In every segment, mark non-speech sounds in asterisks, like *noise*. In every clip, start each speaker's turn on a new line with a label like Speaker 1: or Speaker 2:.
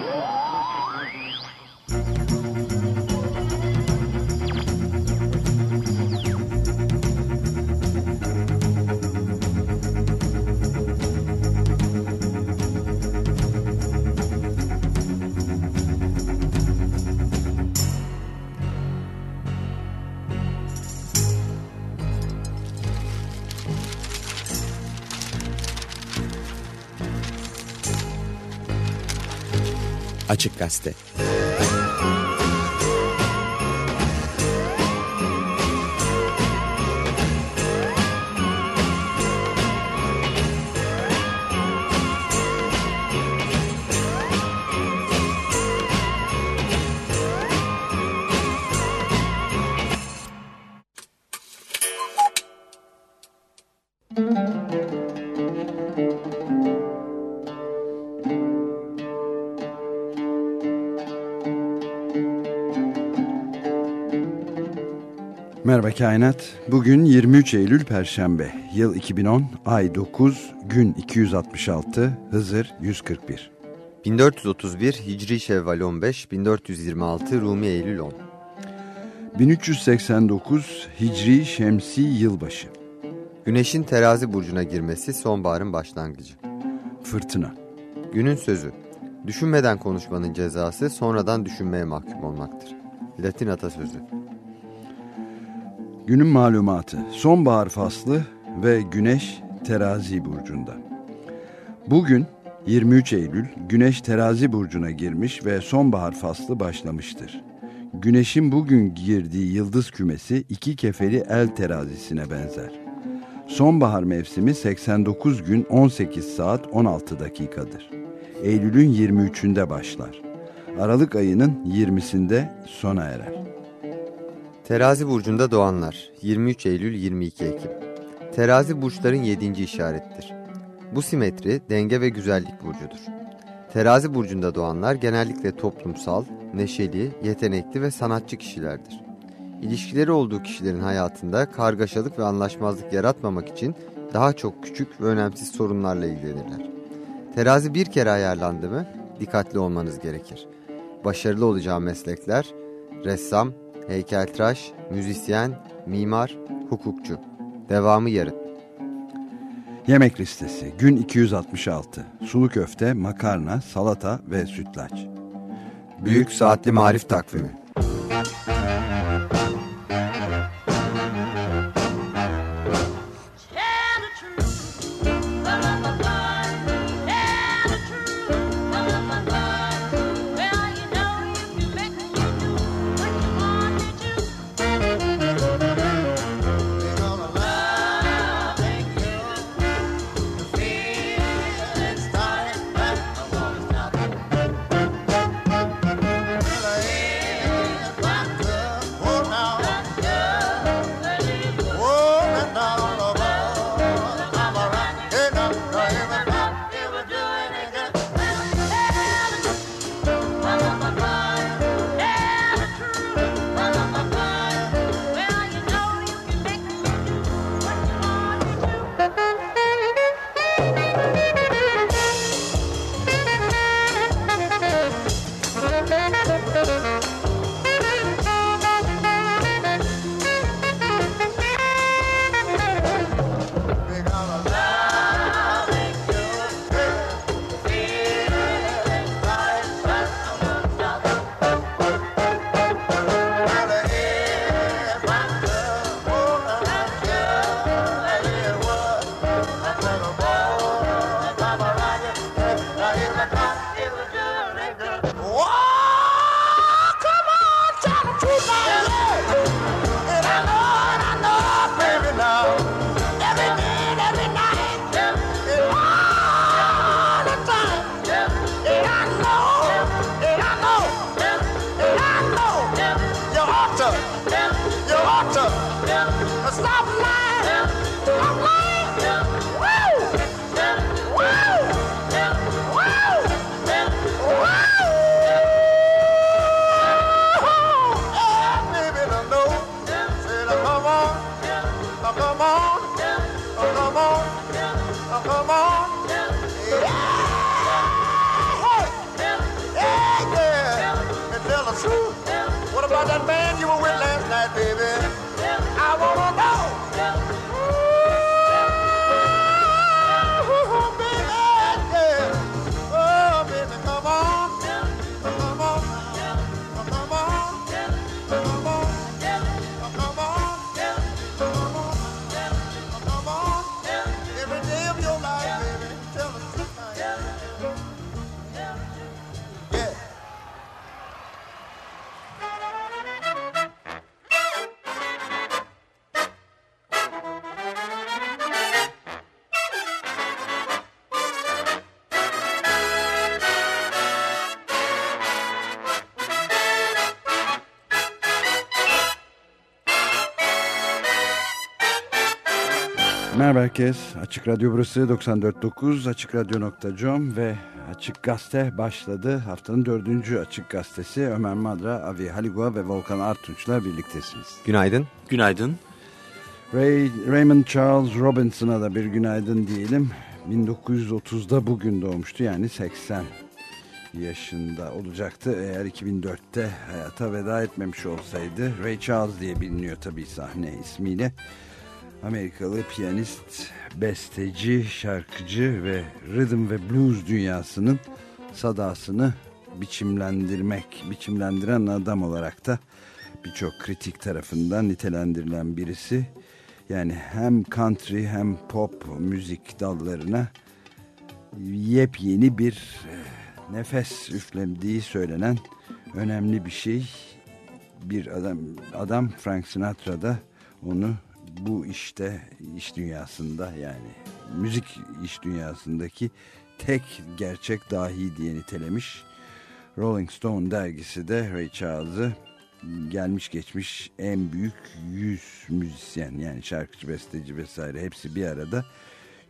Speaker 1: Yeah. Açık Gazete
Speaker 2: Merhaba Kainat. Bugün 23 Eylül Perşembe. Yıl 2010, ay 9, gün 266, Hızır 141.
Speaker 3: 1431 Hicri Şevval 15, 1426 Rumi Eylül 10.
Speaker 2: 1389 Hicri Şemsi Yılbaşı.
Speaker 3: Güneşin terazi burcuna girmesi sonbaharın başlangıcı.
Speaker 2: Fırtına.
Speaker 3: Günün sözü. Düşünmeden konuşmanın cezası sonradan düşünmeye mahkum olmaktır. Latin atasözü.
Speaker 2: Günün malumatı. Sonbahar faslı ve güneş terazi burcunda. Bugün 23 Eylül güneş terazi burcuna girmiş ve sonbahar faslı başlamıştır. Güneşin bugün girdiği yıldız kümesi iki kefeli el terazisine benzer. Sonbahar mevsimi 89 gün 18 saat 16 dakikadır. Eylül'ün 23'ünde başlar. Aralık ayının 20'sinde sona erer.
Speaker 3: Terazi burcunda doğanlar 23 Eylül 22 Ekim. Terazi burçların 7. işarettir. Bu simetri denge ve güzellik burcudur. Terazi burcunda doğanlar genellikle toplumsal, neşeli, yetenekli ve sanatçı kişilerdir. İlişkileri olduğu kişilerin hayatında kargaşalık ve anlaşmazlık yaratmamak için daha çok küçük ve önemsiz sorunlarla ilgilenirler. Terazi bir kere ayarlandı mı dikkatli olmanız gerekir. Başarılı olacağı meslekler ressam, heykeltıraş, müzisyen, mimar, hukukçu. Devamı yarın.
Speaker 2: Yemek listesi gün 266 sulu köfte, makarna, salata ve sütlaç.
Speaker 3: Büyük Saatli Marif Takvimi
Speaker 2: herkes. Açık Radyo burası 94.9 AçıkRadyo.com ve Açık Gazete başladı. Haftanın dördüncü Açık Gazetesi Ömer Madra, Avi Haligua ve Volkan Artunç'la birliktesiniz.
Speaker 3: Günaydın.
Speaker 1: Günaydın.
Speaker 2: Ray, Raymond Charles Robinson'a da bir günaydın diyelim. 1930'da bugün doğmuştu yani 80 yaşında olacaktı. Eğer 2004'te hayata veda etmemiş olsaydı Ray Charles diye biliniyor tabii sahne ismiyle. Amerikalı piyanist, besteci, şarkıcı ve rhythm ve blues dünyasının sadasını biçimlendirmek, biçimlendiren adam olarak da birçok kritik tarafından nitelendirilen birisi. Yani hem country hem pop müzik dallarına yepyeni bir e, nefes üflediği söylenen önemli bir şey. Bir adam, adam Frank Sinatra da onu bu işte iş dünyasında yani müzik iş dünyasındaki tek gerçek dahi diye nitelemiş. Rolling Stone dergisi de Ray Charles'ı gelmiş geçmiş en büyük 100 müzisyen yani şarkıcı, besteci vesaire hepsi bir arada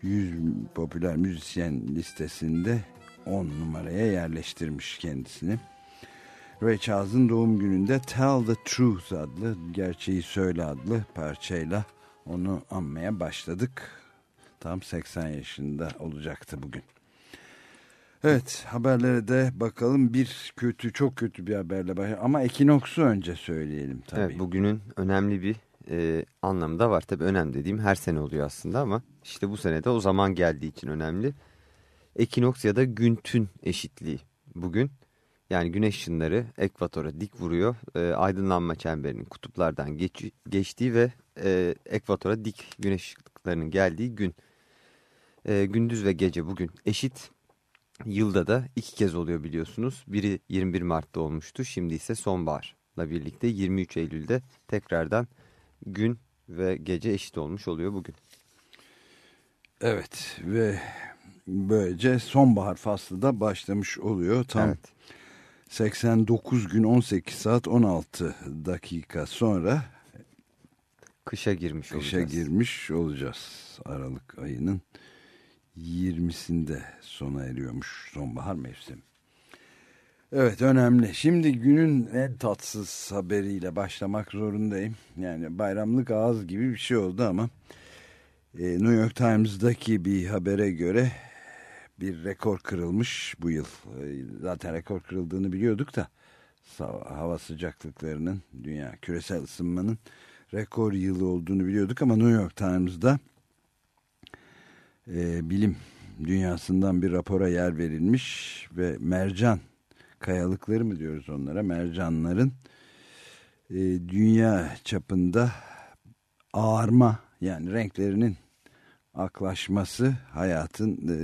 Speaker 2: 100 popüler müzisyen listesinde 10 numaraya yerleştirmiş kendisini. Ray Charles'ın doğum gününde Tell the Truth adlı Gerçeği Söyle adlı parçayla onu anmaya başladık. Tam 80 yaşında olacaktı bugün. Evet haberlere de bakalım bir kötü çok kötü bir haberle başlayalım ama Ekinoks'u önce söyleyelim tabii.
Speaker 3: Evet, bugünün önemli bir e, anlamı da var. Tabii önemli dediğim her sene oluyor aslında ama işte bu sene de o zaman geldiği için önemli. Ekinoks ya da güntün eşitliği bugün. Yani güneş ışınları ekvatora dik vuruyor. E, aydınlanma çemberinin kutuplardan geç, geçtiği ve e, ekvatora dik güneş ışıklarının geldiği gün. E, gündüz ve gece bugün eşit. Yılda da iki kez oluyor biliyorsunuz. Biri 21 Mart'ta olmuştu. Şimdi ise sonbaharla birlikte 23 Eylül'de tekrardan gün ve gece eşit olmuş oluyor bugün.
Speaker 2: Evet ve böylece sonbahar faslı da başlamış oluyor. Tam
Speaker 3: Evet.
Speaker 2: 89 gün 18 saat 16 dakika sonra
Speaker 3: Kışa girmiş
Speaker 2: kışa
Speaker 3: olacağız.
Speaker 2: girmiş olacağız. Aralık ayının 20'sinde sona eriyormuş sonbahar mevsimi. Evet önemli. Şimdi günün en tatsız haberiyle başlamak zorundayım. Yani bayramlık ağız gibi bir şey oldu ama e, New York Times'daki bir habere göre bir rekor kırılmış bu yıl. E, Zaten rekor kırıldığını biliyorduk da hava sıcaklıklarının dünya küresel ısınmanın rekor yılı olduğunu biliyorduk ama New York Times'da e, bilim dünyasından bir rapora yer verilmiş ve mercan kayalıkları mı diyoruz onlara mercanların e, dünya çapında ağarma yani renklerinin aklaşması hayatın e,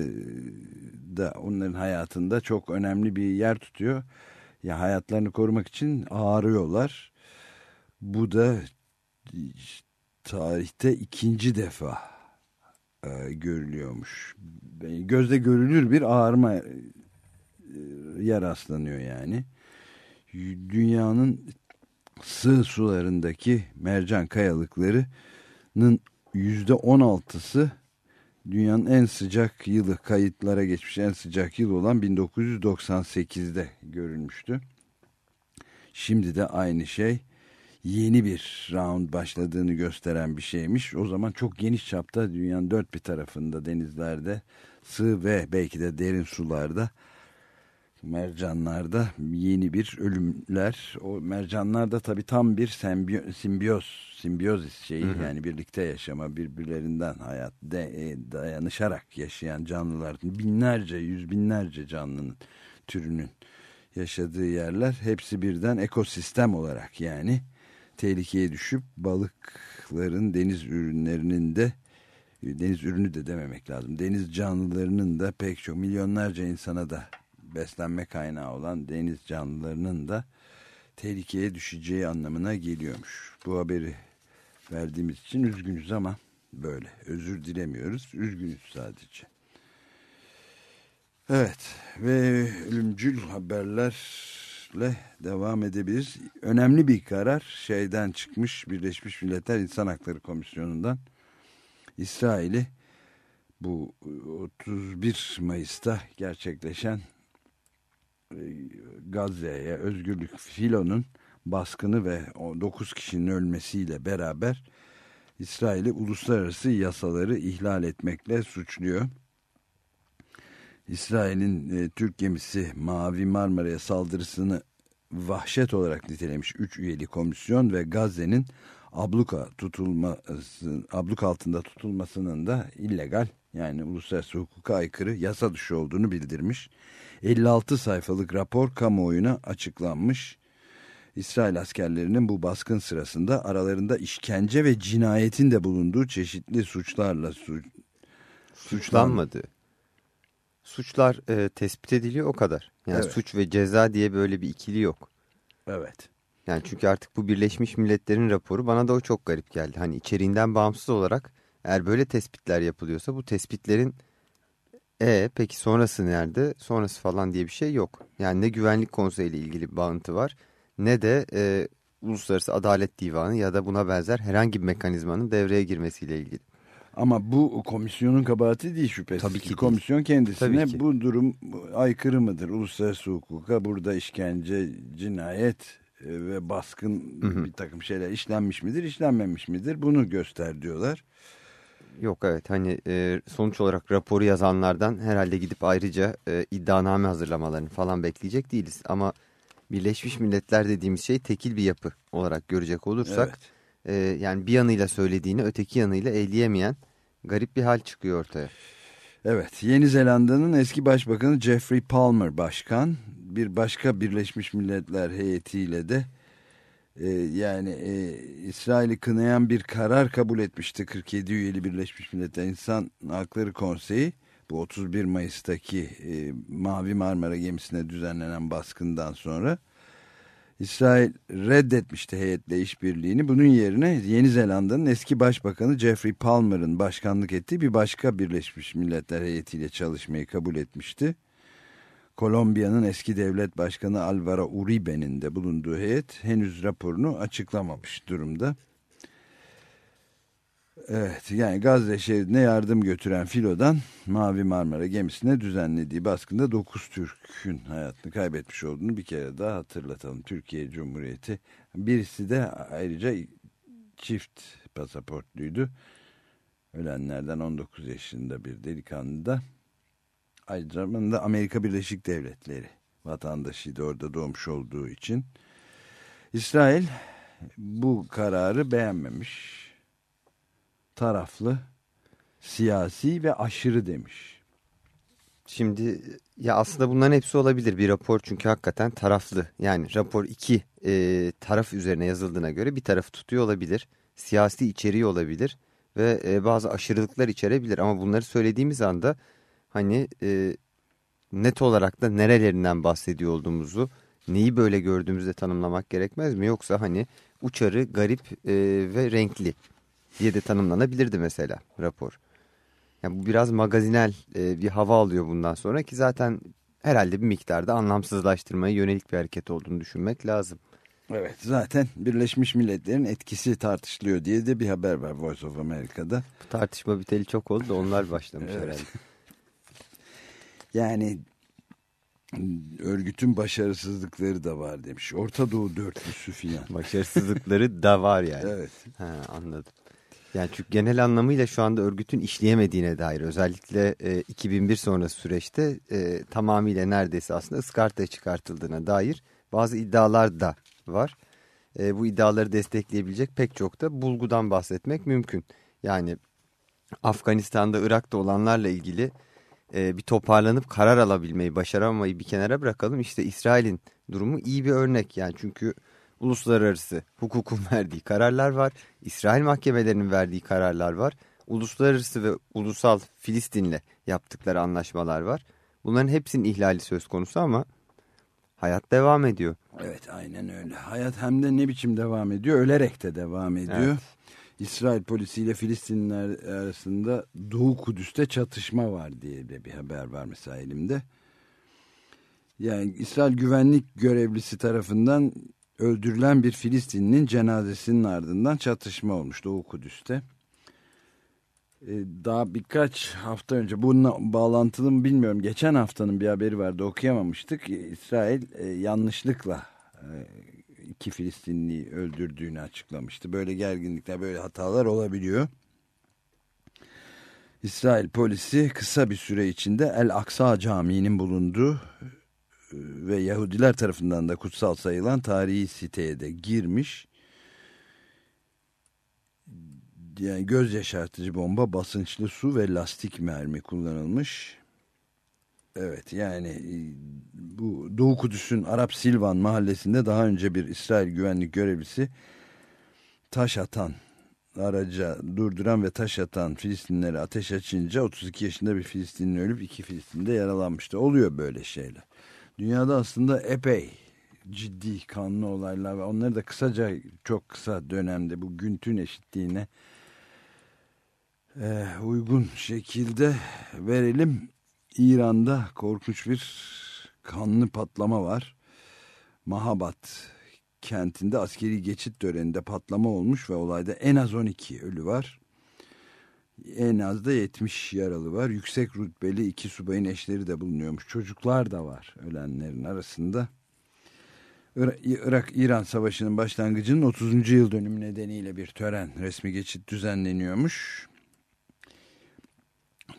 Speaker 2: da onların hayatında çok önemli bir yer tutuyor. Ya hayatlarını korumak için ağarıyorlar. Bu da tarihte ikinci defa e, görülüyormuş. Gözde görülür bir ağarma e, yer rastlanıyor yani. Dünyanın sığ sularındaki mercan kayalıklarının yüzde on altısı dünyanın en sıcak yılı kayıtlara geçmiş en sıcak yıl olan 1998'de görülmüştü. Şimdi de aynı şey yeni bir round başladığını gösteren bir şeymiş. O zaman çok geniş çapta dünyanın dört bir tarafında denizlerde sığ ve belki de derin sularda mercanlarda yeni bir ölümler. O mercanlarda tabii tam bir sembiyo, simbiyoz, simbiyozis şeyi
Speaker 3: Hı hı.
Speaker 2: yani birlikte yaşama, birbirlerinden hayat de, e, dayanışarak yaşayan canlıların binlerce, yüz binlerce canlının türünün yaşadığı yerler hepsi birden ekosistem olarak yani tehlikeye düşüp balıkların deniz ürünlerinin de deniz ürünü de dememek lazım. Deniz canlılarının da pek çok milyonlarca insana da beslenme kaynağı olan deniz canlılarının da tehlikeye düşeceği anlamına geliyormuş. Bu haberi verdiğimiz için üzgünüz ama böyle. Özür dilemiyoruz. Üzgünüz sadece. Evet ve ölümcül haberlerle devam edebiliriz. Önemli bir karar şeyden çıkmış Birleşmiş Milletler İnsan Hakları Komisyonu'ndan. İsrail'i bu 31 Mayıs'ta gerçekleşen e, Gazze'ye özgürlük filonun baskını ve 9 kişinin ölmesiyle beraber İsrail'i uluslararası yasaları ihlal etmekle suçluyor. İsrail'in e, Türk gemisi Mavi Marmara'ya saldırısını vahşet olarak nitelemiş 3 üyeli komisyon ve Gazze'nin abluka tutulması abluk altında tutulmasının da illegal yani uluslararası hukuka aykırı yasa dışı olduğunu bildirmiş. 56 sayfalık rapor kamuoyuna açıklanmış. İsrail askerlerinin bu baskın sırasında aralarında işkence ve cinayetin de bulunduğu çeşitli suçlarla su suçlanmadı.
Speaker 3: Suçlar e, tespit ediliyor o kadar. Yani
Speaker 2: Evet.
Speaker 3: suç ve ceza diye böyle bir ikili yok.
Speaker 2: Evet.
Speaker 3: Yani çünkü artık bu Birleşmiş Milletler'in raporu bana da o çok garip geldi. Hani içeriğinden bağımsız olarak eğer böyle tespitler yapılıyorsa bu tespitlerin e peki sonrası nerede? Sonrası falan diye bir şey yok. Yani ne Güvenlik Konseyi ile ilgili bir bağıntı var ne de e, Uluslararası Adalet Divanı ya da buna benzer herhangi bir mekanizmanın devreye girmesiyle ilgili.
Speaker 2: Ama bu komisyonun kabahati değil şüphesiz.
Speaker 3: Tabii
Speaker 2: ki.
Speaker 3: ki değil.
Speaker 2: Komisyon kendisine
Speaker 3: Tabii ki.
Speaker 2: bu durum aykırı mıdır? Uluslararası hukuka burada işkence, cinayet e, ve baskın
Speaker 3: Hı hı.
Speaker 2: bir takım şeyler işlenmiş midir, işlenmemiş midir? Bunu göster diyorlar.
Speaker 3: Yok evet hani e, sonuç olarak raporu yazanlardan herhalde gidip ayrıca e, iddianame hazırlamalarını falan bekleyecek değiliz. Ama Birleşmiş Milletler dediğimiz şey tekil bir yapı olarak görecek olursak e, yani bir yanıyla söylediğini öteki yanıyla eğleyemeyen garip bir hal çıkıyor ortaya.
Speaker 2: Evet, Yeni Zelanda'nın eski başbakanı Jeffrey Palmer başkan bir başka Birleşmiş Milletler heyetiyle de e, yani e, İsrail'i kınayan bir karar kabul etmişti 47 üyeli Birleşmiş Milletler İnsan Hakları Konseyi. Bu 31 Mayıs'taki e, Mavi Marmara gemisine düzenlenen baskından sonra İsrail reddetmişti heyetle işbirliğini. Bunun yerine Yeni Zelanda'nın eski başbakanı Jeffrey Palmer'ın başkanlık ettiği bir başka Birleşmiş Milletler heyetiyle çalışmayı kabul etmişti. Kolombiya'nın eski devlet başkanı Alvaro Uribe'nin de bulunduğu heyet henüz raporunu açıklamamış durumda. Evet yani Gazze şeridine yardım götüren filodan Mavi Marmara gemisine düzenlediği baskında 9 Türk'ün hayatını kaybetmiş olduğunu bir kere daha hatırlatalım. Türkiye Cumhuriyeti birisi de ayrıca çift pasaportluydu. Ölenlerden 19 yaşında bir delikanlı da aynı zamanda Amerika Birleşik Devletleri vatandaşıydı orada doğmuş olduğu için. İsrail bu kararı beğenmemiş taraflı, siyasi ve aşırı demiş.
Speaker 3: Şimdi ya aslında bunların hepsi olabilir bir rapor çünkü hakikaten taraflı. Yani rapor iki e, taraf üzerine yazıldığına göre bir tarafı tutuyor olabilir. Siyasi içeriği olabilir ve e, bazı aşırılıklar içerebilir. Ama bunları söylediğimiz anda hani e, net olarak da nerelerinden bahsediyor olduğumuzu neyi böyle gördüğümüzde tanımlamak gerekmez mi? Yoksa hani uçarı, garip e, ve renkli diye de tanımlanabilirdi mesela rapor. Yani bu biraz magazinel e, bir hava alıyor bundan sonra ki zaten herhalde bir miktarda anlamsızlaştırmaya yönelik bir hareket olduğunu düşünmek lazım.
Speaker 2: Evet zaten Birleşmiş Milletler'in etkisi tartışılıyor diye de bir haber var Voice of America'da.
Speaker 3: Bu tartışma biteli çok oldu da onlar başlamış
Speaker 2: Evet.
Speaker 3: herhalde. *laughs*
Speaker 2: Yani örgütün başarısızlıkları da var demiş. Orta Doğu dörtlüsü filan. *laughs*
Speaker 3: Başarısızlıkları da var yani.
Speaker 2: Evet.
Speaker 3: Ha, anladım. Yani çünkü genel anlamıyla şu anda örgütün işleyemediğine dair özellikle e, 2001 sonrası süreçte e, tamamıyla neredeyse aslında ıskartaya çıkartıldığına dair bazı iddialar da var. E, bu iddiaları destekleyebilecek pek çok da bulgudan bahsetmek mümkün. Yani Afganistan'da Irak'ta olanlarla ilgili e, bir toparlanıp karar alabilmeyi başaramamayı bir kenara bırakalım. İşte İsrail'in durumu iyi bir örnek yani çünkü uluslararası hukukun *laughs* verdiği kararlar var. İsrail mahkemelerinin verdiği kararlar var. Uluslararası ve ulusal Filistin'le yaptıkları anlaşmalar var. Bunların hepsinin ihlali söz konusu ama hayat devam ediyor.
Speaker 2: Evet aynen öyle. Hayat hem de ne biçim devam ediyor? Ölerek de devam ediyor.
Speaker 3: Evet.
Speaker 2: İsrail polisiyle Filistinliler arasında Doğu Kudüs'te çatışma var diye de bir haber var mesela elimde. Yani İsrail güvenlik görevlisi tarafından öldürülen bir Filistinlinin cenazesinin ardından çatışma olmuş Doğu Kudüs'te. Ee, Daha birkaç hafta önce bununla bağlantılı mı bilmiyorum. Geçen haftanın bir haberi vardı okuyamamıştık. İsrail e, yanlışlıkla e, iki Filistinliyi öldürdüğünü açıklamıştı. Böyle gerginlikler, böyle hatalar olabiliyor. İsrail polisi kısa bir süre içinde El Aksa Camii'nin bulunduğu e, ve Yahudiler tarafından da kutsal sayılan tarihi siteye de girmiş. Yani göz yaşartıcı bomba, basınçlı su ve lastik mermi kullanılmış. Evet yani e, bu Doğu Kudüs'ün Arap Silvan mahallesinde daha önce bir İsrail güvenlik görevlisi taş atan araca durduran ve taş atan Filistinlere ateş açınca 32 yaşında bir Filistinli ölüp iki Filistinli yaralanmıştı. Oluyor böyle şeyler. Dünyada aslında epey ciddi kanlı olaylar var. Onları da kısaca çok kısa dönemde bu güntün eşitliğine e, uygun şekilde verelim. İran'da korkunç bir kanlı patlama var. Mahabat kentinde askeri geçit töreninde patlama olmuş ve olayda en az 12 ölü var. En az da 70 yaralı var. Yüksek rütbeli iki subayın eşleri de bulunuyormuş. Çocuklar da var ölenlerin arasında. Irak-İran Savaşı'nın başlangıcının 30. yıl dönümü nedeniyle bir tören resmi geçit düzenleniyormuş.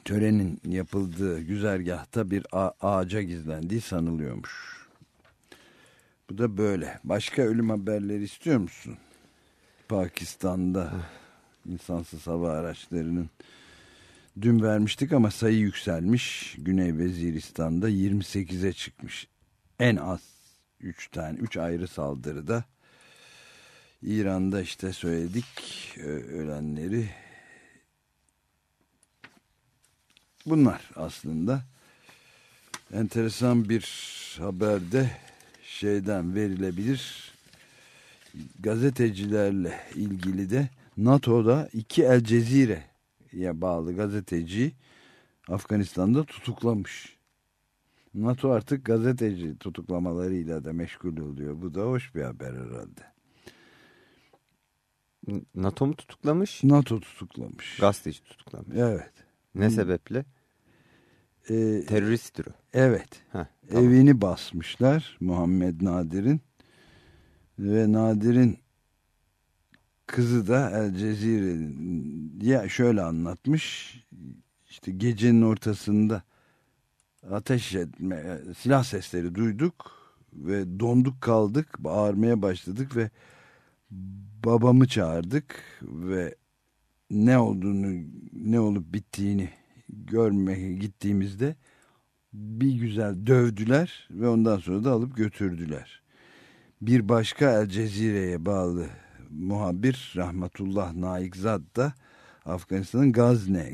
Speaker 2: Törenin yapıldığı güzergahta bir ağaca gizlendiği sanılıyormuş. Bu da böyle. Başka ölüm haberleri istiyor musun? Pakistan'da insansız hava araçlarının dün vermiştik ama sayı yükselmiş. Güney Veziristan'da 28'e çıkmış. En az 3 tane 3 ayrı saldırıda. İran'da işte söyledik ölenleri. Bunlar aslında enteresan bir haberde şeyden verilebilir. Gazetecilerle ilgili de NATO'da iki El Cezire'ye bağlı gazeteci Afganistan'da tutuklamış. NATO artık gazeteci tutuklamalarıyla da meşgul oluyor. Bu da hoş bir haber herhalde.
Speaker 3: NATO mu tutuklamış?
Speaker 2: NATO tutuklamış.
Speaker 3: Gazeteci tutuklamış.
Speaker 2: Evet.
Speaker 3: Ne
Speaker 2: Hı.
Speaker 3: sebeple?
Speaker 2: Ee,
Speaker 3: Teröristtir o.
Speaker 2: evet.
Speaker 3: Heh, tamam.
Speaker 2: Evini basmışlar Muhammed Nadir'in. Ve Nadir'in kızı da El Cezire'nin ya şöyle anlatmış. İşte gecenin ortasında ateş etme, silah sesleri duyduk ve donduk kaldık, bağırmaya başladık ve babamı çağırdık ve ne olduğunu, ne olup bittiğini görmeye gittiğimizde bir güzel dövdüler ve ondan sonra da alıp götürdüler. Bir başka El Cezire'ye bağlı muhabir Rahmetullah Naikzad da Afganistan'ın Gazne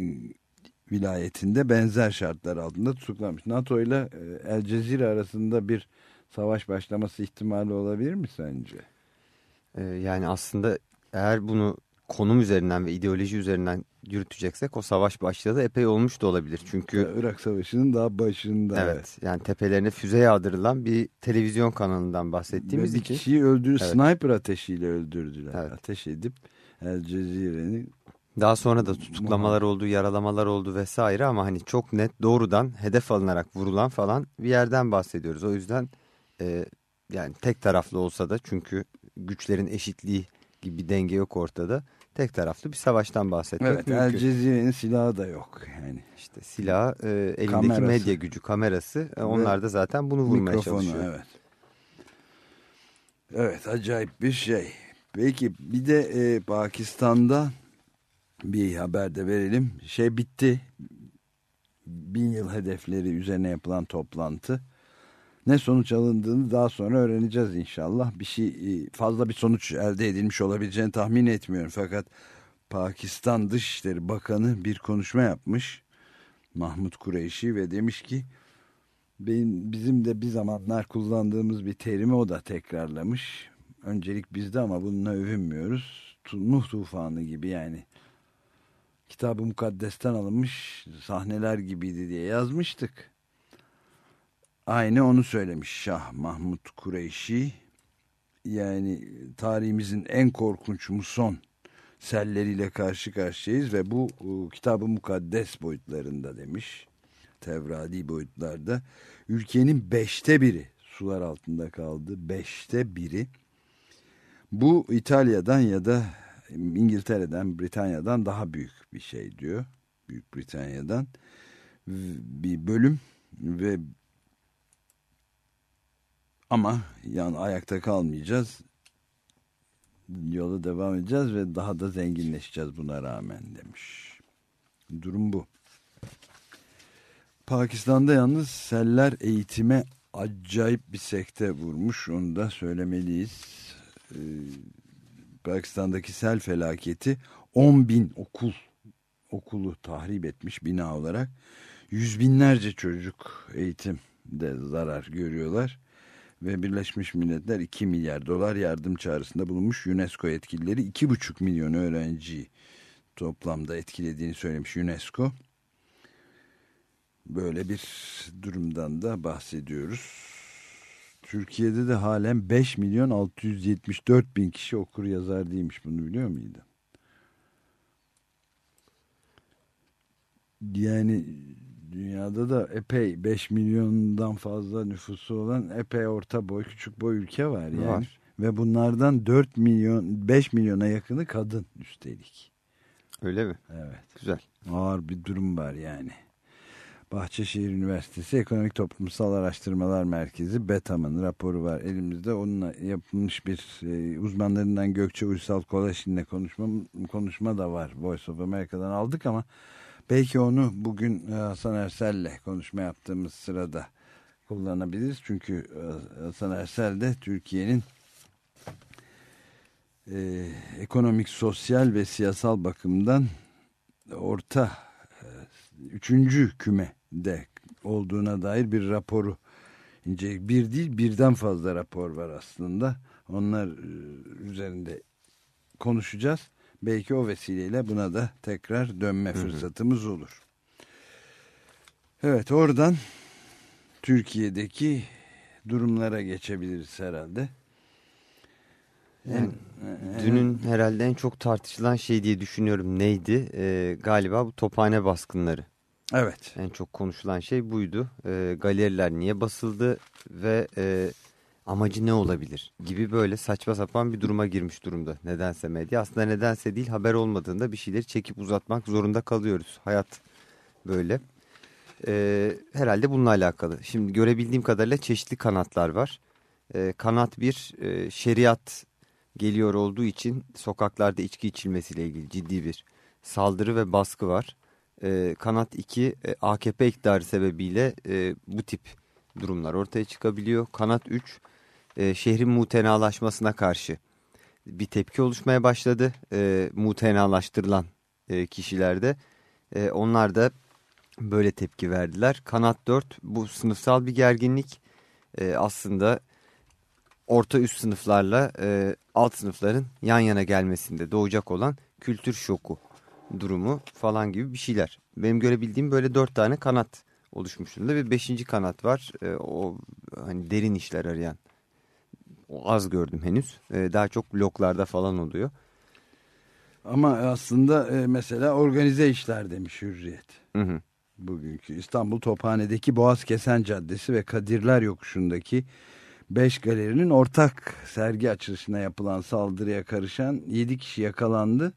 Speaker 2: vilayetinde benzer şartlar altında tutuklanmış. NATO ile e, El Cezire arasında bir savaş başlaması ihtimali olabilir mi sence?
Speaker 3: Ee, yani aslında eğer bunu konum üzerinden ve ideoloji üzerinden yürüteceksek o savaş başladı epey olmuş da olabilir. Çünkü
Speaker 2: Irak Savaşı'nın daha başında.
Speaker 3: evet yani tepelerine füze yağdırılan bir televizyon kanalından
Speaker 2: Ve
Speaker 3: bahsettiğimiz
Speaker 2: bir
Speaker 3: için
Speaker 2: kişiyi öldür,
Speaker 3: Evet.
Speaker 2: sniper ateşiyle öldürdüler.
Speaker 3: Evet.
Speaker 2: Ateş edip El Cezire'nin
Speaker 3: daha sonra da tutuklamalar oldu, yaralamalar oldu vesaire ama hani çok net doğrudan hedef alınarak vurulan falan bir yerden bahsediyoruz. O yüzden e, yani tek taraflı olsa da çünkü güçlerin eşitliği gibi bir denge yok ortada. Tek taraflı bir savaştan bahsetmek
Speaker 2: Evet
Speaker 3: mümkün.
Speaker 2: El Cezire'nin silahı da yok yani.
Speaker 3: İşte silahı, e, elindeki
Speaker 2: Kamerası.
Speaker 3: medya gücü, kamerası e, onlar da zaten bunu vurmaya
Speaker 2: Mikrofonu
Speaker 3: çalışıyor.
Speaker 2: evet. Evet acayip bir şey. Peki bir de e, Pakistan'da bir haber de verelim. Şey bitti. Bin yıl hedefleri üzerine yapılan toplantı. Ne sonuç alındığını daha sonra öğreneceğiz inşallah. Bir şey e, fazla bir sonuç elde edilmiş olabileceğini tahmin etmiyorum. Fakat Pakistan Dışişleri Bakanı bir konuşma yapmış. Mahmut Kureyşi ve demiş ki benim, bizim de bir zamanlar kullandığımız bir terimi o da tekrarlamış. Öncelik bizde ama bununla övünmüyoruz. Nuh tufanı gibi yani. Kitabı mukaddesten alınmış sahneler gibiydi diye yazmıştık. Aynı onu söylemiş Şah Mahmut Kureyşi. Yani tarihimizin en korkunç muson selleriyle karşı karşıyayız ve bu e, kitabı mukaddes boyutlarında demiş. Tevradi boyutlarda. Ülkenin beşte biri sular altında kaldı. Beşte biri. Bu İtalya'dan ya da İngiltere'den, Britanya'dan daha büyük bir şey diyor. Büyük Britanya'dan bir bölüm ve ama yani ayakta kalmayacağız. Yola devam edeceğiz ve daha da zenginleşeceğiz buna rağmen demiş. Durum bu. Pakistan'da yalnız seller eğitime acayip bir sekte vurmuş. Onu da söylemeliyiz. Ee, Pakistan'daki sel felaketi 10 bin okul okulu tahrip etmiş bina olarak. Yüz binlerce çocuk eğitimde zarar görüyorlar. Ve Birleşmiş Milletler 2 milyar dolar yardım çağrısında bulunmuş. UNESCO yetkilileri 2,5 milyon öğrenci toplamda etkilediğini söylemiş UNESCO. Böyle bir durumdan da bahsediyoruz. Türkiye'de de halen 5 milyon 674 bin kişi okur yazar değilmiş. Bunu biliyor muydun? Yani dünyada da epey 5 milyondan fazla nüfusu olan epey orta boy küçük boy ülke var yani.
Speaker 3: Var.
Speaker 2: Ve bunlardan 4 milyon 5 milyona yakını kadın üstelik.
Speaker 3: Öyle mi?
Speaker 2: Evet.
Speaker 3: Güzel.
Speaker 2: Ağır bir durum var yani. Bahçeşehir Üniversitesi Ekonomik Toplumsal Araştırmalar Merkezi BETAM'ın raporu var elimizde. Onunla yapılmış bir e, uzmanlarından Gökçe Uysal Kolaşin'le konuşma, konuşma da var. Voice of America'dan aldık ama belki onu bugün e, Hasan Ersel'le konuşma yaptığımız sırada kullanabiliriz. Çünkü e, Hasan Ersel de Türkiye'nin e, ekonomik, sosyal ve siyasal bakımdan orta e, üçüncü kümede olduğuna dair bir raporu ince bir değil birden fazla rapor var aslında. Onlar e, üzerinde konuşacağız. Belki o vesileyle buna da tekrar dönme fırsatımız olur. Evet oradan Türkiye'deki durumlara geçebiliriz herhalde.
Speaker 3: Yani Dünün herhalde en çok tartışılan şey diye düşünüyorum neydi? Ee, galiba bu tophane baskınları.
Speaker 2: Evet.
Speaker 3: En çok konuşulan şey buydu. Ee, galeriler niye basıldı ve e, amacı ne olabilir gibi böyle saçma sapan bir duruma girmiş durumda. Nedense medya aslında nedense değil haber olmadığında bir şeyleri çekip uzatmak zorunda kalıyoruz. Hayat böyle. Ee, herhalde bununla alakalı. Şimdi görebildiğim kadarıyla çeşitli kanatlar var. Ee, kanat bir e, şeriat geliyor olduğu için sokaklarda içki içilmesiyle ilgili ciddi bir saldırı ve baskı var. Ee, kanat 2 e, AKP iktidarı sebebiyle e, bu tip durumlar ortaya çıkabiliyor. Kanat 3 e, şehrin mutenalaşmasına karşı bir tepki oluşmaya başladı. E, mutenalaştırılan e, kişilerde e, onlar da böyle tepki verdiler. Kanat 4 bu sınıfsal bir gerginlik e, aslında orta üst sınıflarla e, alt sınıfların yan yana gelmesinde doğacak olan kültür şoku durumu falan gibi bir şeyler. Benim görebildiğim böyle dört tane kanat oluşmuş durumda ve beşinci kanat var. E, o hani derin işler arayan. Az gördüm henüz. E, daha çok bloklarda falan oluyor.
Speaker 2: Ama aslında e, mesela organize işler demiş Hürriyet.
Speaker 3: Hı hı.
Speaker 2: Bugünkü İstanbul Tophane'deki Boğaz Kesen Caddesi ve Kadirler Yokuşu'ndaki 5 galerinin ortak sergi açılışına yapılan saldırıya karışan 7 kişi yakalandı.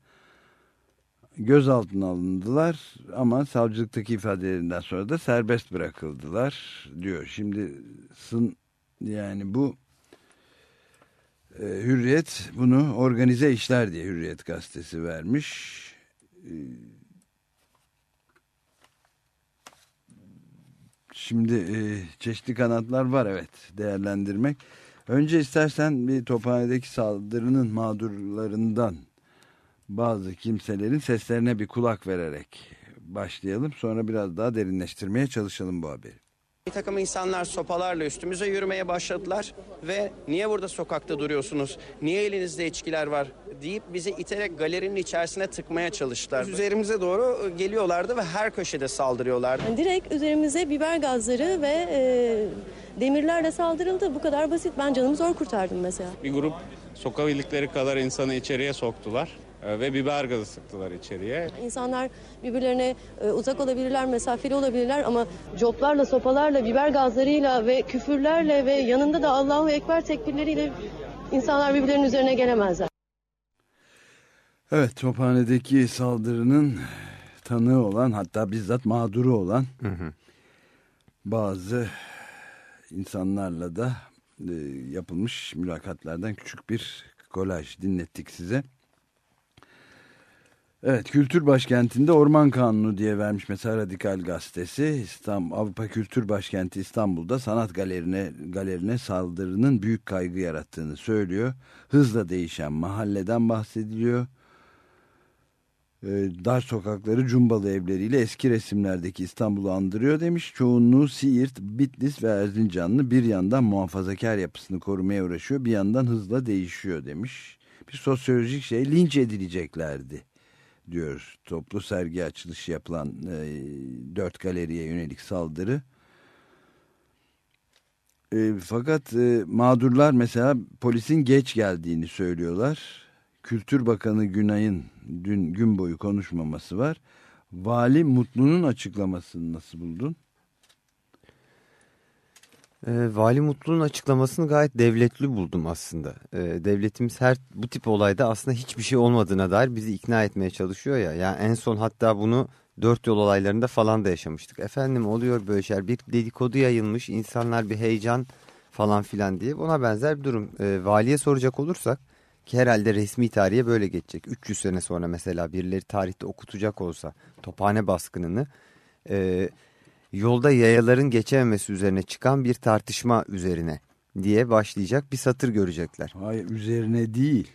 Speaker 2: gözaltına alındılar ama savcılıktaki ifadelerinden sonra da serbest bırakıldılar diyor. Şimdi sın yani bu e, Hürriyet bunu organize işler diye Hürriyet gazetesi vermiş. E, Şimdi e, çeşitli kanatlar var evet değerlendirmek. Önce istersen bir Tophane'deki saldırının mağdurlarından bazı kimselerin seslerine bir kulak vererek başlayalım. Sonra biraz daha derinleştirmeye çalışalım bu haberi.
Speaker 4: Bir takım insanlar sopalarla üstümüze yürümeye başladılar ve niye burada sokakta duruyorsunuz, niye elinizde içkiler var deyip bizi iterek galerinin içerisine tıkmaya çalıştılar. Üzerimize doğru geliyorlardı ve her köşede saldırıyorlardı.
Speaker 5: Yani direkt üzerimize biber gazları ve e, demirlerle saldırıldı. Bu kadar basit. Ben canımı zor kurtardım mesela.
Speaker 6: Bir grup sokabildikleri kadar insanı içeriye soktular e, ve biber gazı sıktılar içeriye.
Speaker 5: İnsanlar birbirlerine e, uzak olabilirler, mesafeli olabilirler ama coplarla, sopalarla, biber gazlarıyla ve küfürlerle ve yanında da Allahu Ekber tekbirleriyle insanlar birbirlerinin üzerine gelemezler.
Speaker 2: Evet Tophane'deki saldırının tanığı olan hatta bizzat mağduru olan bazı insanlarla da e, yapılmış mülakatlardan küçük bir kolaj dinlettik size. Evet kültür başkentinde orman kanunu diye vermiş mesela Radikal Gazetesi İstanbul, Avrupa Kültür Başkenti İstanbul'da sanat galerine, galerine saldırının büyük kaygı yarattığını söylüyor. Hızla değişen mahalleden bahsediliyor. Ee, dar sokakları cumbalı evleriyle eski resimlerdeki İstanbul'u andırıyor demiş. Çoğunluğu Siirt, Bitlis ve Erzincanlı bir yandan muhafazakar yapısını korumaya uğraşıyor bir yandan hızla değişiyor demiş. Bir sosyolojik şey linç edileceklerdi diyor. Toplu sergi açılışı yapılan e, dört galeriye yönelik saldırı. E, fakat e, mağdurlar mesela polisin geç geldiğini söylüyorlar. Kültür Bakanı Günay'ın dün gün boyu konuşmaması var. Vali Mutlu'nun açıklamasını nasıl buldun?
Speaker 3: E, Vali Mutlu'nun açıklamasını gayet devletli buldum aslında. E, devletimiz her bu tip olayda aslında hiçbir şey olmadığına dair bizi ikna etmeye çalışıyor ya. Yani en son hatta bunu dört yol olaylarında falan da yaşamıştık. Efendim oluyor böyle şeyler bir dedikodu yayılmış insanlar bir heyecan falan filan diye buna benzer bir durum. E, valiye soracak olursak ki herhalde resmi tarihe böyle geçecek. 300 sene sonra mesela birileri tarihte okutacak olsa Tophane baskınını... E, yolda yayaların geçememesi üzerine çıkan bir tartışma üzerine diye başlayacak bir satır görecekler.
Speaker 2: Hayır üzerine değil.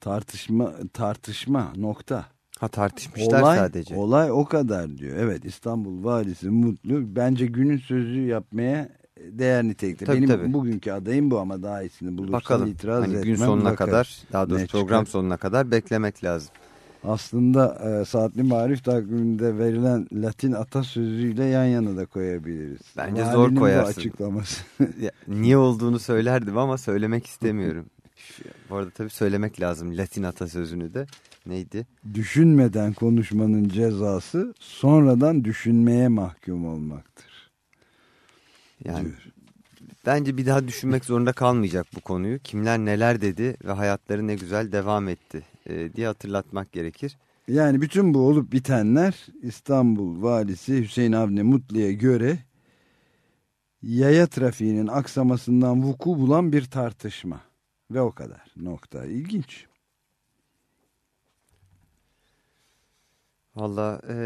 Speaker 2: Tartışma tartışma nokta.
Speaker 3: Ha tartışmışlar
Speaker 2: olay,
Speaker 3: sadece.
Speaker 2: Olay o kadar diyor. Evet İstanbul valisi mutlu. Bence günün sözü yapmaya değer nitelikte.
Speaker 3: Tabii,
Speaker 2: Benim
Speaker 3: tabii.
Speaker 2: bugünkü adayım bu ama daha iyisini bulursan
Speaker 3: Bakalım
Speaker 2: itiraz
Speaker 3: hani
Speaker 2: etmem.
Speaker 3: gün sonuna
Speaker 2: bakarım.
Speaker 3: kadar daha doğrusu
Speaker 2: Ne
Speaker 3: program
Speaker 2: çıkar?
Speaker 3: sonuna kadar beklemek lazım.
Speaker 2: Aslında e, saatli marif takviminde verilen Latin atasözüyle yan yana da koyabiliriz.
Speaker 3: Bence
Speaker 2: Valinin
Speaker 3: zor koyarsın.
Speaker 2: açıklaması. *laughs*
Speaker 3: Ya, niye olduğunu söylerdim ama söylemek istemiyorum. Bu arada tabii söylemek lazım Latin atasözünü de. Neydi?
Speaker 2: Düşünmeden konuşmanın cezası sonradan düşünmeye mahkum olmaktır.
Speaker 3: Yani
Speaker 2: diyor.
Speaker 3: bence bir daha düşünmek zorunda kalmayacak bu konuyu. Kimler neler dedi ve hayatları ne güzel devam etti e, diye hatırlatmak gerekir.
Speaker 2: Yani bütün bu olup bitenler İstanbul valisi Hüseyin Avni Mutlu'ya göre yaya trafiğinin aksamasından vuku bulan bir tartışma. Ve o kadar. Nokta. İlginç.
Speaker 3: Valla e,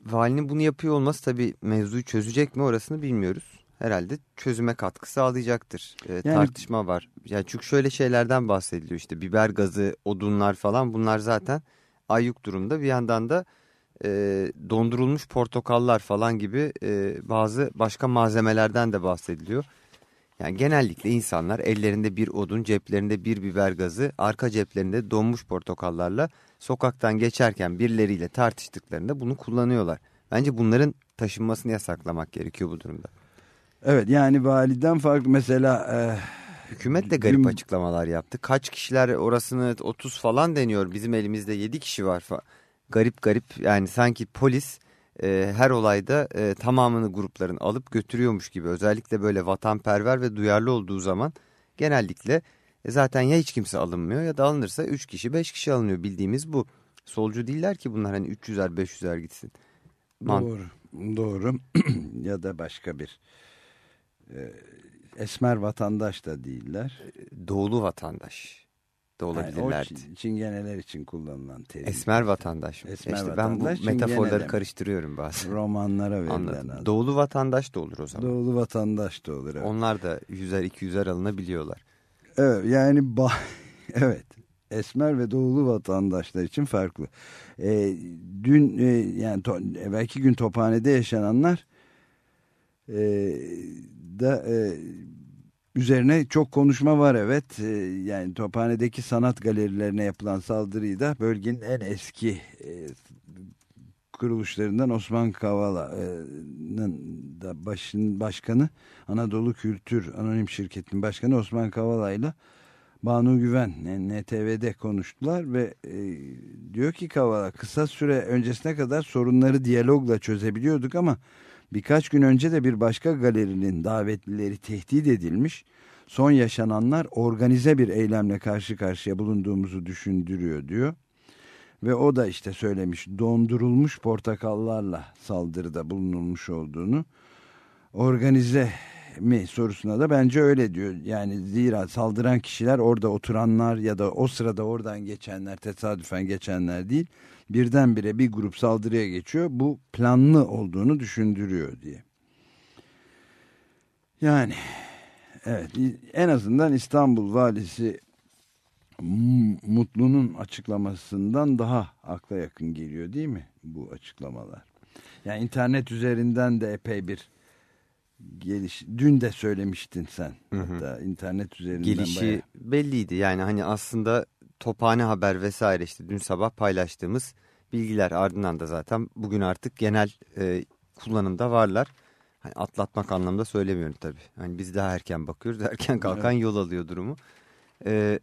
Speaker 3: valinin bunu yapıyor olması tabii mevzuyu çözecek mi orasını bilmiyoruz. Herhalde çözüme katkı sağlayacaktır. E, tartışma var. Yani çünkü şöyle şeylerden bahsediliyor işte biber gazı, odunlar falan bunlar zaten ayyuk durumda. Bir yandan da e, dondurulmuş portakallar falan gibi e, bazı başka malzemelerden de bahsediliyor. Yani genellikle insanlar ellerinde bir odun, ceplerinde bir biber gazı, arka ceplerinde donmuş portakallarla sokaktan geçerken birileriyle tartıştıklarında bunu kullanıyorlar. Bence bunların taşınmasını yasaklamak gerekiyor bu durumda.
Speaker 2: Evet yani validen farklı mesela e,
Speaker 3: Hükümet de garip
Speaker 2: Gün-
Speaker 3: açıklamalar yaptı. Kaç kişiler orasını 30 falan deniyor. Bizim elimizde 7 kişi var. Garip garip yani sanki polis e, her olayda e, tamamını grupların alıp götürüyormuş gibi. Özellikle böyle vatanperver ve duyarlı olduğu zaman genellikle e, zaten ya hiç kimse alınmıyor ya da alınırsa 3 kişi 5 kişi alınıyor bildiğimiz bu. Solcu değiller ki bunlar hani 300'er 500'er gitsin. Man-
Speaker 2: Doğru. Doğru. *clears throat* ya da başka bir esmer vatandaş da değiller.
Speaker 3: Doğulu vatandaş da
Speaker 2: Yani o
Speaker 3: olabilirlerdi.
Speaker 2: çi- çingeneler için kullanılan terim.
Speaker 3: Esmer vatandaş. mı?
Speaker 2: Esmer
Speaker 3: işte ben
Speaker 2: vatandaş,
Speaker 3: bu metaforları karıştırıyorum bazen.
Speaker 2: Romanlara verilen
Speaker 3: Anladım.
Speaker 2: adı.
Speaker 3: Doğulu vatandaş da olur o zaman.
Speaker 2: Doğulu vatandaş da olur. Evet,
Speaker 3: Onlar da 100'er 200'er alınabiliyorlar.
Speaker 2: evet yani *laughs* evet. Esmer ve doğulu vatandaşlar için farklı. Ee, dün e, yani to- belki gün Tophane'de yaşananlar e, da e, üzerine çok konuşma var evet. E, yani Tophane'deki sanat galerilerine yapılan saldırıyı da bölgenin en eski e, kuruluşlarından Osman Kavala'nın da başın başkanı Anadolu Kültür Anonim Şirketi'nin başkanı Osman Kavala ile Banu Güven NTV'de konuştular ve e, diyor ki Kavala kısa süre öncesine kadar sorunları diyalogla çözebiliyorduk ama birkaç gün önce de bir başka galerinin davetlileri tehdit edilmiş. Son yaşananlar organize bir eylemle karşı karşıya bulunduğumuzu düşündürüyor diyor. Ve o da işte söylemiş dondurulmuş portakallarla saldırıda bulunulmuş olduğunu organize mi sorusuna da bence öyle diyor. Yani zira saldıran kişiler orada oturanlar ya da o sırada oradan geçenler tesadüfen geçenler değil. Birdenbire bir grup saldırıya geçiyor. Bu planlı olduğunu düşündürüyor diye. Yani evet en azından İstanbul valisi Mutlu'nun açıklamasından daha akla yakın geliyor değil mi bu açıklamalar? Yani internet üzerinden de epey bir geliş. Dün de söylemiştin sen. Hatta internet üzerinden
Speaker 3: Gelişi
Speaker 2: bayağı-
Speaker 3: belliydi. Yani hani aslında Tophane Haber vesaire işte dün sabah paylaştığımız bilgiler ardından da zaten bugün artık genel e, kullanımda varlar. Hani atlatmak anlamda söylemiyorum tabii. Hani biz daha erken bakıyoruz. *laughs* Erken kalkan yol alıyor durumu. E,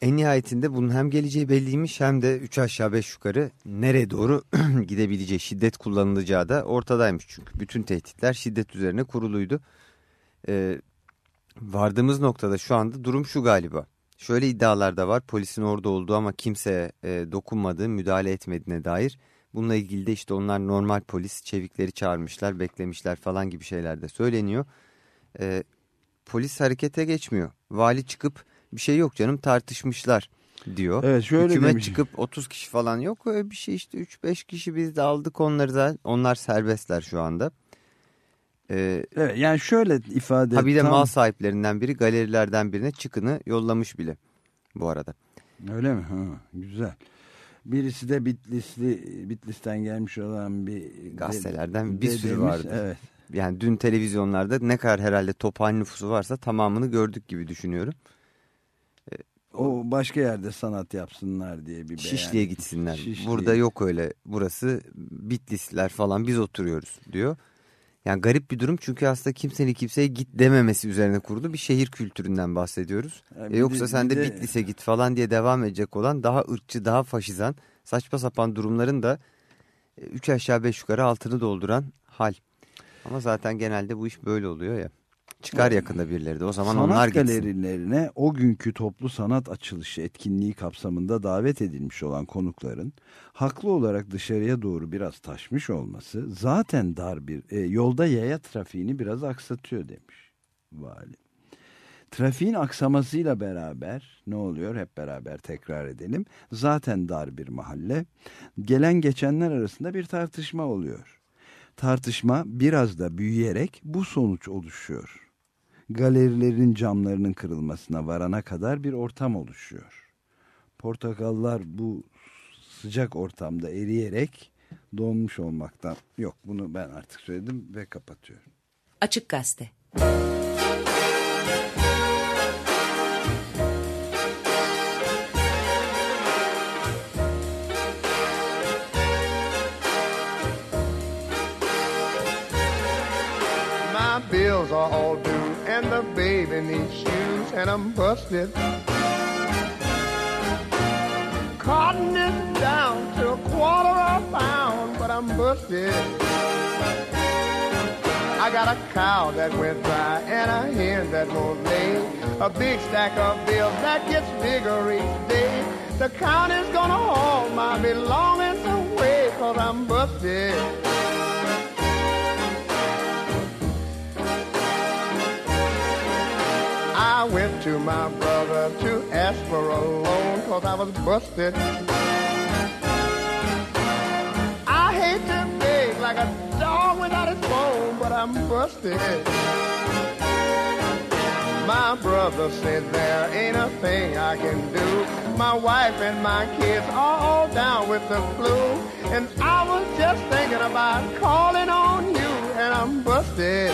Speaker 3: en nihayetinde bunun hem geleceği belliymiş hem de 3 aşağı 5 yukarı nereye doğru *clears throat* gidebileceği şiddet kullanılacağı da ortadaymış. Çünkü bütün tehditler şiddet üzerine kuruluydu. E, vardığımız noktada şu anda durum şu galiba. Şöyle iddialar da var polisin orada olduğu ama kimseye e, dokunmadığı müdahale etmediğine dair. Bununla ilgili de işte onlar normal polis çevikleri çağırmışlar beklemişler falan gibi şeyler de söyleniyor. E, polis harekete geçmiyor. Vali çıkıp bir şey yok canım tartışmışlar diyor.
Speaker 2: Evet şöyle
Speaker 3: Hükümet
Speaker 2: demiş.
Speaker 3: çıkıp 30 kişi falan yok öyle bir şey işte 3-5 kişi biz de aldık onları da onlar serbestler şu anda. Ee,
Speaker 2: Evet yani şöyle ifade
Speaker 3: ha bir de
Speaker 2: tam-
Speaker 3: mal sahiplerinden biri galerilerden birine çıkını yollamış bile bu arada.
Speaker 2: Öyle mi? Ha, güzel. Birisi de Bitlisli Bitlis'ten gelmiş olan bir
Speaker 3: Gazetelerden bir sürü
Speaker 2: dedemiz.
Speaker 3: vardı.
Speaker 2: Evet.
Speaker 3: Yani dün televizyonlarda ne kadar herhalde tophane nüfusu varsa tamamını gördük gibi düşünüyorum.
Speaker 2: O başka yerde sanat yapsınlar diye bir beyan.
Speaker 3: Şişli'ye gitsinler.
Speaker 2: Şişli'ye.
Speaker 3: Burada yok öyle. Burası Bitlisler falan biz oturuyoruz diyor. Yani garip bir durum çünkü aslında kimsenin kimseye git dememesi üzerine kurulu bir şehir kültüründen bahsediyoruz.
Speaker 2: Ha,
Speaker 3: E yoksa
Speaker 2: de-
Speaker 3: sen de
Speaker 2: de-
Speaker 3: Bitlis'e git falan diye devam edecek olan daha ırkçı, daha faşizan, saçma sapan durumların da 3 aşağı 5 yukarı altını dolduran hal. Ama zaten genelde bu iş böyle oluyor ya. Çıkar yakında birileri de o zaman
Speaker 2: sanat
Speaker 3: onlar gitsin.
Speaker 2: galerilerine o günkü toplu sanat açılışı etkinliği kapsamında davet edilmiş olan konukların haklı olarak dışarıya doğru biraz taşmış olması zaten dar bir e, yolda yaya trafiğini biraz aksatıyor demiş vali. Trafiğin aksamasıyla beraber ne oluyor hep beraber tekrar edelim. Zaten dar bir mahalle. Gelen geçenler arasında bir tartışma oluyor. Tartışma biraz da büyüyerek bu sonuç oluşuyor galerilerin camlarının kırılmasına varana kadar bir ortam oluşuyor. Portakallar bu sıcak ortamda eriyerek donmuş olmaktan yok bunu ben artık söyledim ve kapatıyorum.
Speaker 7: Açık Gazete.
Speaker 8: My and I'm busted. Cotton is down to a quarter a pound, but I'm busted. I got a cow that went dry and a hen that won't lay. A big stack of bills that gets bigger each day. The county's gonna haul my belongings away cause I'm busted. I went to my brother to ask for a loan cause I was busted. I hate to beg like a dog without his bone, but I'm busted. My brother said there ain't a thing I can do. My wife and my kids are all down with the flu. And I was just thinking about calling on you, and I'm busted.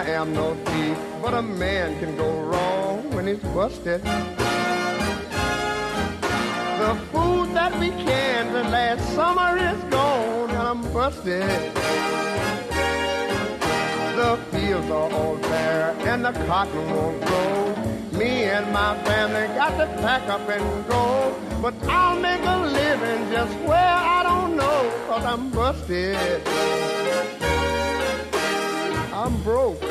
Speaker 8: I am no thief, but a man can go wrong when he's busted. The food that we canned last summer is gone, and I'm busted. The fields are all bare, and the cotton won't grow. Me and my family got to pack up and go. But I'll make a living just where I don't know, cause I'm busted. I'm broke.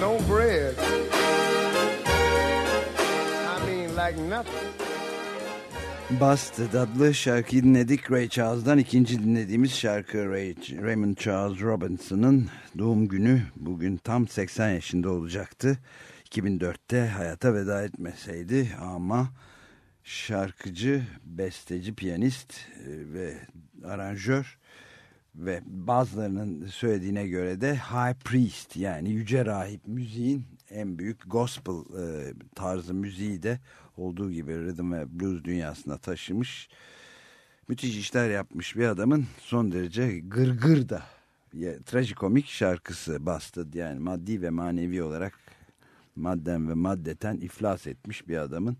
Speaker 8: No bread. I mean, like nothing.
Speaker 2: Busted adlı şarkıyı dinledik Ray Charles'dan. ikinci dinlediğimiz şarkı Ray, Raymond Charles Robinson'ın doğum günü bugün tam 80 yaşında olacaktı. 2004'te hayata veda etmeseydi ama şarkıcı, besteci, piyanist e, ve aranjör ve bazılarının söylediğine göre de High Priest yani Yüce Rahip müziğin en büyük gospel e, tarzı müziği de olduğu gibi rhythm ve blues dünyasına taşımış. Müthiş işler yapmış bir adamın son derece gırgır da ya, trajikomik şarkısı Busted yani maddi ve manevi olarak madden ve maddeten iflas etmiş bir adamın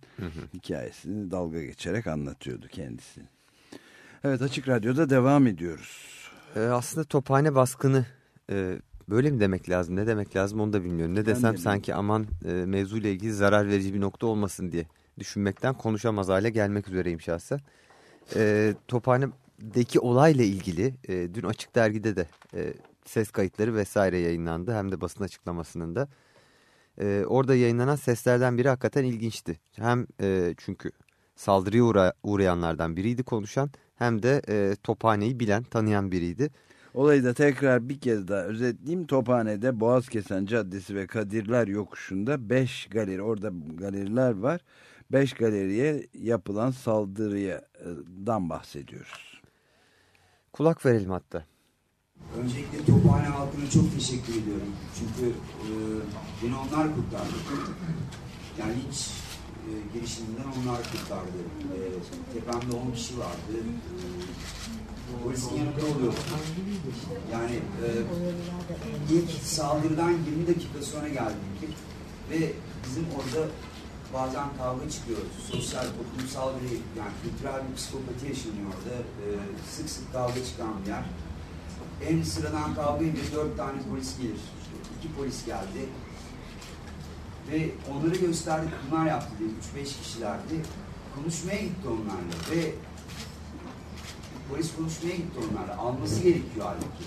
Speaker 2: hikayesini dalga geçerek anlatıyordu kendisi. Evet Açık Radyo'da devam ediyoruz.
Speaker 3: Ee, aslında tophane baskını e, böyle mi demek lazım ne demek lazım onu da bilmiyorum. Ne desem
Speaker 2: de
Speaker 3: sanki aman e, mevzuyla ilgili zarar verici bir nokta olmasın diye düşünmekten konuşamaz hale gelmek üzereyim şahsen. E, tophanedeki olayla ilgili e, dün Açık Dergi'de de e, ses kayıtları vesaire yayınlandı hem de basın açıklamasının da. E, orada yayınlanan seslerden biri hakikaten ilginçti. Hem e, çünkü saldırıya uğra uğrayanlardan biriydi konuşan hem de e, tophaneyi bilen, tanıyan biriydi.
Speaker 2: Olayı da tekrar bir kez daha özetleyeyim. Tophane'de Boğazkesen Caddesi ve Kadirler Yokuşu'nda 5 galeri, orada galeriler var. 5 galeriye yapılan saldırıdan bahsediyoruz.
Speaker 3: Kulak verelim hatta.
Speaker 7: Öncelikle Tophane halkına çok teşekkür ediyorum. Çünkü e, beni onlar kurtardı. Yani hiç e, girişiminden onlar kurtardı. E, tepemde 10 kişi vardı. Polisin yanında oluyordu. Yani e, ilk saldırıdan 20 dakika sonra geldik. Ve bizim orada bazen kavga çıkıyor. Sosyal, toplumsal bir, yani kültürel bir psikopati yaşanıyor orada. E, sık sık kavga çıkan bir yer. En sıradan kavga edince dört tane polis gelir. İki polis geldi. Ve onları gösterdik, bunlar yaptı diye. Üç beş kişilerdi. Konuşmaya gitti onlarla ve polis konuşmaya gitti onlarla. Alması gerekiyor halbuki.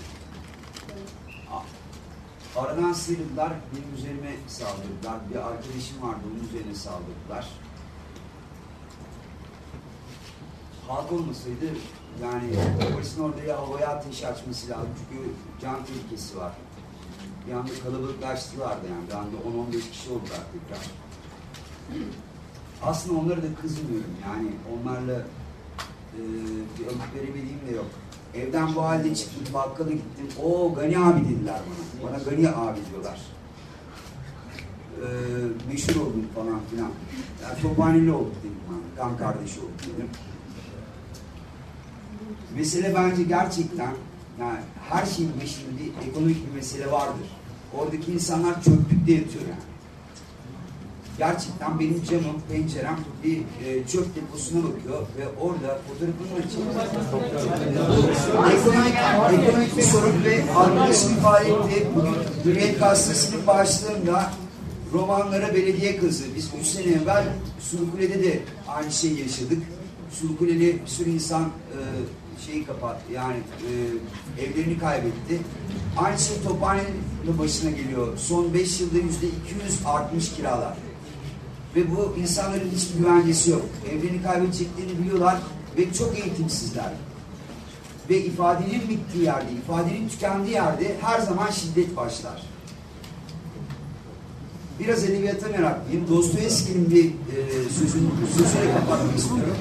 Speaker 7: Aradan sıyrıldılar, benim üzerime saldırdılar. Bir arkadaşım vardı, onun üzerine saldırdılar. halk olmasaydı yani polisin orada ya havaya ateş açması lazım çünkü can tehlikesi var. Bir anda kalabalıklaştılardı yani. Bir anda 10-15 kişi oldular tekrar. Aslında onlara da kızmıyorum yani. Onlarla e, bir alıp veremediğim de yok. Evden bu halde çıktım, bakkala gittim. O Gani abi dediler bana. Bana Gani abi diyorlar. E, meşhur oldum falan filan. Yani tophaneli olduk dedim bana. Kan kardeşi olduk dedim. Mesele bence gerçekten yani her şeyin bir ekonomik bir mesele vardır. Oradaki insanlar çöplükte yatıyor yani. Gerçekten benim camım, pencerem bir e, çöp deposuna bakıyor ve orada fotoğrafını açıyor. ekonomik, ekonomik bir sorun ve arkadaşım ifade etti. Bugün Hürriyet Gazetesi'nin başlığında romanlara belediye kızı. Biz üç sene evvel Surkule'de de aynı şeyi yaşadık. Surkuleli bir sürü insan e, şeyi kapat yani e, evlerini kaybetti. Aynı şey Tophane'nin başına geliyor. Son 5 yılda yüzde 200 artmış kiralar. Ve bu insanların hiçbir güvencesi yok. Evlerini kaybedeceklerini biliyorlar ve çok eğitimsizler. Ve ifadenin bittiği yerde, ifadenin tükendiği yerde her zaman şiddet başlar. Biraz edebiyata meraklıyım. Dostoyevski'nin bir e, sözünü, sözüyle kapatmak istiyorum.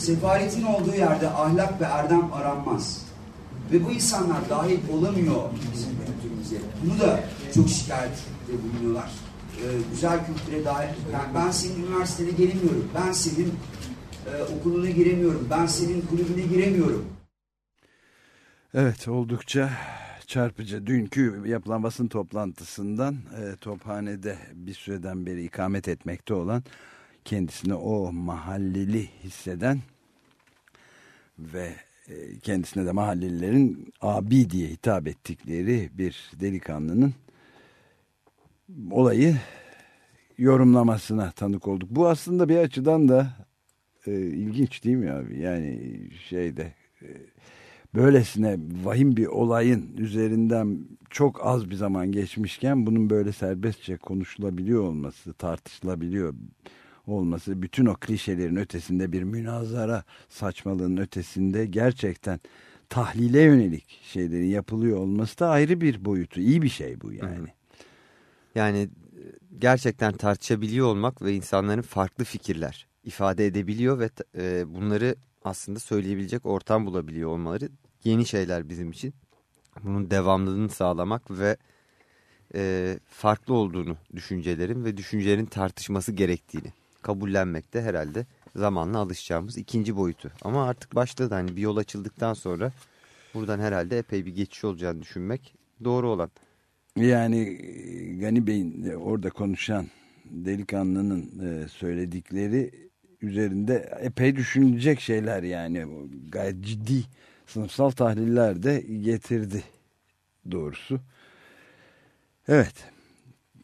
Speaker 7: Sefaletin olduğu yerde ahlak ve erdem aranmaz. Ve bu insanlar dahil olamıyor bizim kültürümüze. Bunu da çok şikayette bulunuyorlar. Ee, güzel kültüre dahil. Yani ben senin üniversitene gelemiyorum. Ben senin e, okuluna giremiyorum. Ben senin kulübüne giremiyorum.
Speaker 2: Evet oldukça çarpıcı. Dünkü yapılan basın toplantısından e, Tophane'de bir süreden beri ikamet etmekte olan kendisini o mahalleli hisseden ve e, kendisine de mahallelilerin abi diye hitap ettikleri bir delikanlının olayı yorumlamasına tanık olduk. Bu aslında bir açıdan da e, ilginç değil mi abi? Yani şeyde e, böylesine vahim bir olayın üzerinden çok az bir zaman geçmişken bunun böyle serbestçe konuşulabiliyor olması, tartışılabiliyor olması, bütün o klişelerin ötesinde bir münazara saçmalığın ötesinde gerçekten tahlile yönelik şeylerin yapılıyor olması da ayrı bir boyutu. İyi bir şey bu yani.
Speaker 3: Yani gerçekten tartışabiliyor olmak ve insanların farklı fikirler ifade edebiliyor ve e, bunları aslında söyleyebilecek ortam bulabiliyor olmaları yeni şeyler bizim için. Bunun devamlılığını sağlamak ve e, farklı olduğunu düşüncelerin ve düşüncelerin tartışması gerektiğini kabullenmek de herhalde zamanla alışacağımız ikinci boyutu. Ama artık başladı hani bir yol açıldıktan sonra buradan herhalde epey bir geçiş olacağını düşünmek doğru olan.
Speaker 2: Yani e, Gani Bey'in e, orada konuşan delikanlının e, söyledikleri üzerinde epey düşünülecek şeyler yani gayet ciddi sınıfsal tahliller de getirdi doğrusu. Evet.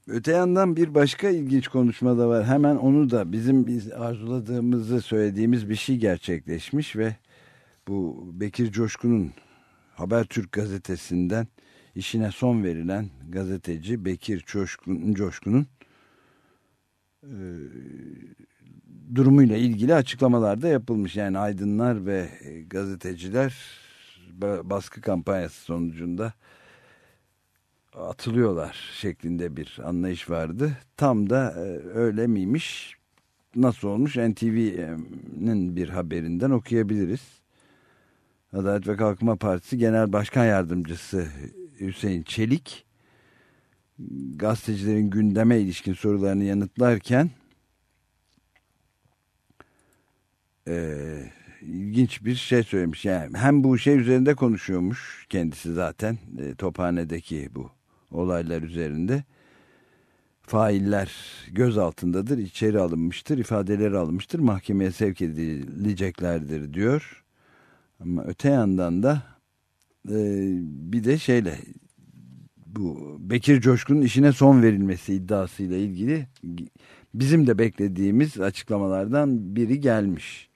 Speaker 2: Öte yandan bir başka ilginç konuşma da var. Hemen onu da bizim biz arzuladığımızı söylediğimiz bir şey gerçekleşmiş ve bu Bekir Coşkun'un Habertürk gazetesinden işine son verilen gazeteci Bekir Coşkun, Coşkun'un e, durumuyla ilgili açıklamalar da yapılmış. Yani aydınlar ve gazeteciler baskı kampanyası sonucunda atılıyorlar şeklinde bir anlayış vardı. Tam da öyle miymiş? Nasıl olmuş? NTV'nin bir haberinden okuyabiliriz. Adalet ve Kalkınma Partisi Genel Başkan Yardımcısı Hüseyin Çelik gazetecilerin gündeme ilişkin sorularını yanıtlarken e, ilginç bir şey söylemiş. Yani hem bu şey üzerinde konuşuyormuş kendisi zaten e, Tophane'deki bu olaylar üzerinde. Failler göz altındadır, içeri alınmıştır, ifadeleri alınmıştır, mahkemeye sevk edileceklerdir diyor. Ama öte yandan da e, bir de şeyle bu Bekir Coşkun'un işine son verilmesi iddiasıyla ilgili bizim de beklediğimiz açıklamalardan biri gelmiş.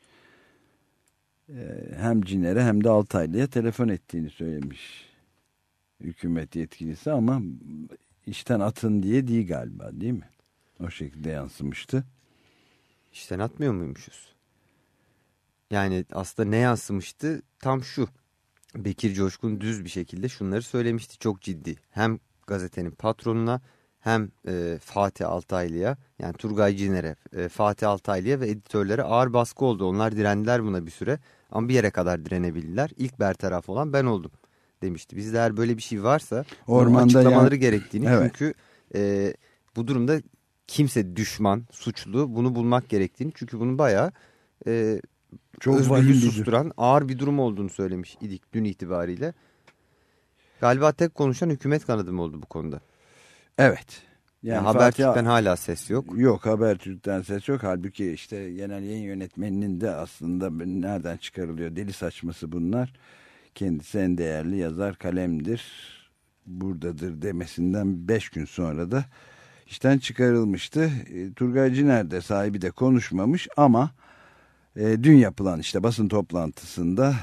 Speaker 2: E, hem Ciner'e hem de Altaylı'ya telefon ettiğini söylemiş hükümet yetkilisi ama işten atın diye değil galiba değil mi? O şekilde yansımıştı.
Speaker 3: İşten atmıyor muymuşuz? Yani aslında ne yansımıştı? Tam şu. Bekir Coşkun düz bir şekilde şunları söylemişti çok ciddi. Hem gazetenin patronuna hem e, Fatih Altaylı'ya yani Turgay Ciner'e, e, Fatih Altaylı'ya ve editörlere ağır baskı oldu. Onlar direndiler buna bir süre ama bir yere kadar direnebildiler. İlk bertaraf olan ben oldum demişti. Bizde eğer böyle bir şey varsa Ormanda açıklamaları yani, gerektiğini evet. çünkü e, bu durumda kimse düşman, suçlu bunu bulmak gerektiğini çünkü bunu bayağı e, çok özgürlüğü susturan ağır bir durum olduğunu söylemiş idik dün itibariyle. Galiba tek konuşan hükümet kanadı mı oldu bu konuda?
Speaker 2: Evet.
Speaker 3: Yani, yani Habertürk'ten Fatih, hala ses yok.
Speaker 2: Yok Habertürk'ten ses yok. Halbuki işte genel yayın yönetmeninin de aslında nereden çıkarılıyor deli saçması bunlar. Kendisi en değerli yazar kalemdir. Buradadır demesinden beş gün sonra da işten çıkarılmıştı. E, Turgay Ciner de sahibi de konuşmamış ama e, dün yapılan işte basın toplantısında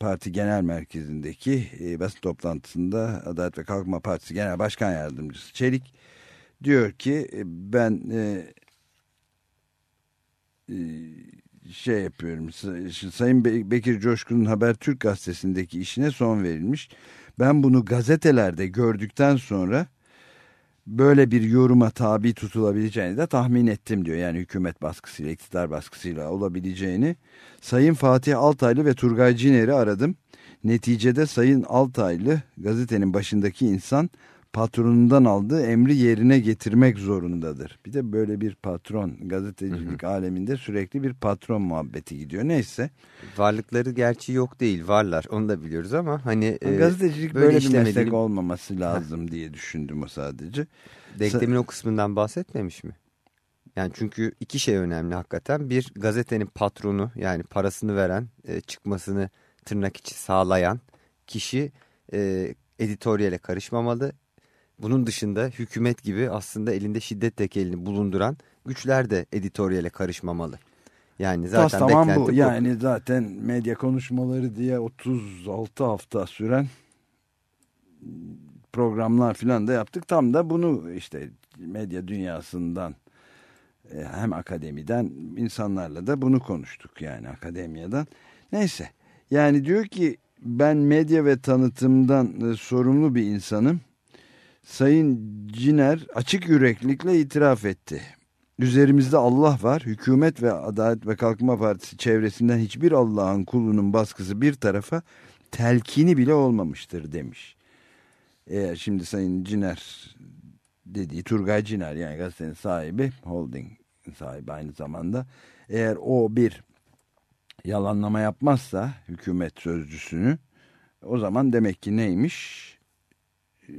Speaker 2: parti genel merkezindeki e, basın toplantısında Adalet ve Kalkınma Partisi Genel Başkan Yardımcısı Çelik diyor ki e, ben şey yapıyorum Say- Sayın Be- Bekir Coşkun'un Habertürk gazetesindeki işine son verilmiş. Ben bunu gazetelerde gördükten sonra böyle bir yoruma tabi tutulabileceğini de tahmin ettim diyor. Yani hükümet baskısıyla, iktidar baskısıyla olabileceğini. Sayın Fatih Altaylı ve Turgay Ciner'i aradım. Neticede Sayın Altaylı gazetenin başındaki insan patronundan aldığı emri yerine getirmek zorundadır. Bir de böyle bir patron gazetecilik aleminde sürekli bir patron muhabbeti gidiyor. Neyse
Speaker 3: Varlıkları gerçi yok değil varlar onu da biliyoruz ama hani e,
Speaker 2: gazetecilik böyle, bir
Speaker 3: işlemediğini-
Speaker 2: meslek olmaması lazım diye düşündüm o sadece.
Speaker 3: Denklemin o kısmından bahsetmemiş mi? Yani çünkü iki şey önemli hakikaten. Bir gazetenin patronu yani parasını veren, e, çıkmasını tırnak içi sağlayan kişi e, editoryale karışmamalı. Bunun dışında hükümet gibi aslında elinde şiddet tekelini bulunduran güçler de editoryale karışmamalı. Yani
Speaker 2: Tas
Speaker 3: zaten
Speaker 2: tamam
Speaker 3: beklenti
Speaker 2: bu.
Speaker 3: bu.
Speaker 2: Yani zaten medya konuşmaları diye 36 hafta süren programlar filan da yaptık. Tam da bunu işte medya dünyasından e, hem akademiden insanlarla da bunu konuştuk yani akademiyadan. Neyse yani diyor ki ben medya ve tanıtımdan e, sorumlu bir insanım. Sayın Ciner açık yüreklikle itiraf etti. Üzerimizde Allah var. Hükümet ve Adalet ve Kalkınma Partisi çevresinden hiçbir Allah'ın kulunun baskısı bir tarafa telkini bile olmamıştır demiş. Eğer şimdi Sayın Ciner dediği Turgay Ciner yani gazetenin sahibi holding sahibi aynı zamanda eğer o bir yalanlama yapmazsa hükümet sözcüsünü o zaman demek ki neymiş Ee,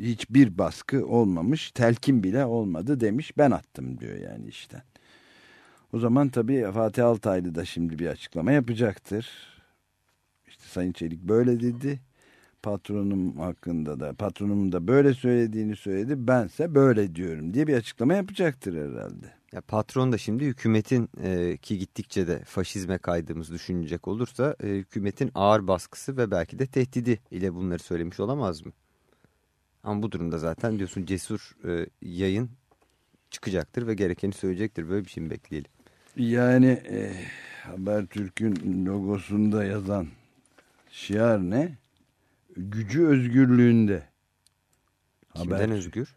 Speaker 2: hiçbir baskı olmamış telkin bile olmadı demiş ben attım diyor yani işten. O zaman tabii Fatih Altaylı da şimdi bir açıklama yapacaktır. İşte Sayın Çelik böyle dedi. Patronum hakkında da patronumun da böyle söylediğini söyledi. Bense böyle diyorum diye bir açıklama yapacaktır herhalde.
Speaker 3: Ya patron da şimdi hükümetin e, ki gittikçe de faşizme kaydığımız düşünecek olursa e, hükümetin ağır baskısı ve belki de tehdidi ile bunları söylemiş olamaz mı? Ama bu durumda zaten diyorsun cesur e, yayın çıkacaktır ve gerekeni söyleyecektir. Böyle bir şey mi bekleyelim?
Speaker 2: Yani e, Habertürk'ün logosunda yazan şiar ne? Gücü özgürlüğünde.
Speaker 3: Kimden
Speaker 2: Habertürk.
Speaker 3: özgür?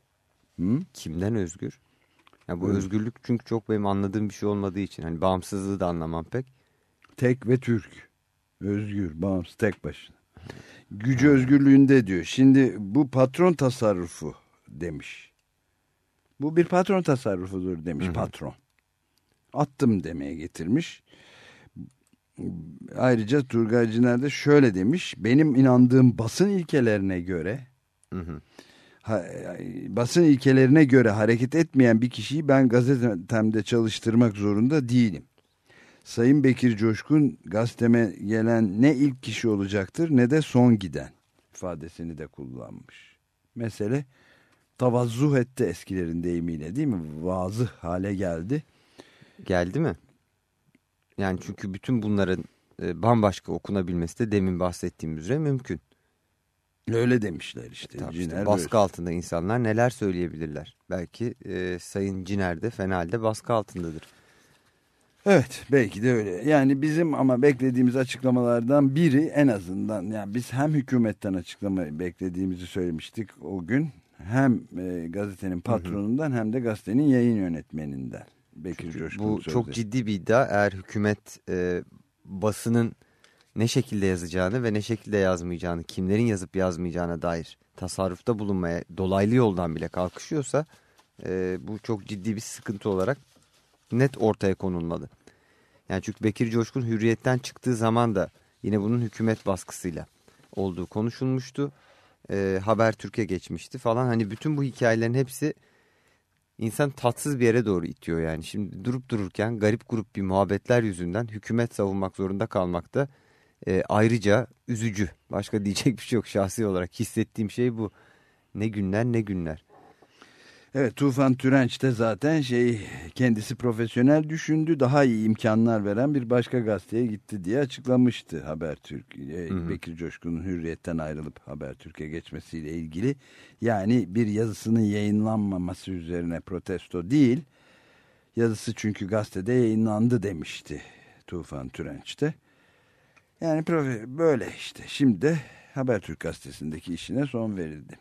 Speaker 2: Hı?
Speaker 3: Kimden özgür? Ya bu
Speaker 2: Hı.
Speaker 3: özgürlük çünkü çok benim anladığım bir şey olmadığı için. Hani bağımsızlığı da anlamam pek.
Speaker 2: Tek ve Türk. Özgür, bağımsız, tek başına. Gücü özgürlüğünde diyor. Şimdi bu patron tasarrufu demiş. Bu bir patron tasarrufudur demiş patron. Attım demeye getirmiş. Ayrıca Turgay Ciner de şöyle demiş. Benim inandığım basın ilkelerine göre
Speaker 3: Hı hı.
Speaker 2: ha- basın ilkelerine göre hareket etmeyen bir kişiyi ben gazetemde çalıştırmak zorunda değilim. Sayın Bekir Coşkun gazeteme gelen ne ilk kişi olacaktır ne de son giden ifadesini de kullanmış. Mesele tavazzuh etti eskilerin deyimiyle değil mi? Vazıh hale geldi.
Speaker 3: Geldi mi? Yani çünkü bütün bunların e, bambaşka okunabilmesi de demin bahsettiğim üzere mümkün.
Speaker 2: Öyle demişler işte.
Speaker 3: Tabii işte baskı
Speaker 2: böyle.
Speaker 3: altında insanlar neler söyleyebilirler? Belki e, Sayın Ciner de fena halde baskı altındadır.
Speaker 2: Evet belki de öyle. Yani bizim ama beklediğimiz açıklamalardan biri en azından yani biz hem hükümetten açıklama beklediğimizi söylemiştik o gün. Hem e, gazetenin patronundan hem de gazetenin yayın yönetmeninden. Bekir Coşkun
Speaker 3: Bu çok
Speaker 2: sözleri.
Speaker 3: ciddi bir iddia. Eğer hükümet e, basının ne şekilde yazacağını ve ne şekilde yazmayacağını, kimlerin yazıp yazmayacağına dair tasarrufta bulunmaya dolaylı yoldan bile kalkışıyorsa e, bu çok ciddi bir sıkıntı olarak net ortaya konulmalı. Yani çünkü Bekir Coşkun hürriyetten çıktığı zaman da yine bunun hükümet baskısıyla olduğu konuşulmuştu. E, Habertürk'e geçmişti falan. Hani bütün bu hikayelerin hepsi insan tatsız bir yere doğru itiyor yani. Şimdi durup dururken garip grup bir muhabbetler yüzünden hükümet savunmak zorunda kalmak da e, ayrıca üzücü. Başka diyecek bir şey yok şahsi olarak hissettiğim şey bu. Ne günler ne günler.
Speaker 2: Evet Tufan Türenç de zaten şey kendisi profesyonel düşündü daha iyi imkanlar veren bir başka gazeteye gitti diye açıklamıştı Habertürk. E,
Speaker 3: Hı hı.
Speaker 2: Bekir Coşkun'un hürriyetten ayrılıp Habertürk'e geçmesiyle ilgili yani bir yazısının yayınlanmaması üzerine protesto değil yazısı çünkü gazetede yayınlandı demişti Tufan Türenç de. Yani böyle işte şimdi Habertürk gazetesindeki işine son verildi.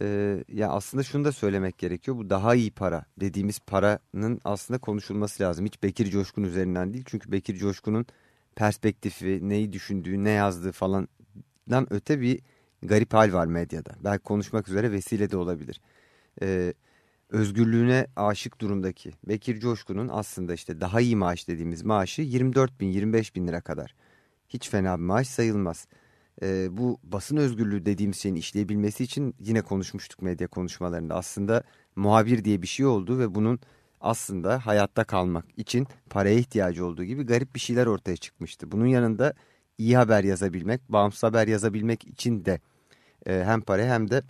Speaker 3: Ee, ya aslında şunu da söylemek gerekiyor. Bu daha iyi para dediğimiz paranın aslında konuşulması lazım. Hiç Bekir Coşkun üzerinden değil. Çünkü Bekir Coşkun'un perspektifi, neyi düşündüğü, ne yazdığı falandan öte bir garip hal var medyada. Belki konuşmak üzere vesile de olabilir. Ee, özgürlüğüne aşık durumdaki Bekir Coşkun'un aslında işte daha iyi maaş dediğimiz maaşı 24 bin 25 bin lira kadar. Hiç fena bir maaş sayılmaz. Ee, bu basın özgürlüğü dediğimiz şeyin işleyebilmesi için yine konuşmuştuk medya konuşmalarında. Aslında muhabir diye bir şey oldu ve bunun aslında hayatta kalmak için paraya ihtiyacı olduğu gibi garip bir şeyler ortaya çıkmıştı. Bunun yanında iyi haber yazabilmek, bağımsız haber yazabilmek için de e, hem paraya hem de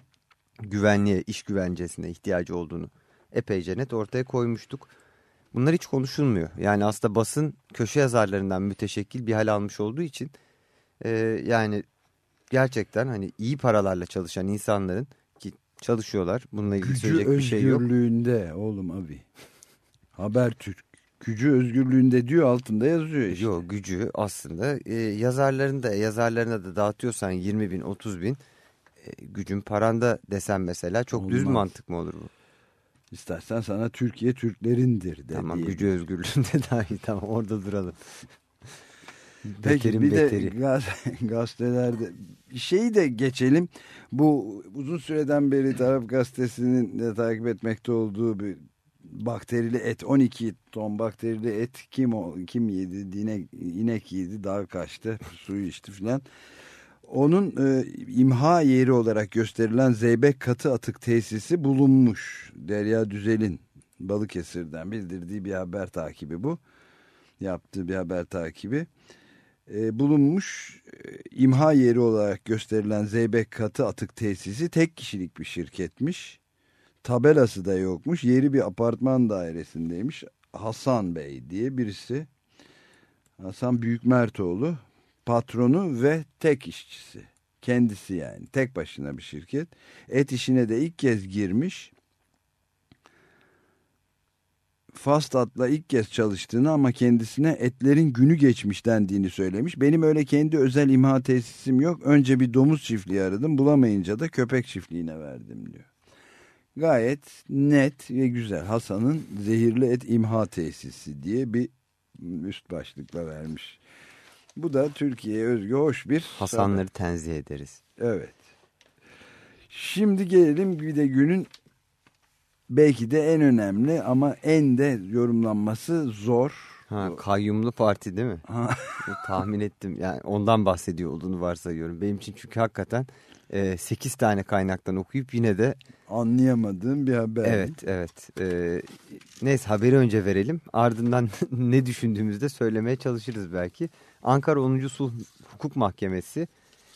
Speaker 3: güvenliğe, iş güvencesine ihtiyacı olduğunu epeyce net ortaya koymuştuk. Bunlar hiç konuşulmuyor. Yani aslında basın köşe yazarlarından müteşekkil bir hal almış olduğu için e, yani gerçekten hani iyi paralarla çalışan insanların ki çalışıyorlar. Bununla ilgili
Speaker 2: Gücü
Speaker 3: söyleyecek bir şey yok.
Speaker 2: özgürlüğünde oğlum abi. Habertürk. Gücü özgürlüğünde diyor altında yazıyor işte.
Speaker 3: Yok gücü aslında e, yazarların da yazarlarına da dağıtıyorsan 20 bin 30 bin e, gücün paranda desen mesela çok düz
Speaker 2: Olmaz.
Speaker 3: mantık mı olur bu?
Speaker 2: İstersen sana Türkiye Türklerindir de
Speaker 3: Tamam
Speaker 2: diye.
Speaker 3: gücü özgürlüğünde *laughs* dahi tamam orada duralım.
Speaker 2: Peki bir
Speaker 3: beteri.
Speaker 2: de *laughs* gaz, gazetelerde şeyi de geçelim. Bu uzun süreden beri Taraf Gazetesi'nin de takip etmekte olduğu bir bakterili et 12 ton bakterili et kim o kim yedi inek, inek yedi dağ kaçtı suyu içti filan. Onun e, imha yeri olarak gösterilen Zeybek katı atık tesisi bulunmuş. Derya Düzel'in Balıkesir'den bildirdiği bir haber takibi bu. Yaptığı bir haber takibi e, bulunmuş e, imha yeri olarak gösterilen Zeybek Katı Atık Tesisi tek kişilik bir şirketmiş. Tabelası da yokmuş. Yeri bir apartman dairesindeymiş. Hasan Bey diye birisi. Hasan Büyükmertoğlu patronu ve tek işçisi. Kendisi yani tek başına bir şirket. Et işine de ilk kez girmiş. Fastat'la ilk kez çalıştığını ama kendisine etlerin günü geçmiş dendiğini söylemiş. Benim öyle kendi özel imha tesisim yok. Önce bir domuz çiftliği aradım. Bulamayınca da köpek çiftliğine verdim diyor. Gayet net ve güzel. Hasan'ın zehirli et imha tesisi diye bir üst başlıkla vermiş. Bu da Türkiye'ye özgü hoş bir
Speaker 3: Hasanları tenzih ederiz.
Speaker 2: Evet. Şimdi gelelim bir de günün belki de en önemli ama en de yorumlanması zor.
Speaker 3: Ha, kayyumlu parti değil mi? *laughs* Tahmin ettim. Yani ondan bahsediyor olduğunu varsayıyorum. Benim için çünkü hakikaten e, 8 tane kaynaktan okuyup yine de
Speaker 2: Anlayamadığım bir haber.
Speaker 3: Evet, evet. Ee, neyse haberi önce verelim. Ardından *laughs* ne düşündüğümüzü de söylemeye çalışırız belki. Ankara 10. Sulh Hukuk Mahkemesi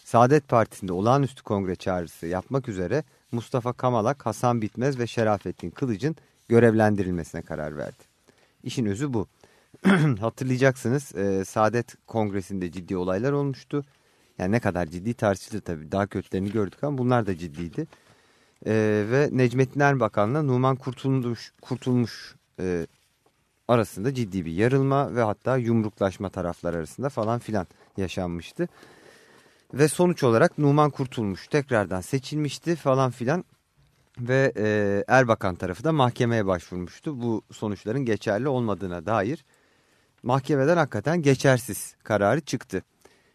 Speaker 3: Saadet Partisi'nde olağanüstü kongre çağrısı yapmak üzere Mustafa Kamalak, Hasan Bitmez ve Şerafettin Kılıç'ın görevlendirilmesine karar verdi. İşin özü bu. *clears throat* Hatırlayacaksınız e, Saadet Kongresi'nde ciddi olaylar olmuştu. Yani ne kadar ciddi tartışılır tabii. Daha kötülerini gördük ama bunlar da ciddiydi. Ee, ve Necmettin Erbakan'la Numan Kurtulmuş, Kurtulmuş e, arasında ciddi bir yarılma ve hatta yumruklaşma taraflar arasında falan filan yaşanmıştı. Ve sonuç olarak Numan Kurtulmuş tekrardan seçilmişti falan filan ve e, Erbakan tarafı da mahkemeye başvurmuştu. Bu sonuçların geçerli olmadığına dair mahkemeden hakikaten geçersiz kararı çıktı.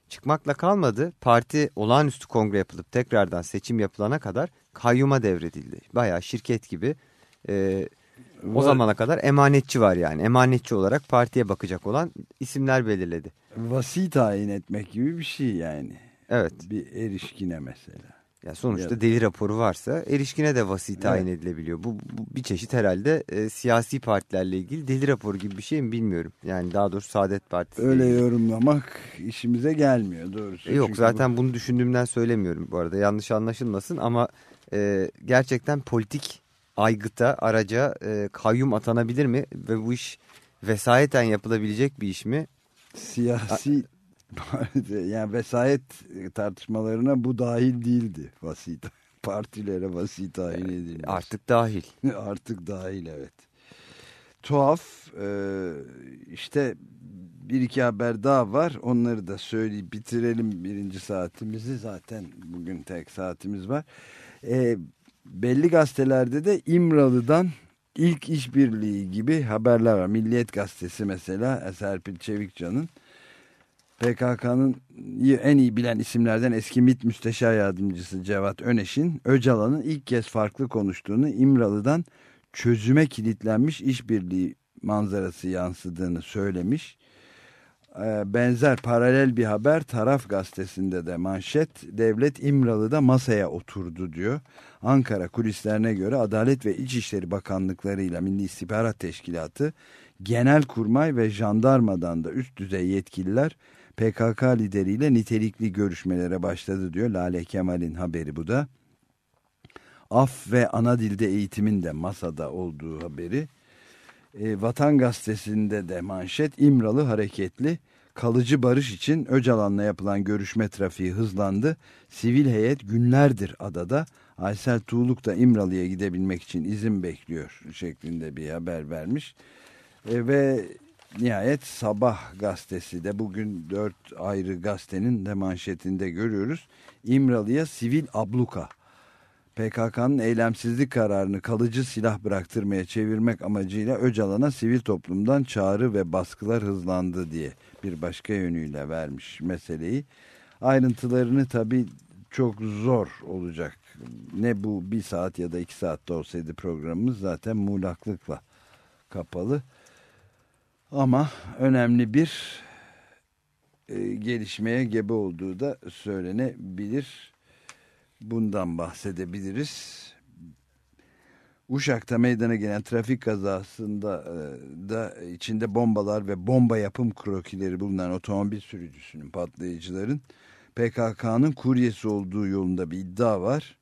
Speaker 3: Çıkmakla kalmadı. Parti olağanüstü kongre yapılıp tekrardan seçim yapılana kadar kayyuma devredildi. Bayağı şirket gibi e, o
Speaker 2: Var-
Speaker 3: zamana kadar emanetçi var yani. Emanetçi olarak partiye bakacak olan isimler belirledi.
Speaker 2: Vasi tayin etmek gibi bir şey yani.
Speaker 3: Evet.
Speaker 2: Bir erişkine mesela.
Speaker 3: Ya sonuçta
Speaker 2: Ya-
Speaker 3: deli raporu varsa erişkine de vasi tayin
Speaker 2: Evet.
Speaker 3: edilebiliyor. Bu, bu bir çeşit herhalde e, siyasi partilerle ilgili deli raporu gibi bir şey mi bilmiyorum. Yani daha doğrusu Saadet Partisi.
Speaker 2: Öyle yorumlamak işimize gelmiyor doğrusu.
Speaker 3: E, Yok
Speaker 2: Çünkü
Speaker 3: zaten bunu düşündüğümden söylemiyorum bu arada yanlış anlaşılmasın ama e, gerçekten politik aygıta, araca e, kayyum atanabilir mi? Ve bu iş vesayeten yapılabilecek bir iş mi?
Speaker 2: Siyasi *laughs* yani vesayet tartışmalarına bu dahil değildi vasita. *laughs* Partilere vasit tayin edilmiş.
Speaker 3: Artık dahil. *laughs*
Speaker 2: Artık dahil evet. Tuhaf e, işte bir iki haber daha var. Onları da söyleyip bitirelim birinci saatimizi. Zaten bugün tek saatimiz var. E, belli gazetelerde de İmralı'dan ilk işbirliği gibi haberler var. Milliyet gazetesi mesela Serpil Çevikcan'ın PKK'nın en iyi bilen isimlerden eski MİT Müsteşar Yardımcısı Cevat Öneş'in Öcalan'ın ilk kez farklı konuştuğunu İmralı'dan çözüme kilitlenmiş işbirliği manzarası yansıdığını söylemiş. Ee, benzer paralel bir haber Taraf gazetesinde de manşet devlet İmralı'da masaya oturdu diyor. Ankara kulislerine göre Adalet ve İçişleri Bakanlıkları ile Milli İstihbarat Teşkilatı Genelkurmay ve jandarmadan da üst düzey yetkililer PKK lideriyle nitelikli görüşmelere başladı diyor. Lale Kemal'in haberi bu da. Af ve ana dilde eğitimin de masada olduğu haberi. E, Vatan Gazetesi'nde de manşet İmralı hareketli kalıcı barış için Öcalan'la yapılan görüşme trafiği hızlandı. Sivil heyet günlerdir adada. Aysel Tuğluk da İmralı'ya gidebilmek için izin bekliyor şeklinde bir haber vermiş. E, ve nihayet Sabah gazetesi de bugün dört ayrı gazetenin de manşetinde görüyoruz. İmralı'ya sivil abluka. PKK'nın eylemsizlik kararını kalıcı silah bıraktırmaya çevirmek amacıyla Öcalan'a sivil toplumdan çağrı ve baskılar hızlandı diye bir başka yönüyle vermiş meseleyi. Ayrıntılarını tabii çok zor olacak. Ne bu bir saat ya da iki saatte olsaydı programımız zaten muğlaklıkla kapalı. Ama önemli bir e, gelişmeye gebe olduğu da söylenebilir. Bundan bahsedebiliriz. Uşak'ta meydana gelen trafik kazasında e, da içinde bombalar ve bomba yapım krokileri bulunan otomobil sürücüsünün patlayıcıların PKK'nın kuryesi olduğu yolunda bir iddia var.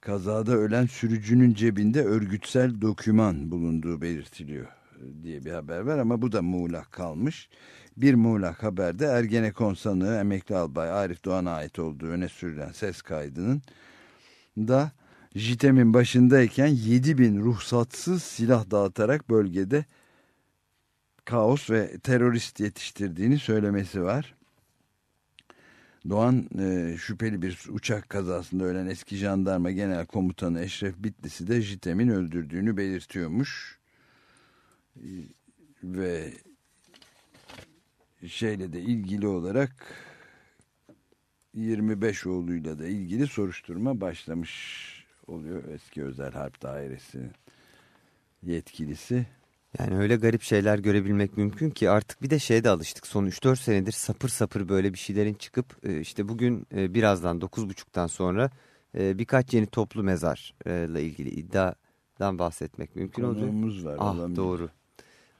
Speaker 2: Kazada ölen sürücünün cebinde örgütsel doküman bulunduğu belirtiliyor diye bir haber var ama bu da muğlak kalmış. Bir muğlak haberde Ergenekon sanığı emekli albay Arif Doğan'a ait olduğu öne sürülen ses kaydının da JITEM'in başındayken 7 bin ruhsatsız silah dağıtarak bölgede kaos ve terörist yetiştirdiğini söylemesi var. Doğan e, şüpheli bir uçak kazasında ölen eski jandarma genel komutanı Eşref Bitlis'i de JITEM'in öldürdüğünü belirtiyormuş ve şeyle de ilgili olarak 25 oğluyla da ilgili soruşturma başlamış oluyor eski özel harp dairesi yetkilisi.
Speaker 3: Yani öyle garip şeyler görebilmek mümkün ki artık bir de şeye de alıştık. Son 3-4 senedir sapır sapır böyle bir şeylerin çıkıp e, işte bugün e, birazdan 9.30'dan sonra e, birkaç yeni toplu mezarla ilgili iddiadan bahsetmek mümkün olacak.
Speaker 2: Konuğumuz var.
Speaker 3: Ah
Speaker 2: olamıyor.
Speaker 3: doğru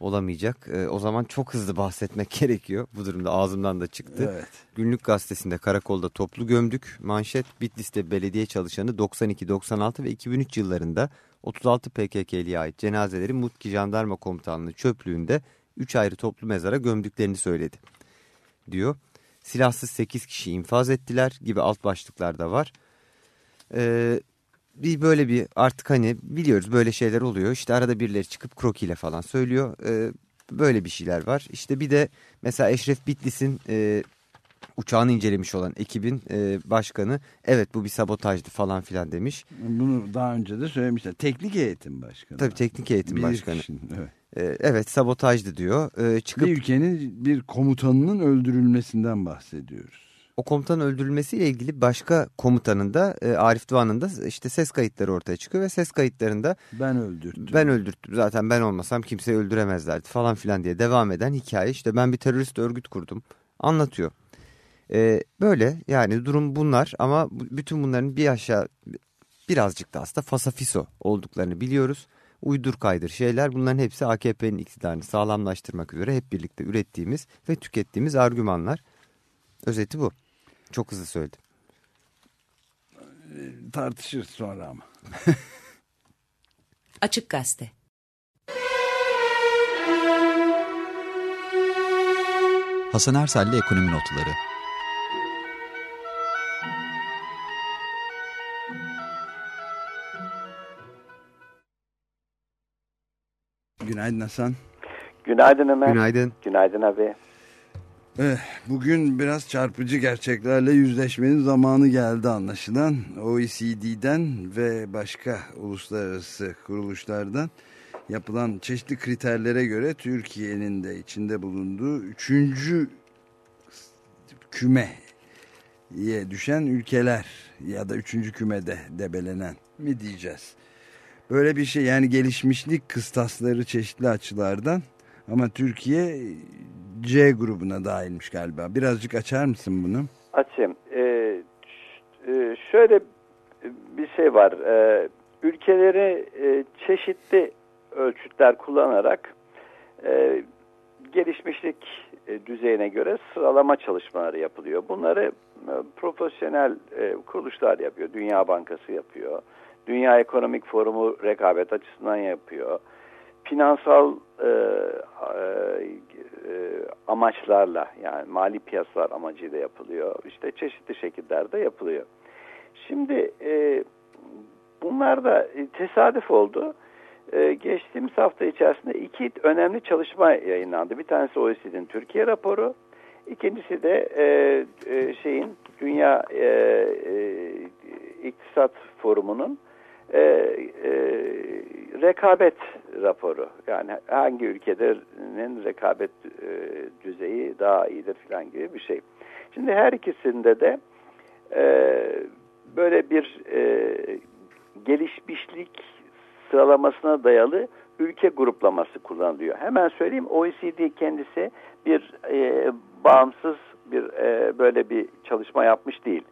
Speaker 3: olamayacak. E, o zaman çok hızlı bahsetmek *laughs* gerekiyor. Bu durumda ağzımdan da çıktı.
Speaker 2: Evet.
Speaker 3: Günlük gazetesinde karakolda toplu gömdük. Manşet Bitlis'te belediye çalışanı 92, 96 ve 2003 yıllarında 36 PKK'liye ait cenazeleri Mutki Jandarma Komutanlığı çöplüğünde 3 ayrı toplu mezara gömdüklerini söyledi. Diyor. Silahsız 8 kişi infaz ettiler gibi alt başlıklar da var. Ee, bir böyle bir artık hani biliyoruz böyle şeyler oluyor. İşte arada birileri çıkıp krokiyle falan söylüyor. Ee, böyle bir şeyler var. İşte bir de mesela Eşref Bitlis'in e, uçağını incelemiş olan ekibin e, başkanı evet bu bir sabotajdı falan filan demiş.
Speaker 2: Bunu daha önce de söylemişler. Teknik eğitim başkanı.
Speaker 3: Tabii teknik eğitim
Speaker 2: Bir
Speaker 3: başkanı.
Speaker 2: kişinin, evet.
Speaker 3: E, evet sabotajdı diyor. E, çıkıp
Speaker 2: Bir ülkenin bir komutanının öldürülmesinden bahsediyoruz.
Speaker 3: O komutanın öldürülmesiyle ilgili başka komutanın da e, Arif Doğan'ın da işte ses kayıtları ortaya çıkıyor ve ses kayıtlarında
Speaker 2: Ben öldürttüm.
Speaker 3: ben öldürttüm zaten ben olmasam kimseyi öldüremezlerdi falan filan diye devam eden hikaye işte ben bir terörist örgüt kurdum anlatıyor. E, böyle yani durum bunlar ama bütün bunların bir aşağı birazcık da aslında fasafiso olduklarını biliyoruz. Uydur kaydır şeyler bunların hepsi AKP'nin iktidarını sağlamlaştırmak üzere hep birlikte ürettiğimiz ve tükettiğimiz argümanlar. Özeti bu. Çok hızlı söyledim.
Speaker 2: Tartışırız sonra ama. *laughs*
Speaker 9: Açık Gazete
Speaker 10: Hasan Ersel'le Ekonomi Notları
Speaker 2: Günaydın Hasan.
Speaker 11: Günaydın Ömer.
Speaker 3: Günaydın.
Speaker 11: Günaydın abi.
Speaker 2: Eh, bugün biraz çarpıcı gerçeklerle yüzleşmenin zamanı geldi anlaşılan. OECD'den ve başka uluslararası kuruluşlardan yapılan çeşitli kriterlere göre Türkiye'nin de içinde bulunduğu üçüncü kümeye düşen ülkeler ya da üçüncü kümede debelenen mi diyeceğiz. Böyle bir şey yani gelişmişlik kıstasları çeşitli açılardan ama Türkiye C grubuna dahilmiş galiba. Birazcık açar mısın bunu?
Speaker 11: Açayım. Ee, e, şöyle bir şey var. Ee, ülkeleri e, çeşitli ölçütler kullanarak e, gelişmişlik e, düzeyine göre sıralama çalışmaları yapılıyor. Bunları e, profesyonel e, kuruluşlar yapıyor. Dünya Bankası yapıyor. Dünya Ekonomik Forumu rekabet açısından yapıyor. Finansal e, e, amaçlarla yani mali piyasalar amacıyla yapılıyor. İşte çeşitli şekillerde yapılıyor. Şimdi e, bunlar da tesadüf oldu. E, geçtiğimiz hafta içerisinde iki önemli çalışma yayınlandı. Bir tanesi OECD'nin Türkiye raporu. İkincisi de e, e, şeyin Dünya e, e, İktisat Forumu'nun e, e, rekabet raporu. Yani hangi ülkelerin rekabet e, düzeyi daha iyidir falan gibi bir şey. Şimdi her ikisinde de e, böyle bir e, gelişmişlik sıralamasına dayalı ülke gruplaması kullanılıyor. Hemen söyleyeyim OECD kendisi bir e, bağımsız bir e, böyle bir çalışma yapmış değil.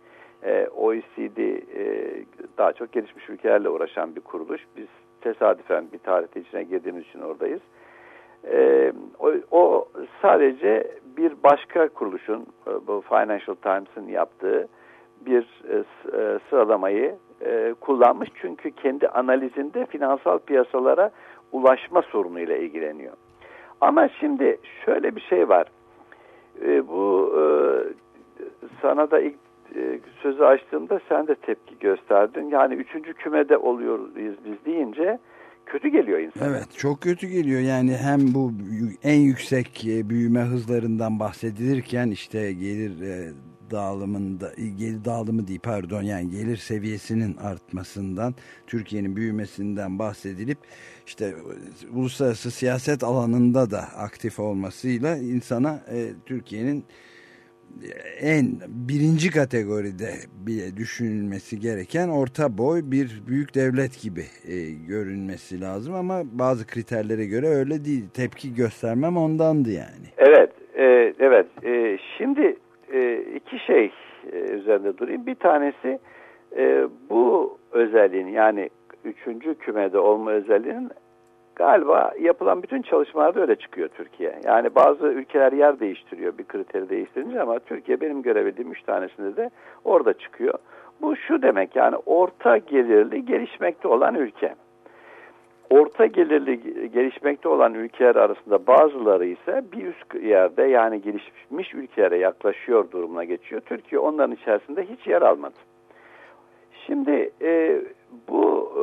Speaker 11: E, OECD e, daha çok gelişmiş ülkelerle uğraşan bir kuruluş. Biz tesadüfen bir tarihte içine girdiğimiz için oradayız. E, o, sadece bir başka kuruluşun, bu Financial Times'ın yaptığı bir sıralamayı kullanmış. Çünkü kendi analizinde finansal piyasalara ulaşma sorunuyla ilgileniyor. Ama şimdi şöyle bir şey var. Bu sana da ilk e, sözü açtığımda sen de tepki gösterdin. Yani üçüncü kümede oluyoruz biz deyince kötü geliyor insana.
Speaker 2: Evet çok kötü geliyor yani hem bu en yüksek e, büyüme hızlarından bahsedilirken işte gelir e, dağılımında gelir dağılımı değil pardon yani gelir seviyesinin artmasından Türkiye'nin büyümesinden bahsedilip işte uluslararası siyaset alanında da aktif olmasıyla insana e, Türkiye'nin en birinci kategoride bile düşünülmesi gereken orta boy bir büyük devlet gibi e, görünmesi lazım ama bazı kriterlere göre öyle değil. Tepki göstermem ondandı yani.
Speaker 11: Evet, e, evet. E, şimdi e, iki şey e, üzerinde durayım. Bir tanesi e, bu özelliğin yani üçüncü kümede olma özelliğinin galiba yapılan bütün çalışmalarda öyle çıkıyor Türkiye. Yani bazı ülkeler yer değiştiriyor bir kriteri değiştirince ama Türkiye benim görebildiğim üç tanesinde de orada çıkıyor. Bu şu demek yani orta gelirli gelişmekte olan ülke. Orta gelirli gelişmekte olan ülkeler arasında bazıları ise bir üst yerde yani gelişmiş ülkelere yaklaşıyor durumuna geçiyor. Türkiye onların içerisinde hiç yer almadı. Şimdi e, bu e,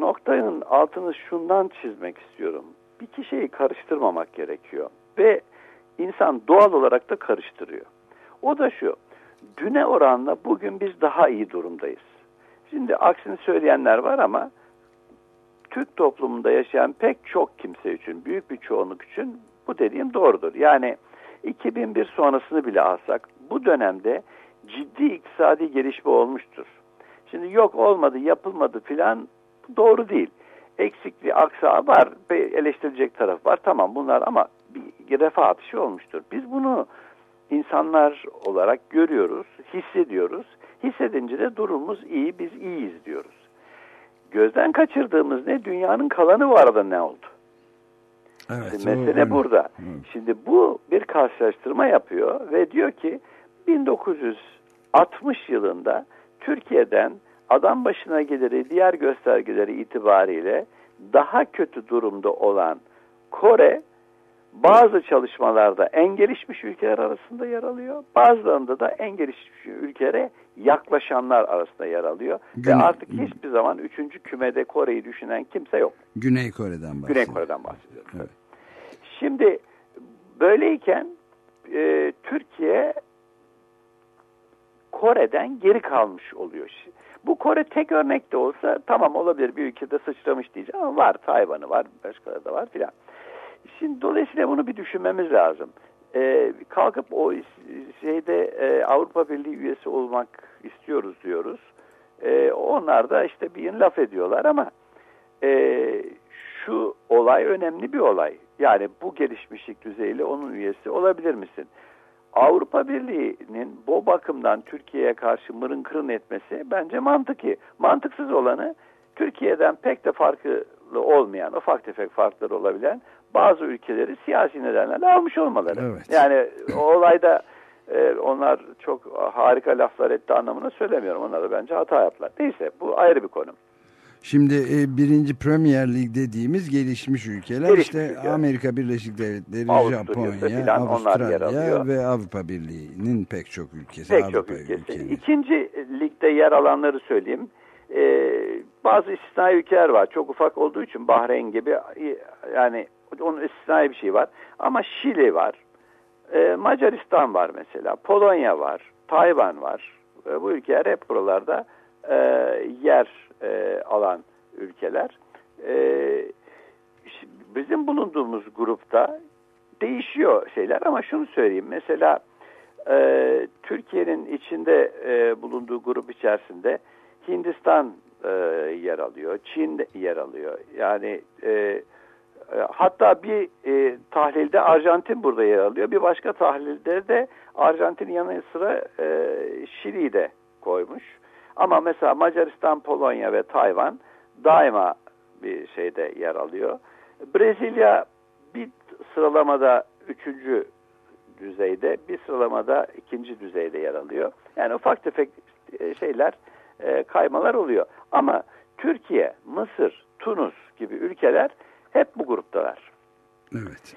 Speaker 11: noktanın altını şundan çizmek istiyorum. Bir kişiyi karıştırmamak gerekiyor. Ve insan doğal olarak da karıştırıyor. O da şu, düne oranla bugün biz daha iyi durumdayız. Şimdi aksini söyleyenler var ama Türk toplumunda yaşayan pek çok kimse için, büyük bir çoğunluk için bu dediğim doğrudur. Yani 2001 sonrasını bile alsak bu dönemde ciddi iktisadi gelişme olmuştur. Şimdi yok olmadı, yapılmadı filan doğru değil. Eksikliği, aksağı var, eleştirilecek taraf var. Tamam bunlar ama bir refah atışı olmuştur. Biz bunu insanlar olarak görüyoruz, hissediyoruz. Hissedince de durumumuz iyi, biz iyiyiz diyoruz. Gözden kaçırdığımız ne? Dünyanın kalanı bu arada ne oldu?
Speaker 2: Evet,
Speaker 11: Şimdi mesele
Speaker 2: o,
Speaker 11: burada.
Speaker 2: Evet.
Speaker 11: Şimdi bu bir karşılaştırma yapıyor ve diyor ki 1960 yılında Türkiye'den adam başına geliri diğer göstergeleri itibariyle daha kötü durumda olan Kore bazı çalışmalarda en gelişmiş ülkeler arasında yer alıyor. Bazılarında da en gelişmiş ülkelere yaklaşanlar arasında yer alıyor. Ve
Speaker 2: Güney-
Speaker 11: artık hiçbir zaman üçüncü kümede Kore'yi düşünen kimse yok.
Speaker 2: Güney Kore'den bahsediyor.
Speaker 11: Güney Kore'den bahsediyoruz.
Speaker 2: Evet.
Speaker 11: Şimdi böyleyken e, Türkiye Kore'den geri kalmış oluyor. Bu Kore tek örnek de olsa tamam olabilir bir ülkede sıçramış diyeceğim ama var Tayvan'ı var başkaları da var filan. Şimdi dolayısıyla bunu bir düşünmemiz lazım. Ee, kalkıp o şeyde e, Avrupa Birliği üyesi olmak istiyoruz diyoruz. Ee, onlar da işte bir laf ediyorlar ama e, şu olay önemli bir olay. Yani bu gelişmişlik düzeyiyle onun üyesi olabilir misin? Avrupa Birliği'nin bu bakımdan Türkiye'ye karşı mırın kırın etmesi bence mantıki. Mantıksız olanı Türkiye'den pek de farklı olmayan, ufak tefek farkları olabilen bazı ülkeleri siyasi nedenlerle almış olmaları.
Speaker 2: Evet.
Speaker 11: Yani o olayda e, onlar çok harika laflar etti anlamına söylemiyorum. Onlar da bence hata yaptılar. Neyse bu ayrı bir konu.
Speaker 2: Şimdi e, birinci Premier Lig dediğimiz gelişmiş ülkeler
Speaker 11: Gelişmiş
Speaker 2: işte
Speaker 11: ülkeler.
Speaker 2: Amerika Birleşik Devletleri,
Speaker 11: Avusturya'sı
Speaker 2: Japonya,
Speaker 11: filan
Speaker 2: Avustralya ve Avrupa Birliği'nin pek çok ülkesi.
Speaker 11: Pek
Speaker 2: Avrupa
Speaker 11: çok ülkesi.
Speaker 2: ülkeleri.
Speaker 11: İkinci ligde yer alanları söyleyeyim. Ee, bazı istisnai ülkeler var. Çok ufak olduğu için Bahreyn gibi yani onun istisnai bir şey var. Ama Şili var. Ee, Macaristan var mesela. Polonya var. Tayvan var. Ee, bu ülkeler hep buralarda e, yer e, alan ülkeler. Şi- bizim bulunduğumuz grupta değişiyor şeyler ama şunu söyleyeyim. Mesela e, Türkiye'nin içinde e, bulunduğu grup içerisinde Hindistan e, yer alıyor, Çin yer alıyor. Yani e, e, hatta bir e, tahlilde Arjantin burada yer alıyor. Bir başka tahlilde de Arjantin yanı sıra e, Şili'yi de koymuş. Ama mesela Macaristan, Polonya ve Tayvan daima bir şeyde yer alıyor. Brezilya bir sıralamada üçüncü düzeyde, bir sıralamada ikinci düzeyde yer alıyor. Yani ufak tefek e, şeyler, e, kaymalar oluyor. Ama Türkiye, Mısır, Tunus gibi ülkeler hep bu gruptalar.
Speaker 2: Evet.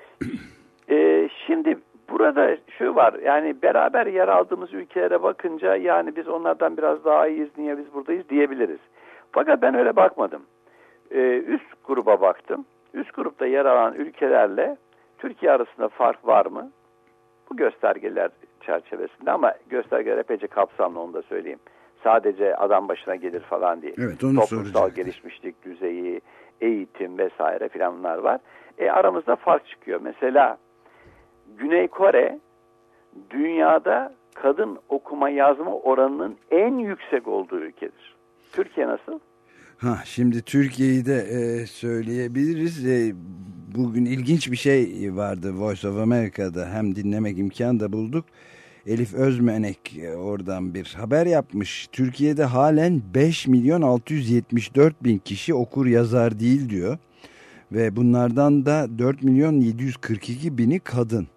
Speaker 11: Ee, şimdi burada şu var yani beraber yer aldığımız ülkelere bakınca yani biz onlardan biraz daha iyiyiz niye biz buradayız diyebiliriz. Fakat ben öyle bakmadım. Ee, üst gruba baktım. Üst grupta yer alan ülkelerle Türkiye arasında fark var mı? Bu göstergeler çerçevesinde ama göstergeler epeyce kapsamlı onu da söyleyeyim. Sadece adam başına gelir falan değil.
Speaker 2: Evet, onu
Speaker 11: Toplumsal
Speaker 2: soracaktım.
Speaker 11: gelişmişlik düzeyi, eğitim vesaire filan bunlar var. E, aramızda fark çıkıyor. Mesela Güney Kore dünyada kadın okuma yazma oranının en yüksek olduğu ülkedir. Türkiye nasıl?
Speaker 2: Ha, şimdi Türkiye'yi de e, söyleyebiliriz. E, bugün ilginç bir şey vardı Voice of America'da. Hem dinlemek imkanı da bulduk. Elif Özmenek e, oradan bir haber yapmış. Türkiye'de halen 5 milyon 674 bin kişi okur yazar değil diyor. Ve bunlardan da 4 milyon 742 bini kadın.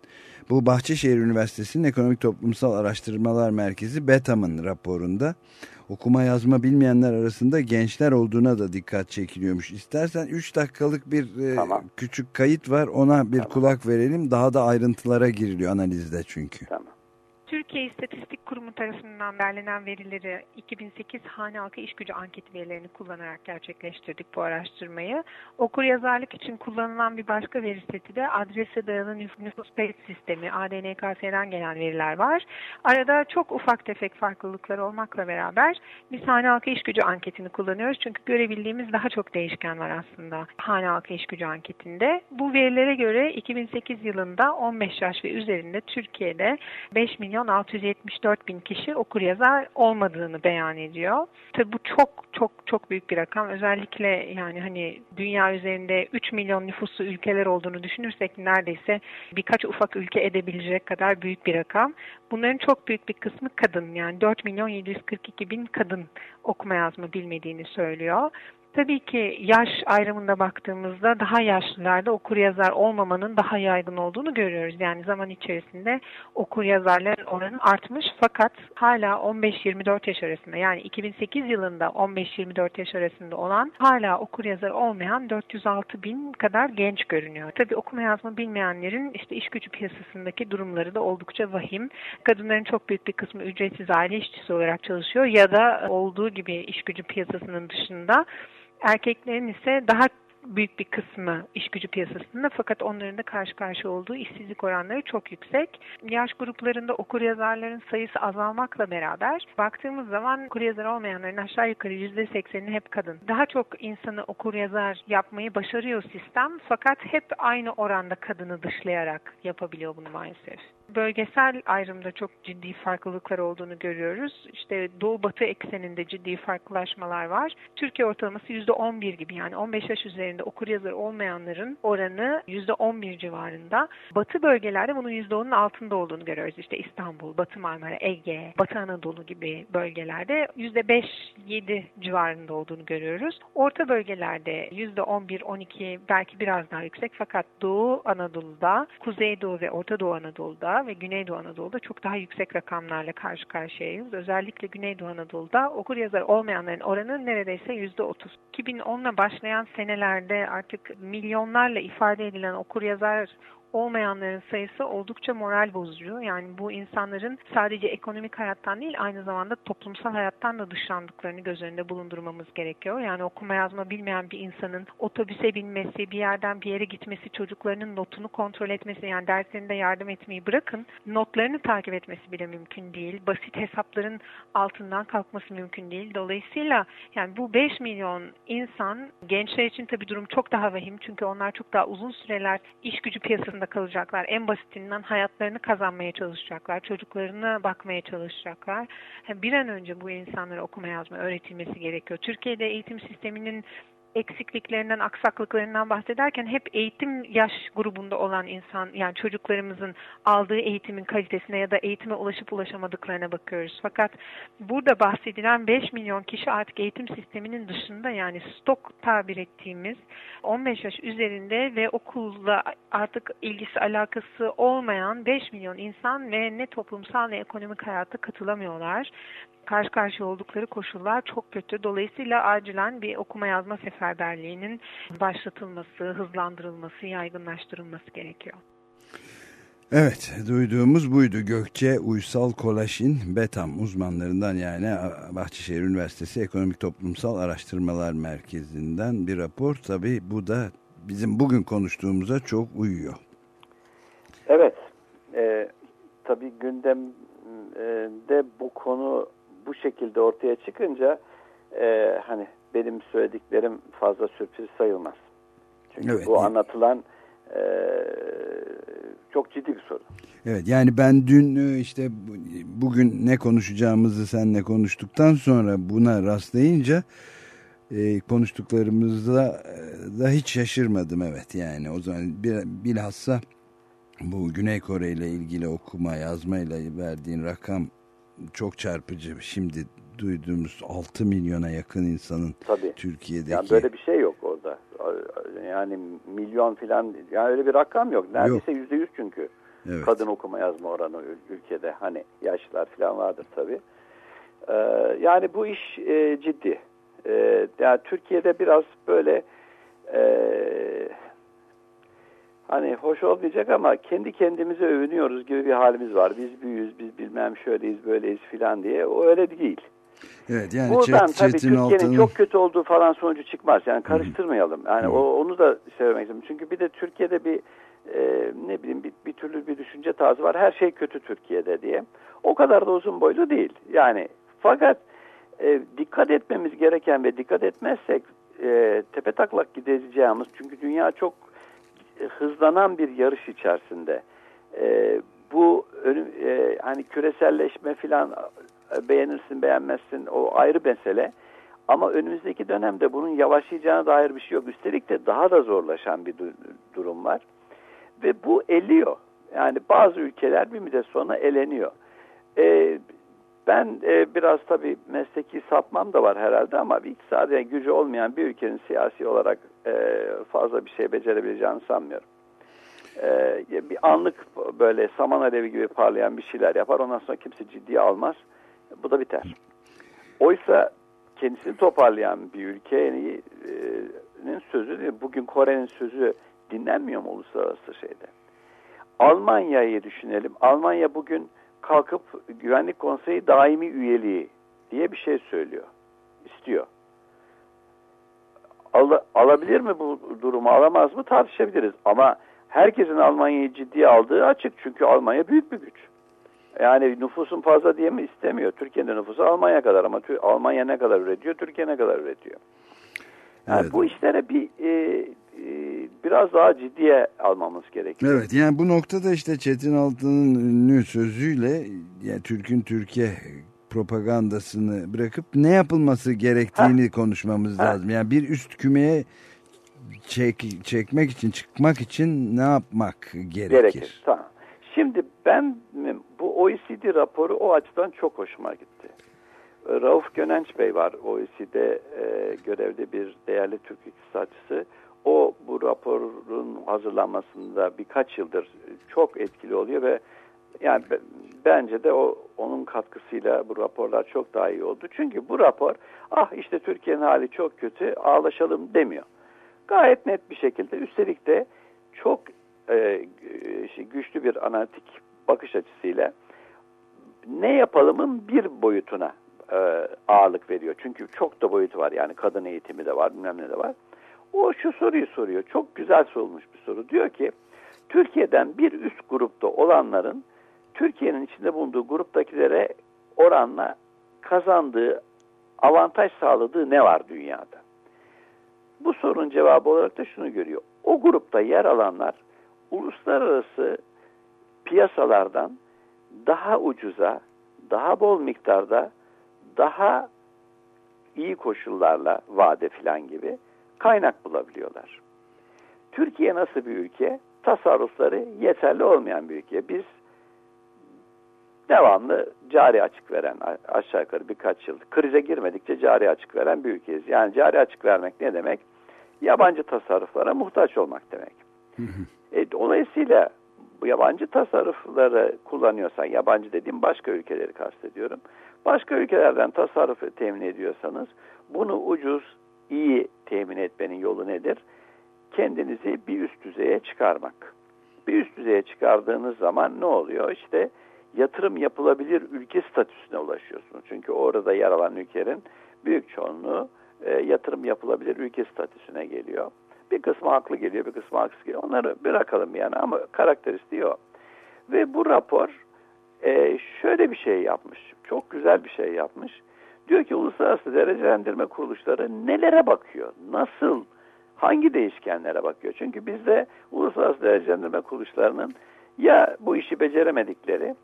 Speaker 2: Bu Bahçeşehir Üniversitesi'nin Ekonomik Toplumsal Araştırmalar Merkezi BETAM'ın raporunda okuma yazma bilmeyenler arasında gençler olduğuna da dikkat çekiliyormuş. İstersen 3 dakikalık bir e,
Speaker 11: Tamam.
Speaker 2: küçük kayıt var ona bir kulak verelim. Daha da ayrıntılara giriliyor analizde çünkü.
Speaker 11: Tamam.
Speaker 9: Türkiye İstatistik Kurumu tarafından derlenen verileri 2008 hane halkı iş gücü anketi verilerini kullanarak gerçekleştirdik bu araştırmayı. Okur yazarlık için kullanılan bir başka veri seti de adrese dayalı nüf- nüfus payıt sistemi ADNKS'den gelen veriler var. Arada çok ufak tefek farklılıklar olmakla beraber biz hane halkı iş gücü anketini kullanıyoruz. Çünkü görebildiğimiz daha çok değişken var aslında hane halkı iş gücü anketinde. Bu verilere göre 2008 yılında 15 yaş ve üzerinde Türkiye'de 5 milyon 674 bin kişi okur yazar olmadığını beyan ediyor. Tabii bu çok çok çok büyük bir rakam. Özellikle yani hani dünya üzerinde 3 milyon nüfuslu ülkeler olduğunu düşünürsek neredeyse birkaç ufak ülke edebilecek kadar büyük bir rakam. Bunların çok büyük bir kısmı kadın yani 4 milyon 742 bin kadın okuma yazma bilmediğini söylüyor. Tabii ki yaş ayrımında baktığımızda daha yaşlılarda okur yazar olmamanın daha yaygın olduğunu görüyoruz. Yani zaman içerisinde okur yazarların oranı artmış fakat hala 15-24 yaş arasında yani 2008 yılında 15-24 yaş arasında olan hala okur yazar olmayan 406 bin kadar genç görünüyor. Tabii okuma yazma bilmeyenlerin işte iş gücü piyasasındaki durumları da oldukça vahim. Kadınların çok büyük bir kısmı ücretsiz aile işçisi olarak çalışıyor ya da olduğu gibi iş gücü piyasasının dışında Erkeklerin ise daha büyük bir kısmı iş gücü piyasasında fakat onların da karşı karşıya olduğu işsizlik oranları çok yüksek. Yaş gruplarında okur yazarların sayısı azalmakla beraber baktığımız zaman okur yazar olmayanların aşağı yukarı %80'i hep kadın. Daha çok insanı okur yazar yapmayı başarıyor sistem fakat hep aynı oranda kadını dışlayarak yapabiliyor bunu maalesef bölgesel ayrımda çok ciddi farklılıklar olduğunu görüyoruz. İşte doğu batı ekseninde ciddi farklılaşmalar var. Türkiye ortalaması %11 gibi yani 15 yaş üzerinde okur yazar olmayanların oranı %11 civarında. Batı bölgelerde bunun %10'un altında olduğunu görüyoruz. İşte İstanbul, Batı Marmara, Ege, Batı Anadolu gibi bölgelerde %5-7 civarında olduğunu görüyoruz. Orta bölgelerde %11-12 belki biraz daha yüksek fakat Doğu Anadolu'da, Kuzeydoğu ve Orta Doğu Anadolu'da ve Güneydoğu Anadolu'da çok daha yüksek rakamlarla karşı karşıyayız. Özellikle Güneydoğu Anadolu'da okur yazar olmayanların oranı neredeyse yüzde otuz. 2010'la başlayan senelerde artık milyonlarla ifade edilen okur yazar olmayanların sayısı oldukça moral bozucu. Yani bu insanların sadece ekonomik hayattan değil aynı zamanda toplumsal hayattan da dışlandıklarını göz önünde bulundurmamız gerekiyor. Yani okuma yazma bilmeyen bir insanın otobüse binmesi, bir yerden bir yere gitmesi, çocuklarının notunu kontrol etmesi yani derslerinde yardım etmeyi bırakın notlarını takip etmesi bile mümkün değil. Basit hesapların altından kalkması mümkün değil. Dolayısıyla yani bu 5 milyon insan gençler için tabii durum çok daha vahim çünkü onlar çok daha uzun süreler iş gücü piyasasında zorunda kalacaklar. En basitinden hayatlarını kazanmaya çalışacaklar. Çocuklarına bakmaya çalışacaklar. Bir an önce bu insanlara okuma yazma öğretilmesi gerekiyor. Türkiye'de eğitim sisteminin eksikliklerinden, aksaklıklarından bahsederken hep eğitim yaş grubunda olan insan, yani çocuklarımızın aldığı eğitimin kalitesine ya da eğitime ulaşıp ulaşamadıklarına bakıyoruz. Fakat burada bahsedilen 5 milyon kişi artık eğitim sisteminin dışında yani stok tabir ettiğimiz 15 yaş üzerinde ve okulla artık ilgisi alakası olmayan 5 milyon insan ve ne toplumsal ne ekonomik hayata katılamıyorlar karşı karşıya oldukları koşullar çok kötü. Dolayısıyla acilen bir okuma yazma seferberliğinin başlatılması, hızlandırılması, yaygınlaştırılması gerekiyor.
Speaker 2: Evet, duyduğumuz buydu. Gökçe Uysal Kolaşin, BETAM uzmanlarından yani Bahçeşehir Üniversitesi Ekonomik Toplumsal Araştırmalar Merkezi'nden bir rapor. Tabii bu da bizim bugün konuştuğumuza çok uyuyor.
Speaker 11: Evet, e, tabii gündemde bu konu bu şekilde ortaya çıkınca e, hani benim söylediklerim fazla sürpriz sayılmaz. Çünkü evet, bu evet. anlatılan e, çok ciddi bir sorun.
Speaker 2: Evet yani ben dün e, işte bugün ne konuşacağımızı seninle konuştuktan sonra buna rastlayınca e, konuştuklarımızda e, da hiç şaşırmadım evet yani o zaman bir, bilhassa bu Güney Kore ile ilgili okuma yazmayla verdiğin rakam çok çarpıcı. Şimdi duyduğumuz 6 milyona yakın insanın Tabii. Türkiye'deki...
Speaker 11: Yani böyle bir şey yok orada. Yani milyon filan yani öyle bir rakam yok. Neredeyse yüzde yüz çünkü. Evet. Kadın okuma yazma oranı ülkede. Hani yaşlılar filan vardır tabii. Ee, yani bu iş e, ciddi. Ee, yani Türkiye'de biraz böyle e, hani hoş olmayacak ama kendi kendimize övünüyoruz gibi bir halimiz var. Biz büyüyüz, biz bilmem şöyleyiz, böyleyiz filan diye. O öyle değil.
Speaker 2: Evet yani
Speaker 11: Buradan çet, tabii Türkiye'nin altını... çok kötü olduğu falan sonucu çıkmaz. Yani karıştırmayalım. Yani o, onu da söylemek istiyorum. Çünkü bir de Türkiye'de bir e, ne bileyim bir, bir türlü bir düşünce tarzı var. Her şey kötü Türkiye'de diye. O kadar da uzun boylu değil. Yani fakat e, dikkat etmemiz gereken ve dikkat etmezsek e, tepe taklak gideceğimiz çünkü dünya çok hızlanan bir yarış içerisinde. E, bu e, hani küreselleşme filan e, beğenirsin beğenmezsin o ayrı mesele. Ama önümüzdeki dönemde bunun yavaşlayacağına dair bir şey yok. Üstelik de daha da zorlaşan bir durum var. Ve bu eliyor. Yani bazı ülkeler bir müddet sonra eleniyor. Ee, Ben e, biraz tabii mesleki sapmam da var herhalde ama bir iktisadi gücü olmayan bir ülkenin siyasi olarak e, fazla bir şey becerebileceğini sanmıyorum. E, bir anlık böyle saman alevi gibi parlayan bir şeyler yapar ondan sonra kimse ciddiye almaz. Bu da biter. Oysa kendisini toparlayan bir ülkenin sözü, bugün Kore'nin sözü dinlenmiyor mu uluslararası şeyde? Almanya'yı düşünelim. Almanya bugün kalkıp Güvenlik Konseyi daimi üyeliği diye bir şey söylüyor. istiyor. Al, alabilir mi bu durumu alamaz mı tartışabiliriz. Ama herkesin Almanya'yı ciddiye aldığı açık. Çünkü Almanya büyük bir güç. Yani nüfusun fazla diye mi istemiyor. Türkiye'nin nüfusu Almanya kadar ama Almanya ne kadar üretiyor, Türkiye ne kadar üretiyor. Yani evet. bu işlere bir e, e, biraz daha ciddiye almamız gerekiyor.
Speaker 2: Evet yani bu noktada işte Çetin Altı'nın ünlü sözüyle yani Türk'ün Türkiye propagandasını bırakıp ne yapılması gerektiğini ha. konuşmamız ha. lazım. Yani bir üst kümeye çek, çekmek için çıkmak için ne yapmak gerekir? Gerekir.
Speaker 11: Tamam. Şimdi ben bu OECD raporu o açıdan çok hoşuma gitti. Rauf Gönenç Bey var OECD'de e, görevli bir değerli Türk iktisatçısı. O bu raporun hazırlanmasında birkaç yıldır çok etkili oluyor ve yani bence de o onun katkısıyla bu raporlar çok daha iyi oldu. Çünkü bu rapor ah işte Türkiye'nin hali çok kötü ağlaşalım demiyor. Gayet net bir şekilde üstelik de çok e, güçlü bir analitik bakış açısıyla ne yapalımın bir boyutuna e, ağırlık veriyor. Çünkü çok da boyutu var yani kadın eğitimi de var bilmem ne de var. O şu soruyu soruyor. Çok güzel sorulmuş bir soru. Diyor ki Türkiye'den bir üst grupta olanların Türkiye'nin içinde bulunduğu gruptakilere oranla kazandığı, avantaj sağladığı ne var dünyada? Bu sorunun cevabı olarak da şunu görüyor. O grupta yer alanlar uluslararası piyasalardan daha ucuza, daha bol miktarda, daha iyi koşullarla vade filan gibi kaynak bulabiliyorlar. Türkiye nasıl bir ülke? Tasarrufları yeterli olmayan bir ülke. Biz devamlı cari açık veren aşağı yukarı birkaç yıl krize girmedikçe cari açık veren bir ülkeyiz. Yani cari açık vermek ne demek? Yabancı tasarruflara muhtaç olmak demek. e, dolayısıyla bu yabancı tasarrufları kullanıyorsan, yabancı dediğim başka ülkeleri kastediyorum. Başka ülkelerden tasarrufu temin ediyorsanız bunu ucuz, iyi temin etmenin yolu nedir? Kendinizi bir üst düzeye çıkarmak. Bir üst düzeye çıkardığınız zaman ne oluyor? İşte yatırım yapılabilir ülke statüsüne ulaşıyorsunuz. Çünkü orada yer alan ülkelerin büyük çoğunluğu e, yatırım yapılabilir ülke statüsüne geliyor. Bir kısmı haklı geliyor, bir kısmı haksız geliyor. Onları bırakalım yani ama karakteristiği o. Ve bu rapor e, şöyle bir şey yapmış. Çok güzel bir şey yapmış. Diyor ki uluslararası derecelendirme kuruluşları nelere bakıyor? Nasıl? Hangi değişkenlere bakıyor? Çünkü bizde uluslararası derecelendirme kuruluşlarının ya bu işi beceremedikleri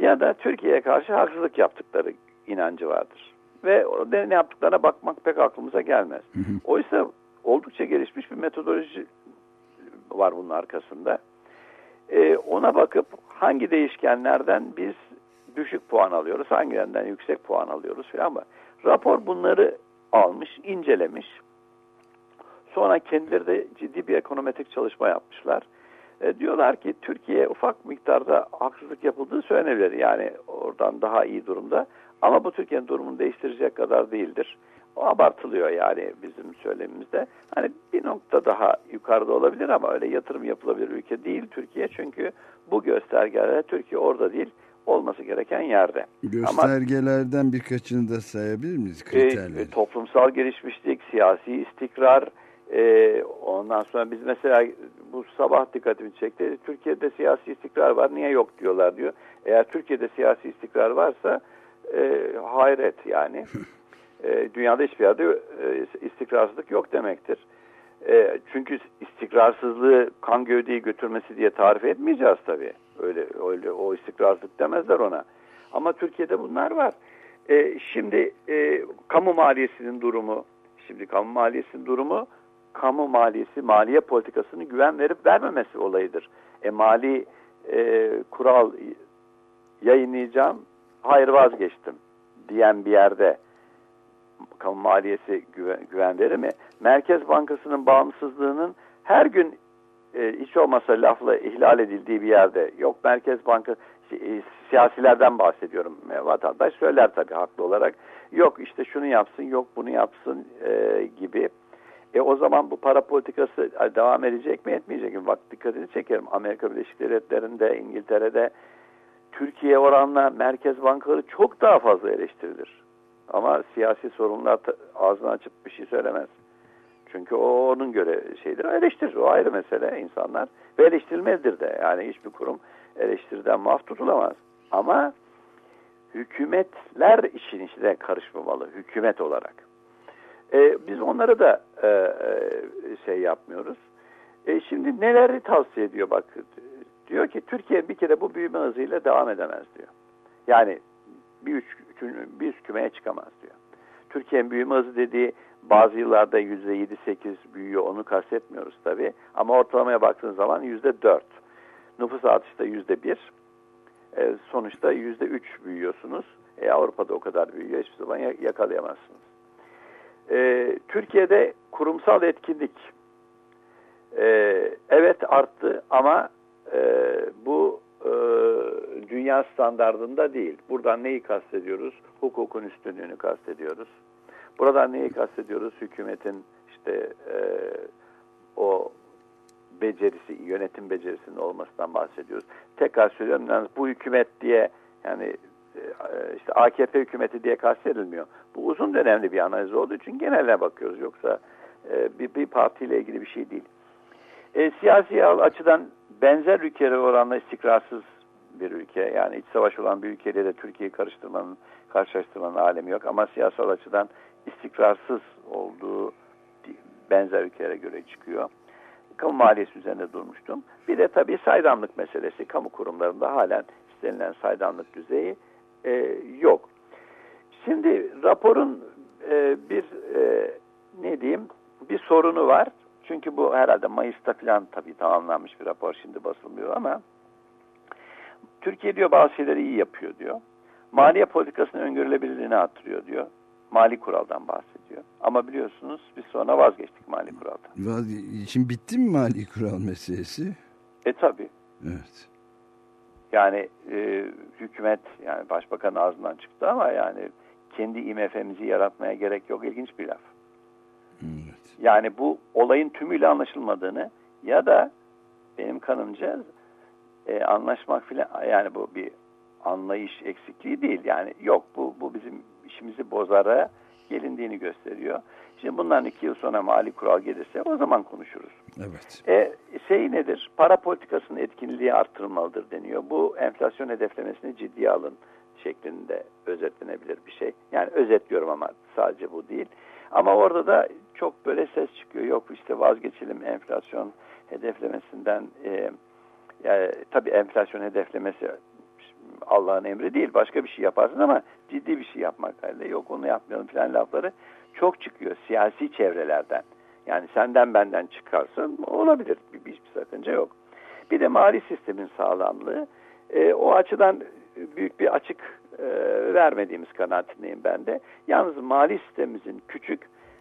Speaker 11: ya da Türkiye'ye karşı haksızlık yaptıkları inancı vardır. Ve ne yaptıklarına bakmak pek aklımıza gelmez. Oysa oldukça gelişmiş bir metodoloji var bunun arkasında. Ee, ona bakıp hangi değişkenlerden biz düşük puan alıyoruz, hangilerinden yüksek puan alıyoruz falan ama rapor bunları almış, incelemiş. Sonra kendileri de ciddi bir ekonometrik çalışma yapmışlar. E, diyorlar ki Türkiye ufak miktarda haksızlık yapıldığı söylenebilir. Yani oradan daha iyi durumda. Ama bu Türkiye'nin durumunu değiştirecek kadar değildir. O abartılıyor yani bizim söylemimizde. Hani bir nokta daha yukarıda olabilir ama öyle yatırım yapılabilir ülke değil Türkiye. Çünkü bu göstergeler Türkiye orada değil olması gereken yerde.
Speaker 2: Göstergelerden Ama, birkaçını da sayabilir miyiz kriterleri?
Speaker 11: E, toplumsal gelişmişlik, siyasi istikrar, e, ondan sonra biz mesela bu sabah dikkatimi çekti. Türkiye'de siyasi istikrar var, niye yok diyorlar diyor. Eğer Türkiye'de siyasi istikrar varsa e, hayret yani. *laughs* e, dünyada hiçbir yerde e, istikrarsızlık yok demektir. E, çünkü istikrarsızlığı kan gövdeyi götürmesi diye tarif etmeyeceğiz tabii. Öyle, öyle o istikrarsızlık demezler ona. Ama Türkiye'de bunlar var. E, şimdi e, kamu maliyesinin durumu, şimdi kamu maliyesinin durumu, kamu maliyesi, maliye politikasının güven verip vermemesi olayıdır. E, mali e, kural yayınlayacağım, hayır vazgeçtim diyen bir yerde kamu maliyesi güven, güven verir mi? Merkez Bankası'nın bağımsızlığının her gün e, hiç olmasa lafla ihlal edildiği bir yerde yok Merkez Banka e, siyasilerden bahsediyorum e, vatandaş söyler tabii haklı olarak yok işte şunu yapsın yok bunu yapsın e, gibi e o zaman bu para politikası devam edecek mi etmeyecek mi? Bak dikkatini çekerim. Amerika Birleşik Devletleri'nde, İngiltere'de Türkiye oranla merkez bankaları çok daha fazla eleştirilir. Ama siyasi sorunlar ağzını açıp bir şey söylemez. Çünkü o onun göre şeydir. Eleştirir. O ayrı mesele insanlar. Ve eleştirilmezdir de. Yani hiçbir kurum eleştiriden muaf tutulamaz. Ama hükümetler işin içine karışmamalı. Hükümet olarak. E, biz onlara da e, e, şey yapmıyoruz. E, şimdi neleri tavsiye ediyor bak. Diyor ki Türkiye bir kere bu büyüme hızıyla devam edemez diyor. Yani bir, üç, bir üst kümeye çıkamaz diyor. Türkiye'nin büyüme hızı dediği bazı yıllarda yüzde yedi sekiz büyüyor onu kastetmiyoruz tabi. Ama ortalamaya baktığınız zaman yüzde dört. Nüfus artışta yüzde bir. E, sonuçta yüzde üç büyüyorsunuz. E, Avrupa'da o kadar büyüyor hiçbir zaman yakalayamazsınız. E, Türkiye'de kurumsal etkinlik e, evet arttı ama e, bu e, dünya standartında değil. Buradan neyi kastediyoruz? Hukukun üstünlüğünü kastediyoruz. Buradan neyi kastediyoruz? Hükümetin işte e, o becerisi, yönetim becerisinin olmasından bahsediyoruz. Tekrar söylüyorum yalnız bu hükümet diye yani e, işte AKP hükümeti diye kastedilmiyor. Bu uzun dönemli bir analiz olduğu için geneline bakıyoruz. Yoksa e, bir, bir partiyle ilgili bir şey değil. E, siyasi açıdan benzer ülkelere oranla istikrarsız bir ülke. Yani iç savaş olan bir ülkeyle de Türkiye'yi karıştırmanın, karşılaştırmanın alemi yok. Ama siyasal açıdan istikrarsız olduğu benzer ülkelere göre çıkıyor. Kamu maliyesi üzerinde durmuştum. Bir de tabii saydamlık meselesi. Kamu kurumlarında halen istenilen saydamlık düzeyi e, yok. Şimdi raporun e, bir e, ne diyeyim bir sorunu var. Çünkü bu herhalde Mayıs'ta falan tabii tamamlanmış bir rapor şimdi basılmıyor ama Türkiye diyor bazı şeyleri iyi yapıyor diyor. Maliye politikasının öngörülebilirliğini arttırıyor diyor. Mali kuraldan bahsediyor. Ama biliyorsunuz biz sonra vazgeçtik mali kuraldan.
Speaker 2: Şimdi bitti mi mali kural meselesi?
Speaker 11: E tabi.
Speaker 2: Evet.
Speaker 11: Yani e, hükümet yani başbakan ağzından çıktı ama yani kendi IMF'mizi yaratmaya gerek yok. İlginç bir laf.
Speaker 2: Evet.
Speaker 11: Yani bu olayın tümüyle anlaşılmadığını ya da benim kanımca e, anlaşmak filan yani bu bir anlayış eksikliği değil. Yani yok bu, bu bizim işimizi bozara gelindiğini gösteriyor. Şimdi bundan iki yıl sonra mali kural gelirse o zaman konuşuruz.
Speaker 2: Evet.
Speaker 11: E, şey nedir? Para politikasının etkinliği artırılmalıdır deniyor. Bu enflasyon hedeflemesini ciddiye alın şeklinde özetlenebilir bir şey. Yani özetliyorum ama sadece bu değil. Ama orada da çok böyle ses çıkıyor. Yok işte vazgeçelim enflasyon hedeflemesinden. E, yani tabii enflasyon hedeflemesi Allah'ın emri değil. Başka bir şey yaparsın ama ciddi bir şey yapmak halde. Yok onu yapmayalım falan lafları çok çıkıyor siyasi çevrelerden. Yani senden benden çıkarsın olabilir. Bir, hiçbir sakınca yok. Bir de mali sistemin sağlamlığı. E, o açıdan büyük bir açık e, vermediğimiz kanaatindeyim ben de. Yalnız mali sistemimizin küçük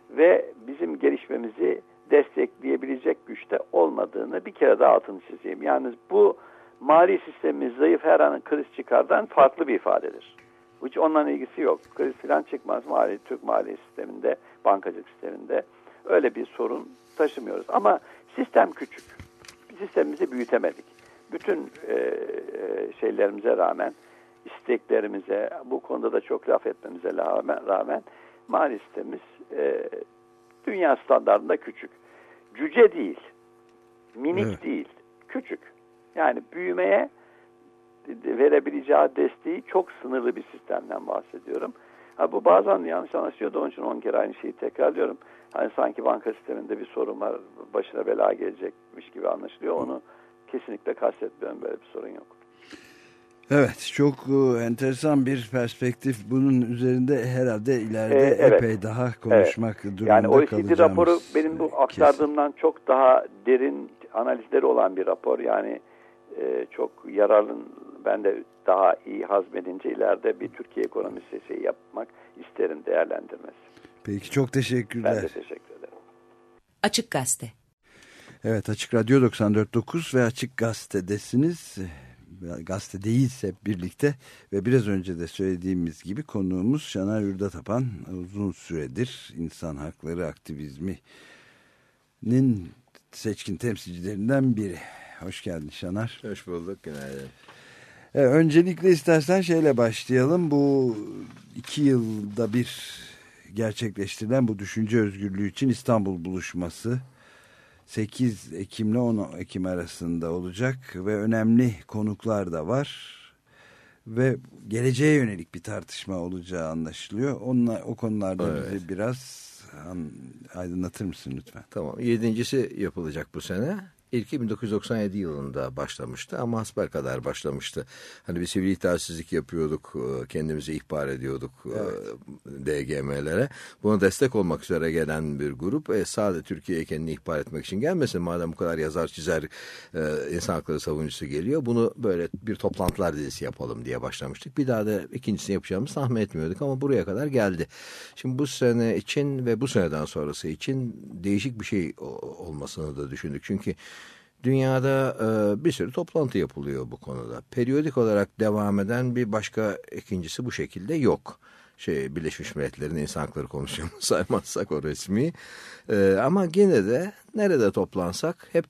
Speaker 11: ve bizim gelişmemizi destekleyebilecek güçte olmadığını bir kere daha altını çizeyim. Yalnız bu mali sistemimiz zayıf her an kriz çıkardan farklı bir ifadedir. Hiç ondan ilgisi yok. Kriz falan çıkmaz mali, Türk mali sisteminde, bankacılık sisteminde. Öyle bir sorun taşımıyoruz. Ama sistem küçük. Sistemimizi büyütemedik. Bütün e, e, şeylerimize rağmen, isteklerimize, bu konuda da çok laf etmemize rağmen, rağmen mali sistemimiz e, dünya standartında küçük. Cüce değil, minik evet. değil, küçük. Yani büyümeye verebileceği desteği çok sınırlı bir sistemden bahsediyorum. Ha, bu bazen yanlış anlaşılıyor da onun için 10 kere aynı şeyi tekrarlıyorum. Hani sanki banka sisteminde bir sorun var, başına bela gelecekmiş gibi anlaşılıyor. Onu kesinlikle kastetmiyorum, böyle bir sorun yok.
Speaker 2: Evet, çok e, enteresan bir perspektif. Bunun üzerinde herhalde ileride ee, evet. epey daha konuşmak evet. durumunda
Speaker 11: yani OECD raporu benim bu aktardığımdan kesin. çok daha derin analizleri olan bir rapor. Yani e, çok yararlı ben de daha iyi hazmedince ileride bir Türkiye ekonomisi şey yapmak isterim değerlendirmesi.
Speaker 2: Peki çok teşekkürler.
Speaker 11: Ben de teşekkür ederim.
Speaker 12: Açık Gazete.
Speaker 2: Evet Açık Radyo 94.9 ve Açık Gazete'desiniz. Gazete değilse hep birlikte ve biraz önce de söylediğimiz gibi konuğumuz Şanar Yurdatapan uzun süredir insan hakları aktivizminin seçkin temsilcilerinden biri. Hoş geldin Şanar.
Speaker 13: Hoş bulduk. Günaydın.
Speaker 2: Evet, öncelikle istersen şeyle başlayalım. Bu iki yılda bir gerçekleştirilen bu düşünce özgürlüğü için İstanbul buluşması 8 Ekim ile 10 Ekim arasında olacak ve önemli konuklar da var ve geleceğe yönelik bir tartışma olacağı anlaşılıyor. Onunla, o konularda
Speaker 13: Evet.
Speaker 2: bizi biraz an- aydınlatır mısın lütfen?
Speaker 13: Tamam. Yedincisi yapılacak bu sene. İlki 1997 yılında başlamıştı ama kadar başlamıştı. Hani bir sivil itaatsizlik yapıyorduk, e, kendimizi ihbar ediyorduk e, DGM'lere. Buna destek olmak üzere gelen bir grup e, sadece Türkiye'ye kendini ihbar etmek için gelmesin. Madem bu kadar yazar çizer e, insan hakları savunucusu geliyor. Bunu böyle bir toplantılar dizisi yapalım diye başlamıştık. Bir daha da ikincisini yapacağımızı tahmin etmiyorduk ama buraya kadar geldi. Şimdi bu sene için ve bu seneden sonrası için değişik bir şey olmasını da düşündük. Çünkü dünyada e, bir sürü toplantı yapılıyor bu konuda. Periyodik olarak devam eden bir başka ikincisi bu şekilde yok. Şey Birleşmiş Milletler'in İnsan Hakları Komisyonu *laughs* saymazsak o resmi. E, ama yine de nerede toplansak hep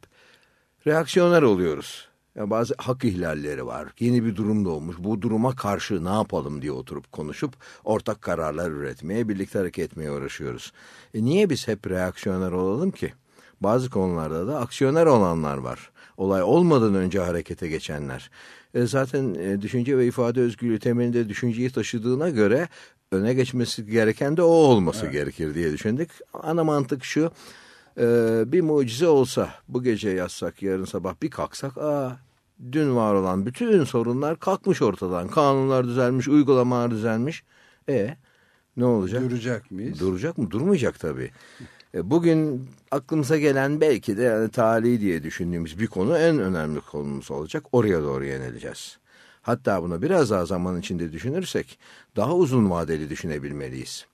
Speaker 13: reaksiyoner oluyoruz. Yani bazı hak ihlalleri var. Yeni bir durum doğmuş. Bu duruma karşı ne yapalım diye oturup konuşup ortak kararlar üretmeye, birlikte hareket etmeye uğraşıyoruz. E niye biz hep reaksiyoner olalım ki? Bazı konularda da aksiyoner olanlar var. Olay olmadan önce harekete geçenler. E zaten e, düşünce ve ifade özgürlüğü temelinde düşünceyi taşıdığına göre öne geçmesi gereken de o olması gerekir diye düşündük. Ana mantık şu. Ee, bir mucize olsa bu gece yatsak yarın sabah bir kalksak aa dün var olan bütün sorunlar kalkmış ortadan. Kanunlar düzelmiş, uygulamalar düzelmiş. E ne olacak?
Speaker 2: Duracak mıyız?
Speaker 13: Duracak mı? Durmayacak tabii. E, Bugün aklımıza gelen belki de yani tarihi diye düşündüğümüz bir konu en önemli konumuz olacak. Oraya doğru yöneleceğiz. Hatta bunu biraz daha zaman içinde düşünürsek daha uzun vadeli düşünebilmeliyiz.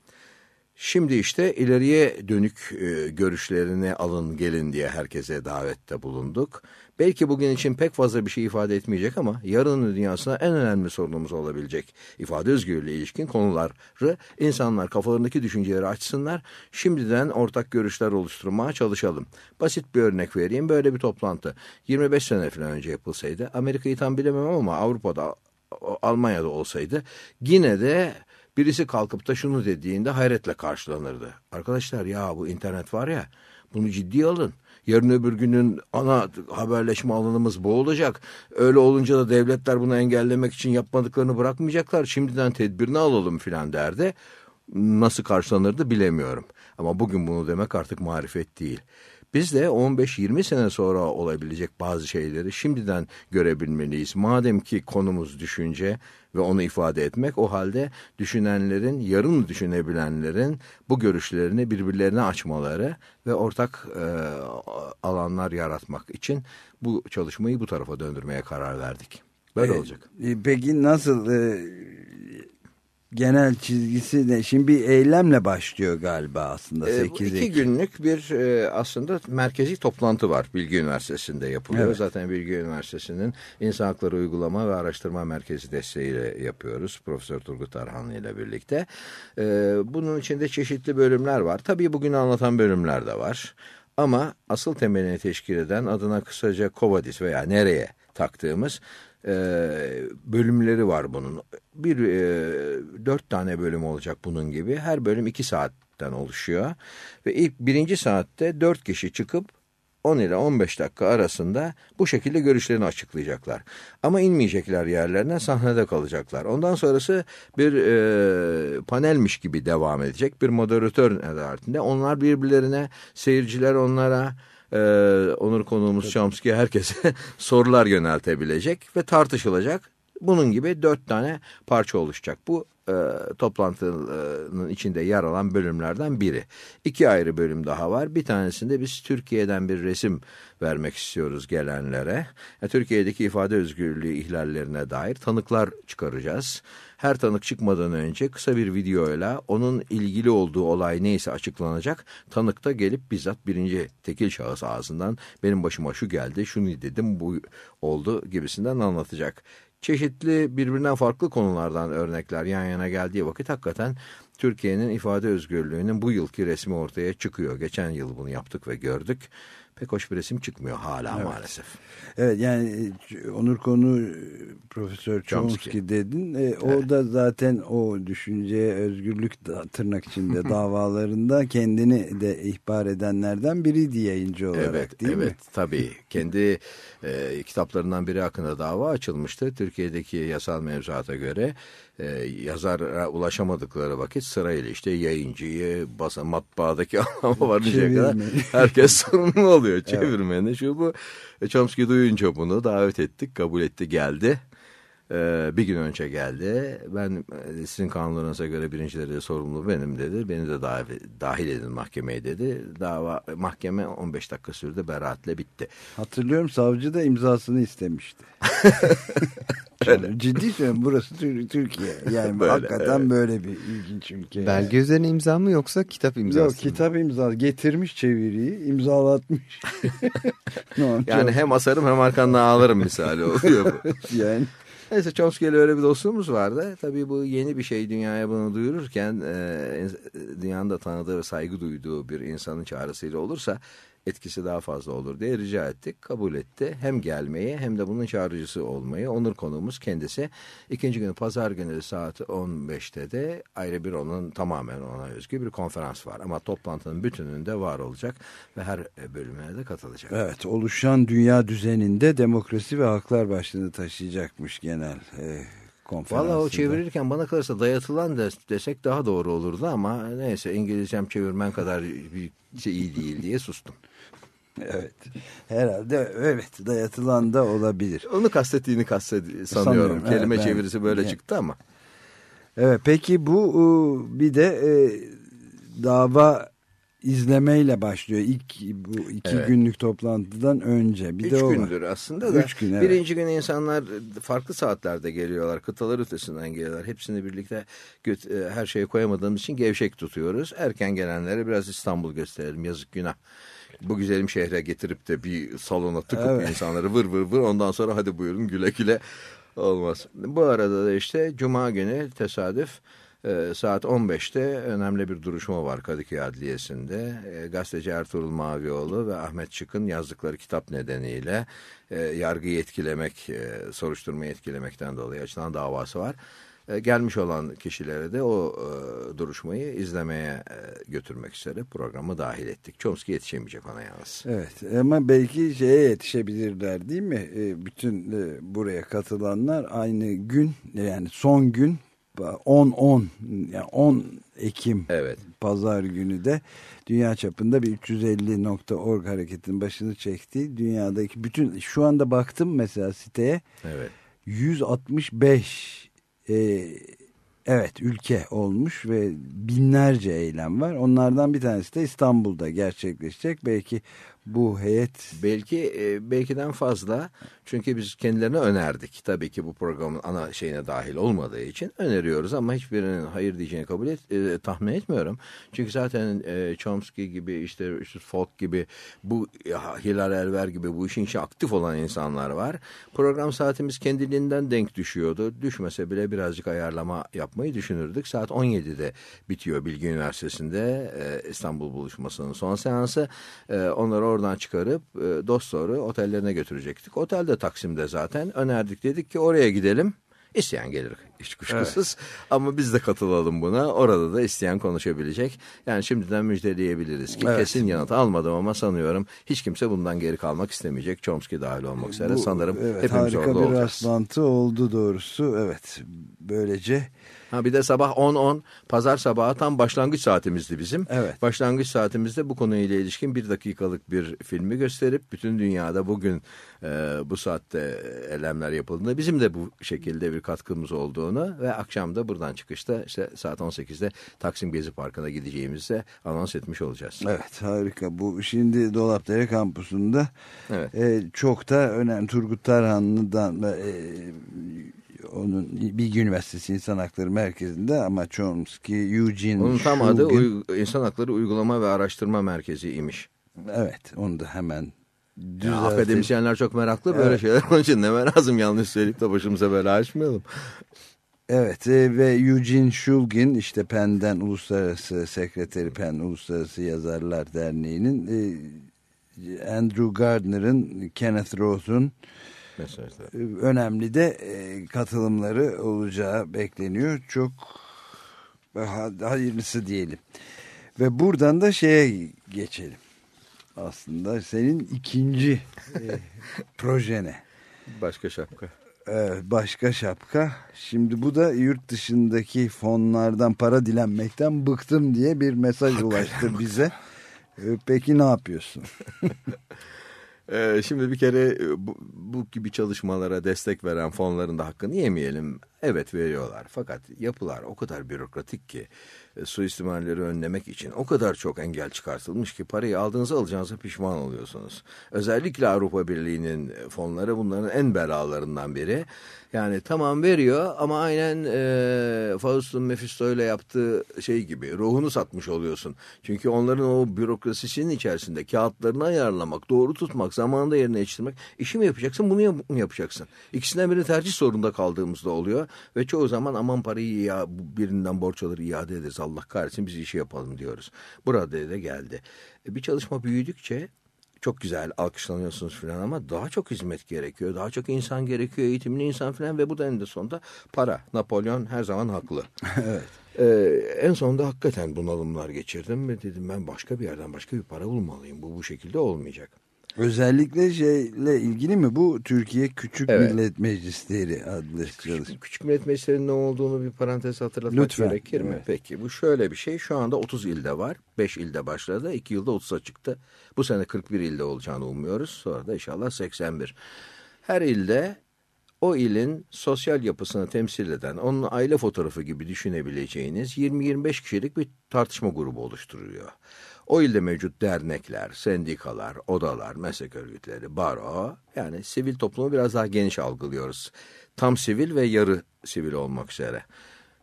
Speaker 13: Şimdi işte ileriye dönük e, görüşlerini alın gelin diye herkese davette bulunduk. Belki bugün için pek fazla bir şey ifade etmeyecek ama yarının dünyasına en önemli sorunumuz olabilecek ifade özgürlüğü ilişkin konuları insanlar kafalarındaki düşünceleri açsınlar. Şimdiden ortak görüşler oluşturmaya çalışalım. Basit bir örnek vereyim. Böyle bir toplantı 25 sene falan önce yapılsaydı Amerika'yı tam bilemem ama Avrupa'da Almanya'da olsaydı yine de birisi kalkıp da şunu dediğinde hayretle karşılanırdı. Arkadaşlar ya bu internet var ya bunu ciddiye alın. Yarın öbür günün ana haberleşme alanımız bu olacak. Öyle olunca da devletler bunu engellemek için yapmadıklarını bırakmayacaklar. Şimdiden tedbirini alalım filan derdi. Nasıl karşılanırdı bilemiyorum. Ama bugün bunu demek artık marifet değil. Biz de 15-20 sene sonra olabilecek bazı şeyleri şimdiden görebilmeliyiz. Madem ki konumuz düşünce ve onu ifade etmek o halde düşünenlerin, yarın düşünebilenlerin bu görüşlerini birbirlerine açmaları ve ortak e, alanlar yaratmak için bu çalışmayı bu tarafa döndürmeye karar verdik. Böyle
Speaker 2: E,
Speaker 13: olacak.
Speaker 2: e, Peki nasıl e, genel çizgisi ne? Şimdi bir eylemle başlıyor galiba aslında.
Speaker 13: Ee, bu
Speaker 2: 8
Speaker 13: iki günlük bir e, aslında merkezi toplantı var Bilgi Üniversitesi'nde yapılıyor.
Speaker 2: Evet.
Speaker 13: Zaten Bilgi Üniversitesi'nin İnsan Hakları Uygulama ve Araştırma Merkezi desteğiyle yapıyoruz. Profesör Turgut Arhanlı ile birlikte. Ee, bunun içinde çeşitli bölümler var. Tabii bugün anlatan bölümler de var. Ama asıl temelini teşkil eden adına kısaca Kovadis veya nereye taktığımız e, bölümleri var bunun. Bir e, dört tane bölüm olacak bunun gibi. Her bölüm iki saatten oluşuyor. Ve ilk birinci saatte dört kişi çıkıp 10 ile 15 dakika arasında bu şekilde görüşlerini açıklayacaklar. Ama inmeyecekler yerlerine sahnede kalacaklar. Ondan sonrası bir e, panelmiş gibi devam edecek. Bir moderatör nezaretinde. Onlar birbirlerine, seyirciler onlara, e, onur konuğumuz Chomsky herkese *laughs* sorular yöneltebilecek ve tartışılacak. Bunun gibi dört tane parça oluşacak. Bu e, toplantının içinde yer alan bölümlerden biri. İki ayrı bölüm daha var. Bir tanesinde biz Türkiye'den bir resim vermek istiyoruz gelenlere. Yani Türkiye'deki ifade özgürlüğü ihlallerine dair tanıklar çıkaracağız. Her tanık çıkmadan önce kısa bir videoyla onun ilgili olduğu olay neyse açıklanacak. Tanık da gelip bizzat birinci tekil şahıs ağzından benim başıma şu geldi, şunu dedim, bu oldu gibisinden anlatacak çeşitli birbirinden farklı konulardan örnekler yan yana geldiği vakit hakikaten Türkiye'nin ifade özgürlüğünün bu yılki resmi ortaya çıkıyor. Geçen yıl bunu yaptık ve gördük. Pek hoş bir resim çıkmıyor hala
Speaker 2: Evet.
Speaker 13: maalesef.
Speaker 2: Evet yani e, Onur konu e, Profesör
Speaker 13: Chomsky.
Speaker 2: Dedin. E, o da zaten o düşünceye özgürlük da, tırnak içinde *laughs* davalarında kendini de ihbar edenlerden biriydi yayıncı olarak
Speaker 13: Evet,
Speaker 2: değil
Speaker 13: evet
Speaker 2: mi?
Speaker 13: tabii. Kendi e, kitaplarından biri hakkında dava açılmıştı. Türkiye'deki yasal mevzuata göre e, yazara ulaşamadıkları vakit sırayla işte yayıncıyı, basa, matbaadaki *laughs* adama varıncaya kadar herkes *laughs* sorumlu oluyor. Çevirmeni şu bu. E, Chomsky duyunca bunu davet ettik, kabul etti, geldi. Ee, bir gün önce geldi. Ben e, sizin kanunlarınıza göre birincileri de sorumlu benim dedi. Beni de dahil, dahil edin mahkemeye dedi. Dava mahkeme 15 dakika sürdü. Beraatle bitti.
Speaker 2: Hatırlıyorum savcı da imzasını istemişti. *laughs* *laughs* Ciddi söylüyorum burası Tür- Türkiye. Yani
Speaker 3: Böyle,
Speaker 2: hakikaten
Speaker 3: evet.
Speaker 2: böyle bir ilginç ülke.
Speaker 3: Belge üzerine imza mı yoksa kitap imzası
Speaker 2: Yok
Speaker 3: mı?
Speaker 2: kitap imza getirmiş çeviriyi imzalatmış. *laughs*
Speaker 13: Yani
Speaker 2: çok-
Speaker 13: hem asarım hem arkandan ağlarım misali oluyor bu.
Speaker 2: yani
Speaker 13: Neyse Chomsky ile öyle bir dostluğumuz vardı. Tabii bu yeni bir şey dünyaya bunu duyururken e, dünyanın da tanıdığı ve saygı duyduğu bir insanın çağrısıyla olursa etkisi daha fazla olur diye rica ettik. Kabul etti. Hem gelmeyi hem de bunun çağrıcısı olmayı. Onur konuğumuz kendisi. İkinci günü pazar günü saat 15'te de ayrı bir onun tamamen ona özgü bir konferans var. Ama toplantının bütününde var olacak ve her bölümüne de katılacak.
Speaker 2: Evet, oluşan dünya düzeninde demokrasi ve haklar başlığını taşıyacakmış genel e, konferansında.
Speaker 13: Valla o çevirirken bana kalırsa dayatılan des- desek daha doğru olurdu ama neyse İngilizcem çevirmen kadar bir şey iyi değil diye sustum.
Speaker 2: Evet. Herhalde evet dayatılan da olabilir.
Speaker 13: Onu kastettiğini kastet sanıyorum.
Speaker 2: Sanıyorum, evet,
Speaker 13: Kelime
Speaker 2: ben-
Speaker 13: çevirisi böyle
Speaker 2: yani-
Speaker 13: çıktı ama.
Speaker 2: Evet peki bu e, bir de e, dava izlemeyle başlıyor. İlk bu iki
Speaker 13: Evet.
Speaker 2: günlük toplantıdan önce. Bir
Speaker 13: Üç
Speaker 2: de o var.
Speaker 13: gündür aslında da.
Speaker 2: Üç gün, evet.
Speaker 13: Birinci gün insanlar farklı saatlerde geliyorlar. Kıtalar ötesinden geliyorlar. Hepsini birlikte göt- e, her şeye koyamadığımız için gevşek tutuyoruz. Erken gelenlere biraz İstanbul gösterelim. Yazık günah. Bu güzelim şehre getirip de bir salona tıkıp
Speaker 2: Evet.
Speaker 13: insanları vır vır vır ondan sonra hadi buyurun güle güle olmaz. Bu arada da işte Cuma günü tesadüf e, saat 15'te önemli bir duruşma var Kadıköy Adliyesi'nde. E, gazeteci Ertuğrul Mavioğlu ve Ahmet Çık'ın yazdıkları kitap nedeniyle e, yargıyı etkilemek, soruşturmayı etkilemekten dolayı açılan davası var. E, gelmiş olan kişilere de o e, duruşmayı izlemeye e, götürmek üzere programı dahil ettik. Chomsky yetişemeyecek ona yalnız.
Speaker 2: Evet ama belki şeye yetişebilirler değil mi? E, bütün e, buraya katılanlar aynı gün yani son gün 10-10 yani 10 Ekim
Speaker 13: Evet.
Speaker 2: pazar günü de dünya çapında bir 350.org hareketinin başını çekti. Dünyadaki bütün şu anda baktım mesela siteye
Speaker 13: Evet.
Speaker 2: 165 e, evet ülke olmuş ve binlerce eylem var. Onlardan bir tanesi de İstanbul'da gerçekleşecek. Belki bu heyet
Speaker 13: Belki e, belkiden fazla çünkü biz kendilerine önerdik. Tabii ki bu programın ana şeyine dahil olmadığı için öneriyoruz ama hiçbirinin hayır diyeceğini kabul et, e, tahmin etmiyorum. Çünkü zaten e, Chomsky gibi işte, işte Falk gibi bu Hilal Elver gibi bu işin içi aktif olan insanlar var. Program saatimiz kendiliğinden denk düşüyordu. Düşmese bile birazcık ayarlama yapmayı düşünürdük. Saat 17'de bitiyor Bilgi Üniversitesi'nde e, İstanbul buluşmasının son seansı. E, onları oradan çıkarıp e, dost doğru otellerine götürecektik. Otel de Taksim'de zaten. Önerdik dedik ki oraya gidelim. İsteyen gelir hiç kuşkusuz. Ama biz de katılalım buna. Orada da isteyen konuşabilecek. Yani şimdiden müjdeleyebiliriz ki
Speaker 2: Evet.
Speaker 13: kesin yanıt almadım ama sanıyorum hiç kimse bundan geri kalmak istemeyecek. Chomsky dahil olmak üzere sanırım
Speaker 2: evet,
Speaker 13: hepimiz
Speaker 2: harika
Speaker 13: orada
Speaker 2: bir
Speaker 13: olacağız.
Speaker 2: rastlantı oldu doğrusu. Evet böylece
Speaker 13: Ha bir de sabah 10-10 pazar sabahı tam başlangıç saatimizdi bizim.
Speaker 2: Evet.
Speaker 13: Başlangıç saatimizde bu konuyla ilişkin bir dakikalık bir filmi gösterip bütün dünyada bugün e, bu saatte eylemler yapıldığında bizim de bu şekilde bir katkımız olduğunu ve akşam da buradan çıkışta işte saat 18'de Taksim Gezi Parkı'na gideceğimizi de anons etmiş olacağız.
Speaker 2: evet harika bu şimdi Dolapdere kampusunda
Speaker 13: Evet.
Speaker 2: e, çok da önemli Turgut Tarhanlı'dan e, onun Bilgi Üniversitesi İnsan Hakları Merkezi'nde ama Chomsky, Eugene
Speaker 13: Onun tam adı
Speaker 2: Shulgin-
Speaker 13: Uy- İnsan Hakları Uygulama ve Araştırma Merkezi imiş.
Speaker 2: Evet onu da hemen düzeltelim.
Speaker 13: akademisyenler çok meraklı böyle
Speaker 2: Evet.
Speaker 13: şeyler. Onun için deme lazım yanlış söyleyip de başımıza bela açmayalım.
Speaker 2: Evet e, ve Eugene Shulgin işte PEN'den Uluslararası Sekreteri PEN Uluslararası Yazarlar Derneği'nin e, Andrew Gardner'ın Kenneth Roth'un
Speaker 13: Mesajlar.
Speaker 2: e, önemli de e, katılımları olacağı bekleniyor. Çok ha- hayırlısı diyelim. Ve buradan da şeye geçelim. Aslında senin ikinci e, *laughs* projene.
Speaker 13: Başka şapka.
Speaker 2: Evet, başka şapka. Şimdi bu da yurt dışındaki fonlardan para dilenmekten bıktım diye bir mesaj ulaştı bize. Ee, Peki ne yapıyorsun? *laughs*
Speaker 13: Ee, şimdi bir kere e, bu, bu gibi çalışmalara destek veren fonların da hakkını yemeyelim. Evet veriyorlar fakat yapılar o kadar bürokratik ki e, suistimalleri önlemek için o kadar çok engel çıkartılmış ki parayı aldığınızı alacağınıza pişman oluyorsunuz. Özellikle Avrupa Birliği'nin fonları bunların en belalarından biri. Yani tamam veriyor ama aynen e, Faust'un Mephisto ile yaptığı şey gibi ruhunu satmış oluyorsun. Çünkü onların o bürokrasisinin içerisinde kağıtlarını ayarlamak, doğru tutmak, zamanında yerine yetiştirmek. işi mi yapacaksın bunu yap- mı yapacaksın? İkisinden biri tercih zorunda kaldığımızda oluyor. Ve çoğu zaman aman parayı ya birinden borç alır iade ederiz Allah kahretsin biz işi yapalım diyoruz. Burada da geldi. E, bir çalışma büyüdükçe çok güzel alkışlanıyorsunuz falan ama daha çok hizmet gerekiyor. Daha çok insan gerekiyor, eğitimli insan falan ve bu da eninde sonunda para. Napolyon her zaman haklı. *laughs*
Speaker 2: evet.
Speaker 13: Ee, en sonunda hakikaten bunalımlar geçirdim ve dedim ben başka bir yerden başka bir para bulmalıyım. Bu bu şekilde olmayacak.
Speaker 2: Özellikle şeyle ilgili mi bu Türkiye Küçük
Speaker 13: Evet.
Speaker 2: Millet Meclisleri adlı çalışma?
Speaker 13: Küçük Millet Meclisi'nin ne olduğunu bir parantez hatırlatmak
Speaker 2: Lütfen,
Speaker 13: gerekir mi?
Speaker 2: evet.
Speaker 13: Peki bu şöyle bir şey. Şu anda 30 ilde var. 5 ilde başladı. 2 yılda 30'a çıktı. Bu sene 41 ilde olacağını umuyoruz. Sonra da inşallah 81. Her ilde o ilin sosyal yapısını temsil eden, onun aile fotoğrafı gibi düşünebileceğiniz 20-25 kişilik bir tartışma grubu oluşturuyor. O ilde mevcut dernekler, sendikalar, odalar, meslek örgütleri, baro, yani sivil toplumu biraz daha geniş algılıyoruz. Tam sivil ve yarı sivil olmak üzere.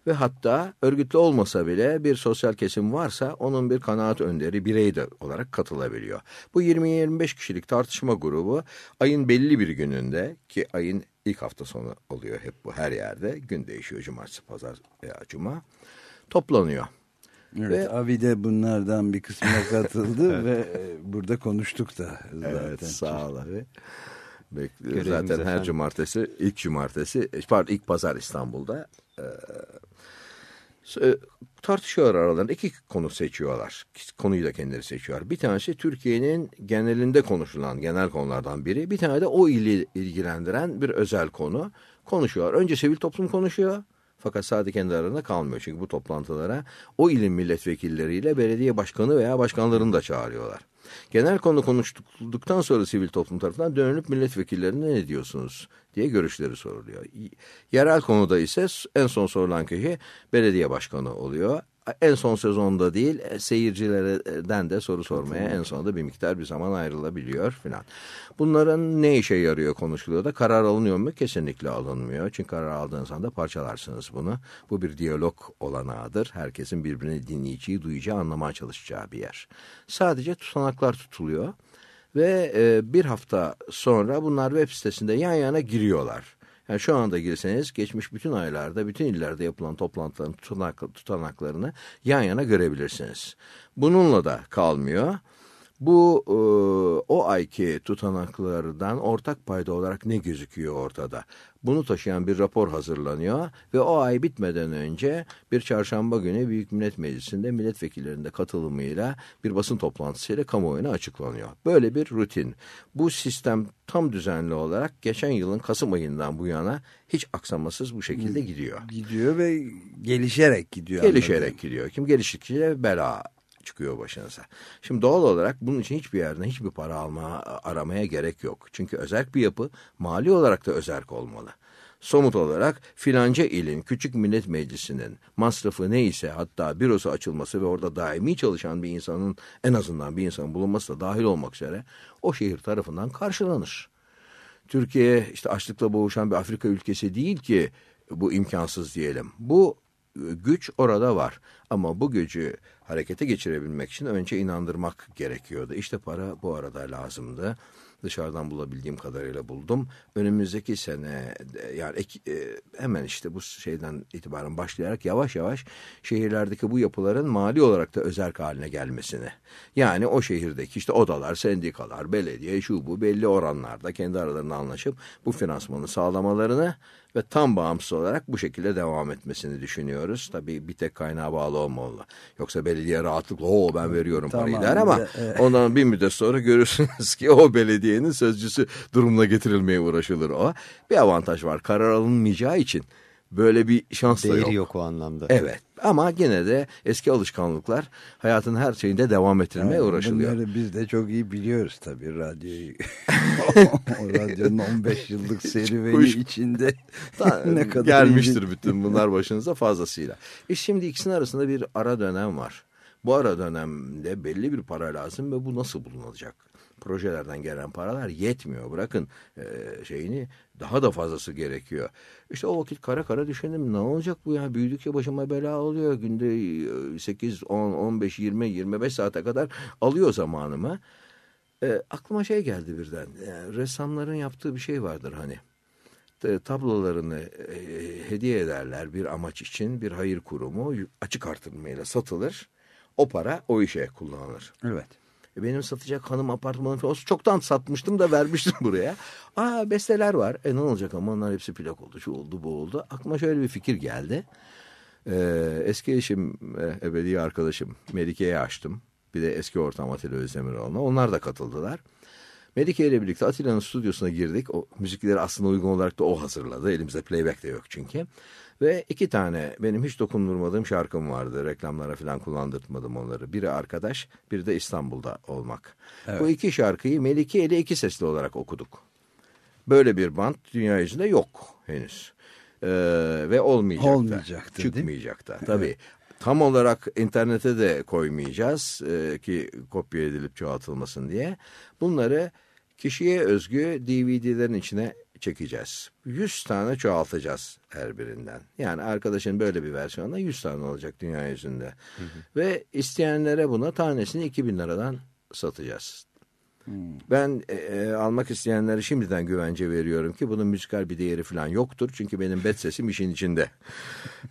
Speaker 13: Ve hatta örgütlü olmasa bile bir sosyal kesim varsa onun bir kanaat önderi birey de olarak katılabiliyor. Bu 20-25 kişilik tartışma grubu ayın belli bir gününde ki ayın ilk hafta sonu oluyor hep bu her yerde gün değişiyor cumartesi pazar veya cuma toplanıyor.
Speaker 2: Evet,
Speaker 13: Ve-
Speaker 2: Avi de bunlardan bir kısmına katıldı *laughs* ve e, burada konuştuk da zaten.
Speaker 13: Evet sağ ol abi. Bekliyoruz. Zaten her
Speaker 3: efendim.
Speaker 13: cumartesi, ilk cumartesi, e, pardon ilk pazar İstanbul'da e, e, tartışıyorlar aralarında. iki konu seçiyorlar. Konuyu da kendileri seçiyorlar. Bir tanesi Türkiye'nin genelinde konuşulan genel konulardan biri. Bir tane de o ili ilgilendiren bir özel konu. Konuşuyorlar. Önce sivil toplum konuşuyor. Fakat sadece kendi aralarında kalmıyor. Çünkü bu toplantılara o ilin milletvekilleriyle belediye başkanı veya başkanlarını da çağırıyorlar. Genel konu konuştuktan sonra sivil toplum tarafından dönülüp milletvekillerine ne diyorsunuz diye görüşleri soruluyor. Yerel konuda ise en son sorulan kişi belediye başkanı oluyor. En son sezonda değil e, seyircilerden de soru sormaya en sonunda bir miktar bir zaman ayrılabiliyor filan. Bunların ne işe yarıyor konuşuluyor da karar alınıyor mu? Kesinlikle alınmıyor. Çünkü karar aldığınız anda parçalarsınız bunu. Bu bir diyalog olanağıdır. Herkesin birbirini dinleyeceği, duyacağı, anlamaya çalışacağı bir yer. Sadece tutanaklar tutuluyor. Ve e, bir hafta sonra bunlar web sitesinde yan yana giriyorlar. Yani şu anda girseniz geçmiş bütün aylarda, bütün illerde yapılan toplantıların tutanak, tutanaklarını yan yana görebilirsiniz. Bununla da kalmıyor. Bu e, o ayki tutanaklardan ortak payda olarak ne gözüküyor ortada? Bunu taşıyan bir rapor hazırlanıyor ve o ay bitmeden önce bir çarşamba günü Büyük Millet Meclisi'nde milletvekillerinin de katılımıyla bir basın toplantısıyla kamuoyuna açıklanıyor. Böyle bir rutin. Bu sistem tam düzenli olarak geçen yılın Kasım ayından bu yana hiç aksamasız bu şekilde gidiyor.
Speaker 2: Gidiyor ve gelişerek gidiyor.
Speaker 13: Gelişerek
Speaker 2: anladığım.
Speaker 13: gidiyor. Kim geliştikçe bela çıkıyor başınıza. Şimdi doğal olarak bunun için hiçbir yerden hiçbir para alma aramaya gerek yok. Çünkü özerk bir yapı mali olarak da özerk olmalı. Somut olarak filanca ilin küçük millet meclisinin masrafı neyse hatta bürosu açılması ve orada daimi çalışan bir insanın en azından bir insanın bulunması da dahil olmak üzere o şehir tarafından karşılanır. Türkiye işte açlıkla boğuşan bir Afrika ülkesi değil ki bu imkansız diyelim. Bu e, güç orada var ama bu gücü harekete geçirebilmek için önce inandırmak gerekiyordu. İşte para bu arada lazımdı. Dışarıdan bulabildiğim kadarıyla buldum. Önümüzdeki sene yani e, hemen işte bu şeyden itibaren başlayarak yavaş yavaş şehirlerdeki bu yapıların mali olarak da özerk haline gelmesini. Yani o şehirdeki işte odalar, sendikalar, belediye şu bu belli oranlarda kendi aralarında anlaşıp bu finansmanı sağlamalarını ve tam bağımsız olarak bu şekilde devam etmesini düşünüyoruz. Tabii bir tek kaynağa bağlı olmalı. Yoksa belediye rahatlıkla o ben veriyorum parayı
Speaker 2: Tamam,
Speaker 13: der ama
Speaker 2: evet.
Speaker 13: ondan bir müddet sonra görürsünüz *laughs* ki o belediyenin sözcüsü durumuna getirilmeye uğraşılır o. Bir avantaj var karar alınmayacağı için böyle bir şans da
Speaker 3: Değeri
Speaker 13: yok.
Speaker 3: yok o anlamda.
Speaker 13: Evet ama gene de eski alışkanlıklar hayatın her şeyinde devam ettirmeye
Speaker 2: Yani
Speaker 13: uğraşılıyor.
Speaker 2: Bunları biz de çok iyi biliyoruz tabii radyoyu. *laughs* o radyonun 15 yıllık serüveni
Speaker 13: Kuş-
Speaker 2: içinde *laughs* ne kadar
Speaker 13: gelmiştir
Speaker 2: iyi-
Speaker 13: bütün bunlar başınıza fazlasıyla. E şimdi ikisinin arasında bir ara dönem var. Bu ara dönemde belli bir para lazım ve bu nasıl bulunacak? Projelerden gelen paralar yetmiyor. Bırakın e, şeyini daha da fazlası gerekiyor. İşte o vakit kara kara düşündüm ne olacak bu ya büyüdükçe başıma bela oluyor. Günde e, 8, 10, 15, 20, 25 saate kadar alıyor zamanımı. E, aklıma şey geldi birden. E, ressamların yaptığı bir şey vardır hani tablolarını e, hediye ederler bir amaç için bir hayır kurumu açık artırmayla satılır. O para o işe kullanılır.
Speaker 2: Evet.
Speaker 13: E, Benim satacak hanım apartmanı falan çoktan satmıştım da vermiştim *laughs* buraya. Aa besteler var. E ne olacak ama onlar hepsi plak oldu. Şu oldu bu oldu. Aklıma şöyle bir fikir geldi. Ee, eski eşim, e, ebedi arkadaşım Melike'ye açtım. Bir de eski ortam Atilla Özdemiroğlu'na. Onlar da katıldılar. Melike ile birlikte Atilla'nın stüdyosuna girdik. O müzikleri aslında uygun olarak da o hazırladı. Elimizde playback de yok çünkü. Ve iki tane benim hiç dokundurmadığım şarkım vardı. Reklamlara falan kullandırtmadım onları. Biri arkadaş, biri de İstanbul'da olmak. Bu iki şarkıyı Melike ile iki sesli olarak okuduk. Böyle bir band dünya yüzünde yok henüz. Ee, ve olmayacak da.
Speaker 2: Olmayacaktı, mi?
Speaker 13: Çıkmayacak da. Tabii. Tam olarak internete de koymayacağız e, ki kopya edilip çoğaltılmasın diye. Bunları kişiye özgü DVD'lerin içine çekeceğiz. 100 tane çoğaltacağız her birinden. Yani arkadaşın böyle bir versiyonda 100 tane olacak dünya yüzünde. Ve isteyenlere buna tanesini 2000 liradan satacağız. Ben e, e, almak isteyenlere şimdiden güvence veriyorum ki bunun müzikal bir değeri falan yoktur. Çünkü benim bet sesim işin içinde.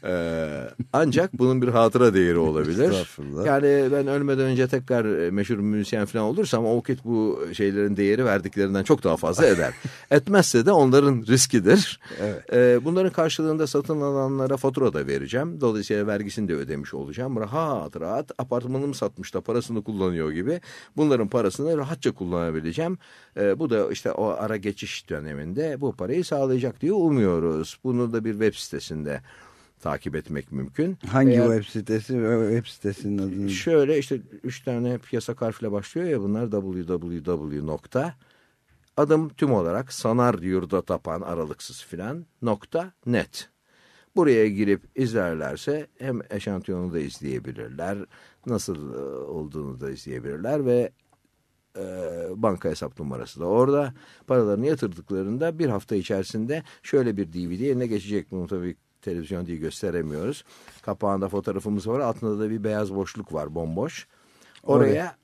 Speaker 13: Ee, *laughs* ancak bunun bir hatıra değeri olabilir. Yani ben ölmeden önce tekrar e, meşhur müzisyen falan olursam o vakit bu şeylerin değeri verdiklerinden çok daha fazla eder. *laughs* Etmezse de onların riskidir.
Speaker 2: Evet.
Speaker 13: Ee, bunların karşılığında satın alanlara fatura da vereceğim. Dolayısıyla vergisini de ödemiş olacağım. Rahat rahat apartmanımı satmış da parasını kullanıyor gibi bunların parasını rahatça kullanabileceğim. Ee, bu da işte o ara geçiş döneminde bu parayı sağlayacak diye umuyoruz. Bunu da bir web sitesinde takip etmek mümkün.
Speaker 2: Hangi
Speaker 13: Eğer-
Speaker 2: web sitesi web sitesinin adını?
Speaker 13: Şöyle işte üç tane piyasa harfle başlıyor ya bunlar www nokta adım tüm olarak sanar yurda tapan aralıksız filan nokta net. Buraya girip izlerlerse hem eşantiyonu da izleyebilirler, nasıl e, olduğunu da izleyebilirler ve e, banka hesap numarası da orada. Paralarını yatırdıklarında bir hafta içerisinde şöyle bir DVD eline geçecek. Bunu tabii televizyon diye gösteremiyoruz. Kapağında fotoğrafımız var. Altında da bir beyaz boşluk var bomboş. Oraya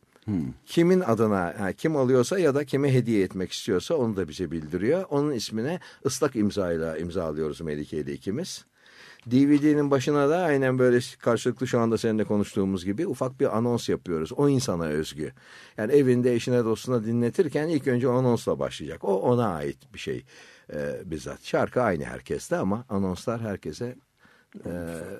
Speaker 13: kimin adına ha, kim alıyorsa ya da kime hediye etmek istiyorsa onu da bize bildiriyor. Onun ismine ıslak imzayla imzalıyoruz Melike ile ikimiz. DVD'nin başına da aynen böyle karşılıklı şu anda seninle konuştuğumuz gibi ufak bir anons yapıyoruz. O insana özgü. Yani evinde eşine dostuna dinletirken ilk önce anonsla başlayacak. O ona ait bir şey e, bizzat. Şarkı aynı herkeste ama anonslar herkese e,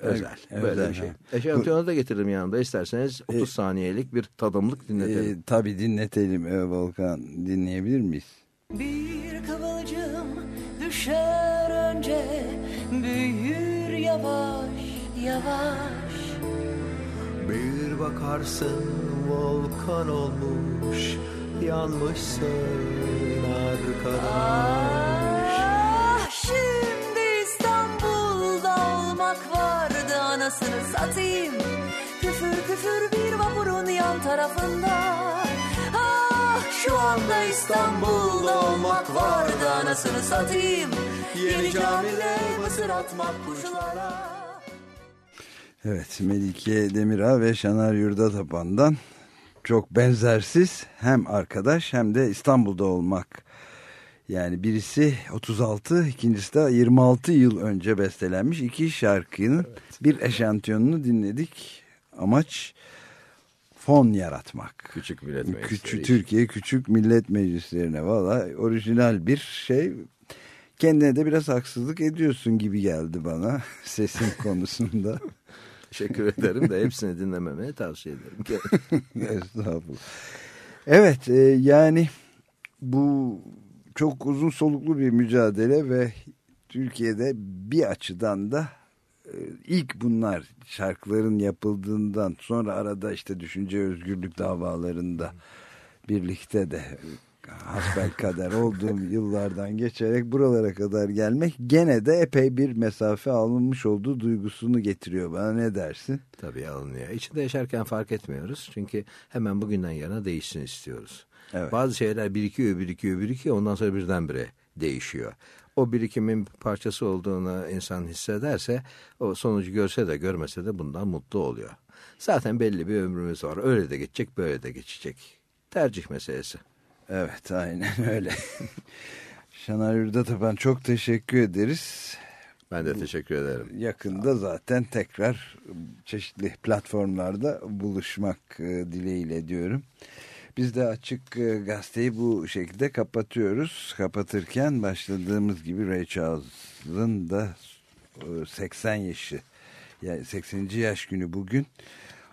Speaker 13: özel.
Speaker 2: Evet,
Speaker 13: Böyle
Speaker 2: özel,
Speaker 13: bir şey. Eşantiyonu da getirdim yanında. İsterseniz 30 saniyelik bir tadımlık dinletelim.
Speaker 2: E, tabii dinletelim e, Volkan. Dinleyebilir miyiz?
Speaker 14: Bir kıvılcım düşer önce büyür yavaş yavaş.
Speaker 15: Bir bakarsın volkan olmuş yanmışsın arkadaş.
Speaker 14: Ah şimdi İstanbul'da olmak vardı anasını satayım. Küfür küfür bir vapurun yan tarafında şu anda İstanbul'da olmak vardı anasını satayım Yeni camiler mısır atmak kuşlara
Speaker 2: Evet Melike Demirağ ve Şanar Yurdatapan'dan çok benzersiz hem arkadaş hem de İstanbul'da olmak. Yani birisi 36 ikincisi de 26 yıl önce bestelenmiş iki şarkının bir eşantiyonunu dinledik. Amaç fon yaratmak.
Speaker 13: Küçük millet meclisleri için.
Speaker 2: Türkiye Küçük Millet Meclislerine valla orijinal bir şey. Kendine de biraz haksızlık ediyorsun gibi geldi bana *laughs* sesin konusunda. *laughs*
Speaker 13: Teşekkür ederim de hepsini dinlememeni tavsiye ederim. *laughs*
Speaker 2: Estağfurullah. Evet e, yani bu çok uzun soluklu bir mücadele ve Türkiye'de bir açıdan da ilk bunlar şarkıların yapıldığından sonra arada işte düşünce özgürlük davalarında birlikte de hasbel kader olduğum *laughs* yıllardan geçerek buralara kadar gelmek gene de epey bir mesafe alınmış olduğu duygusunu getiriyor bana ne dersin?
Speaker 13: Tabii alınıyor. İçinde yaşarken fark etmiyoruz. Çünkü hemen bugünden yana değişsin istiyoruz.
Speaker 2: Evet.
Speaker 13: Bazı şeyler birikiyor, birikiyor, birikiyor. Ondan sonra birdenbire değişiyor. O birikimin parçası olduğunu insan hissederse, o sonucu görse de görmese de bundan mutlu oluyor. Zaten belli bir ömrümüz var. Öyle de geçecek, böyle de geçecek. Tercih meselesi.
Speaker 2: Evet aynen öyle. *laughs* Şanar Yurdatapan çok teşekkür ederiz.
Speaker 13: Ben de teşekkür ederim.
Speaker 2: Yakında zaten tekrar çeşitli platformlarda buluşmak e, dileğiyle diyorum. Biz de açık e, gazeteyi bu şekilde kapatıyoruz. Kapatırken başladığımız gibi Ray Charles'ın da e, 80 yaşı, yani 80. yaş günü bugün.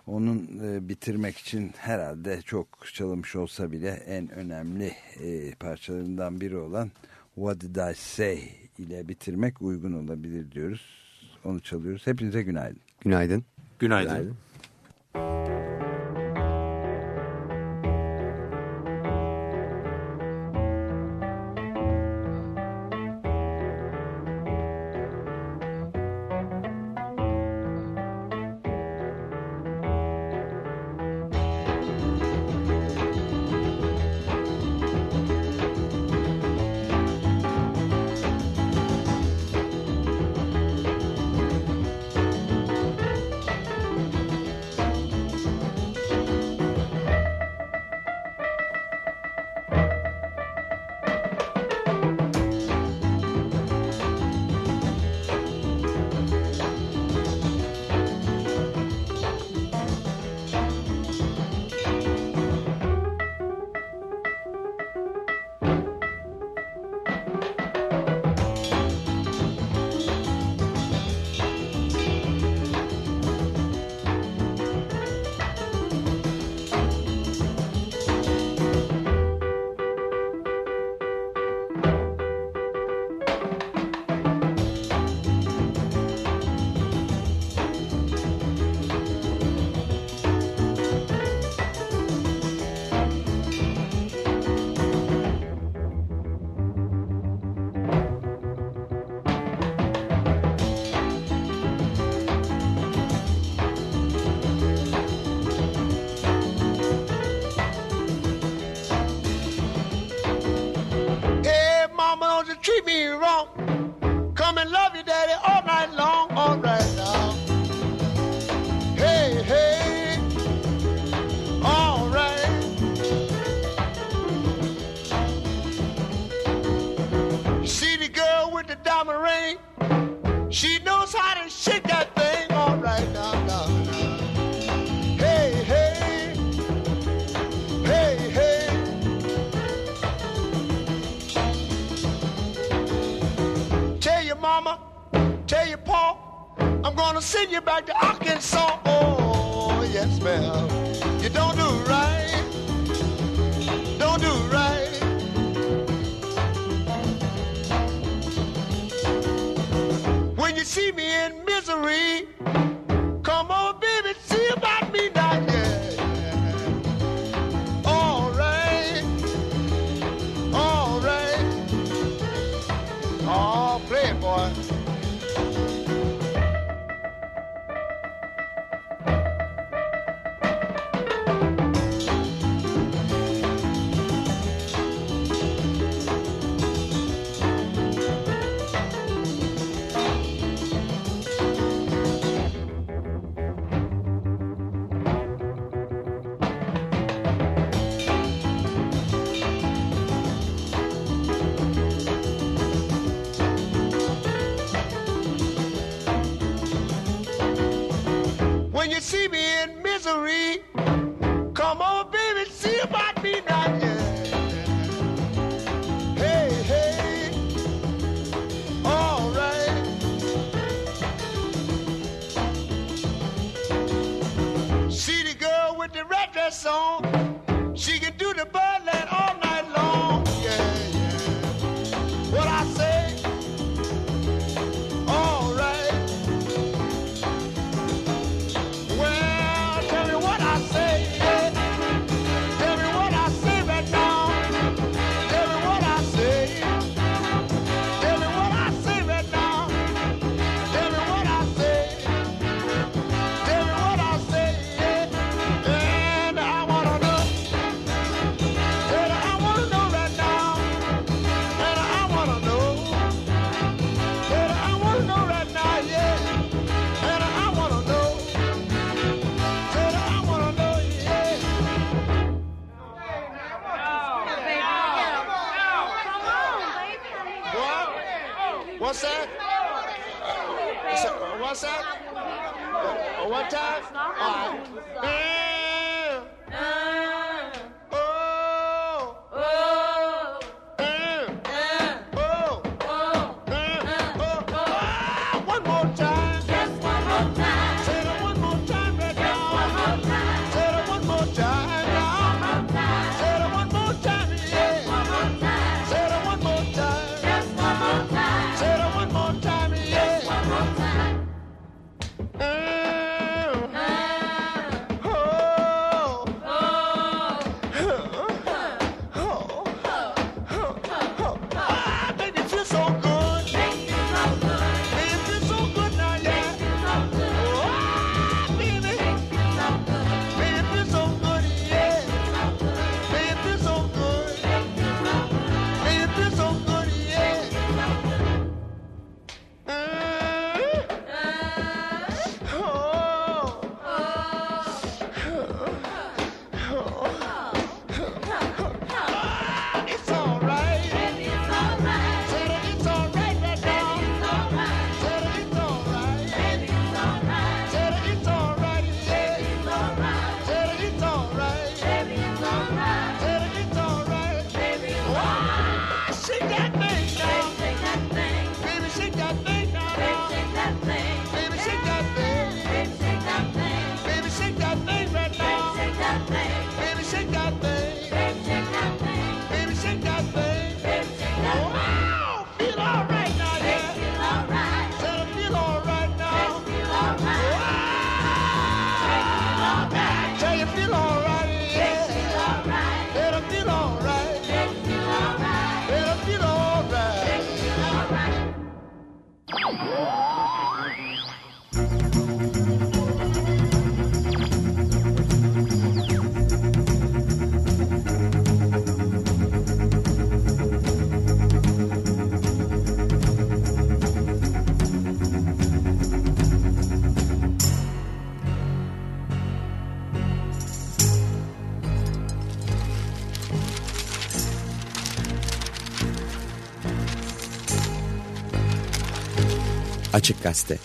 Speaker 2: Onun e, bitirmek için herhalde çok çalınmış olsa bile en önemli e, parçalarından biri olan What Did I Say ile bitirmek uygun olabilir diyoruz. Onu çalıyoruz. Hepinize günaydın.
Speaker 3: Günaydın.
Speaker 1: Günaydın.
Speaker 13: Günaydın.
Speaker 10: Açık Gazete.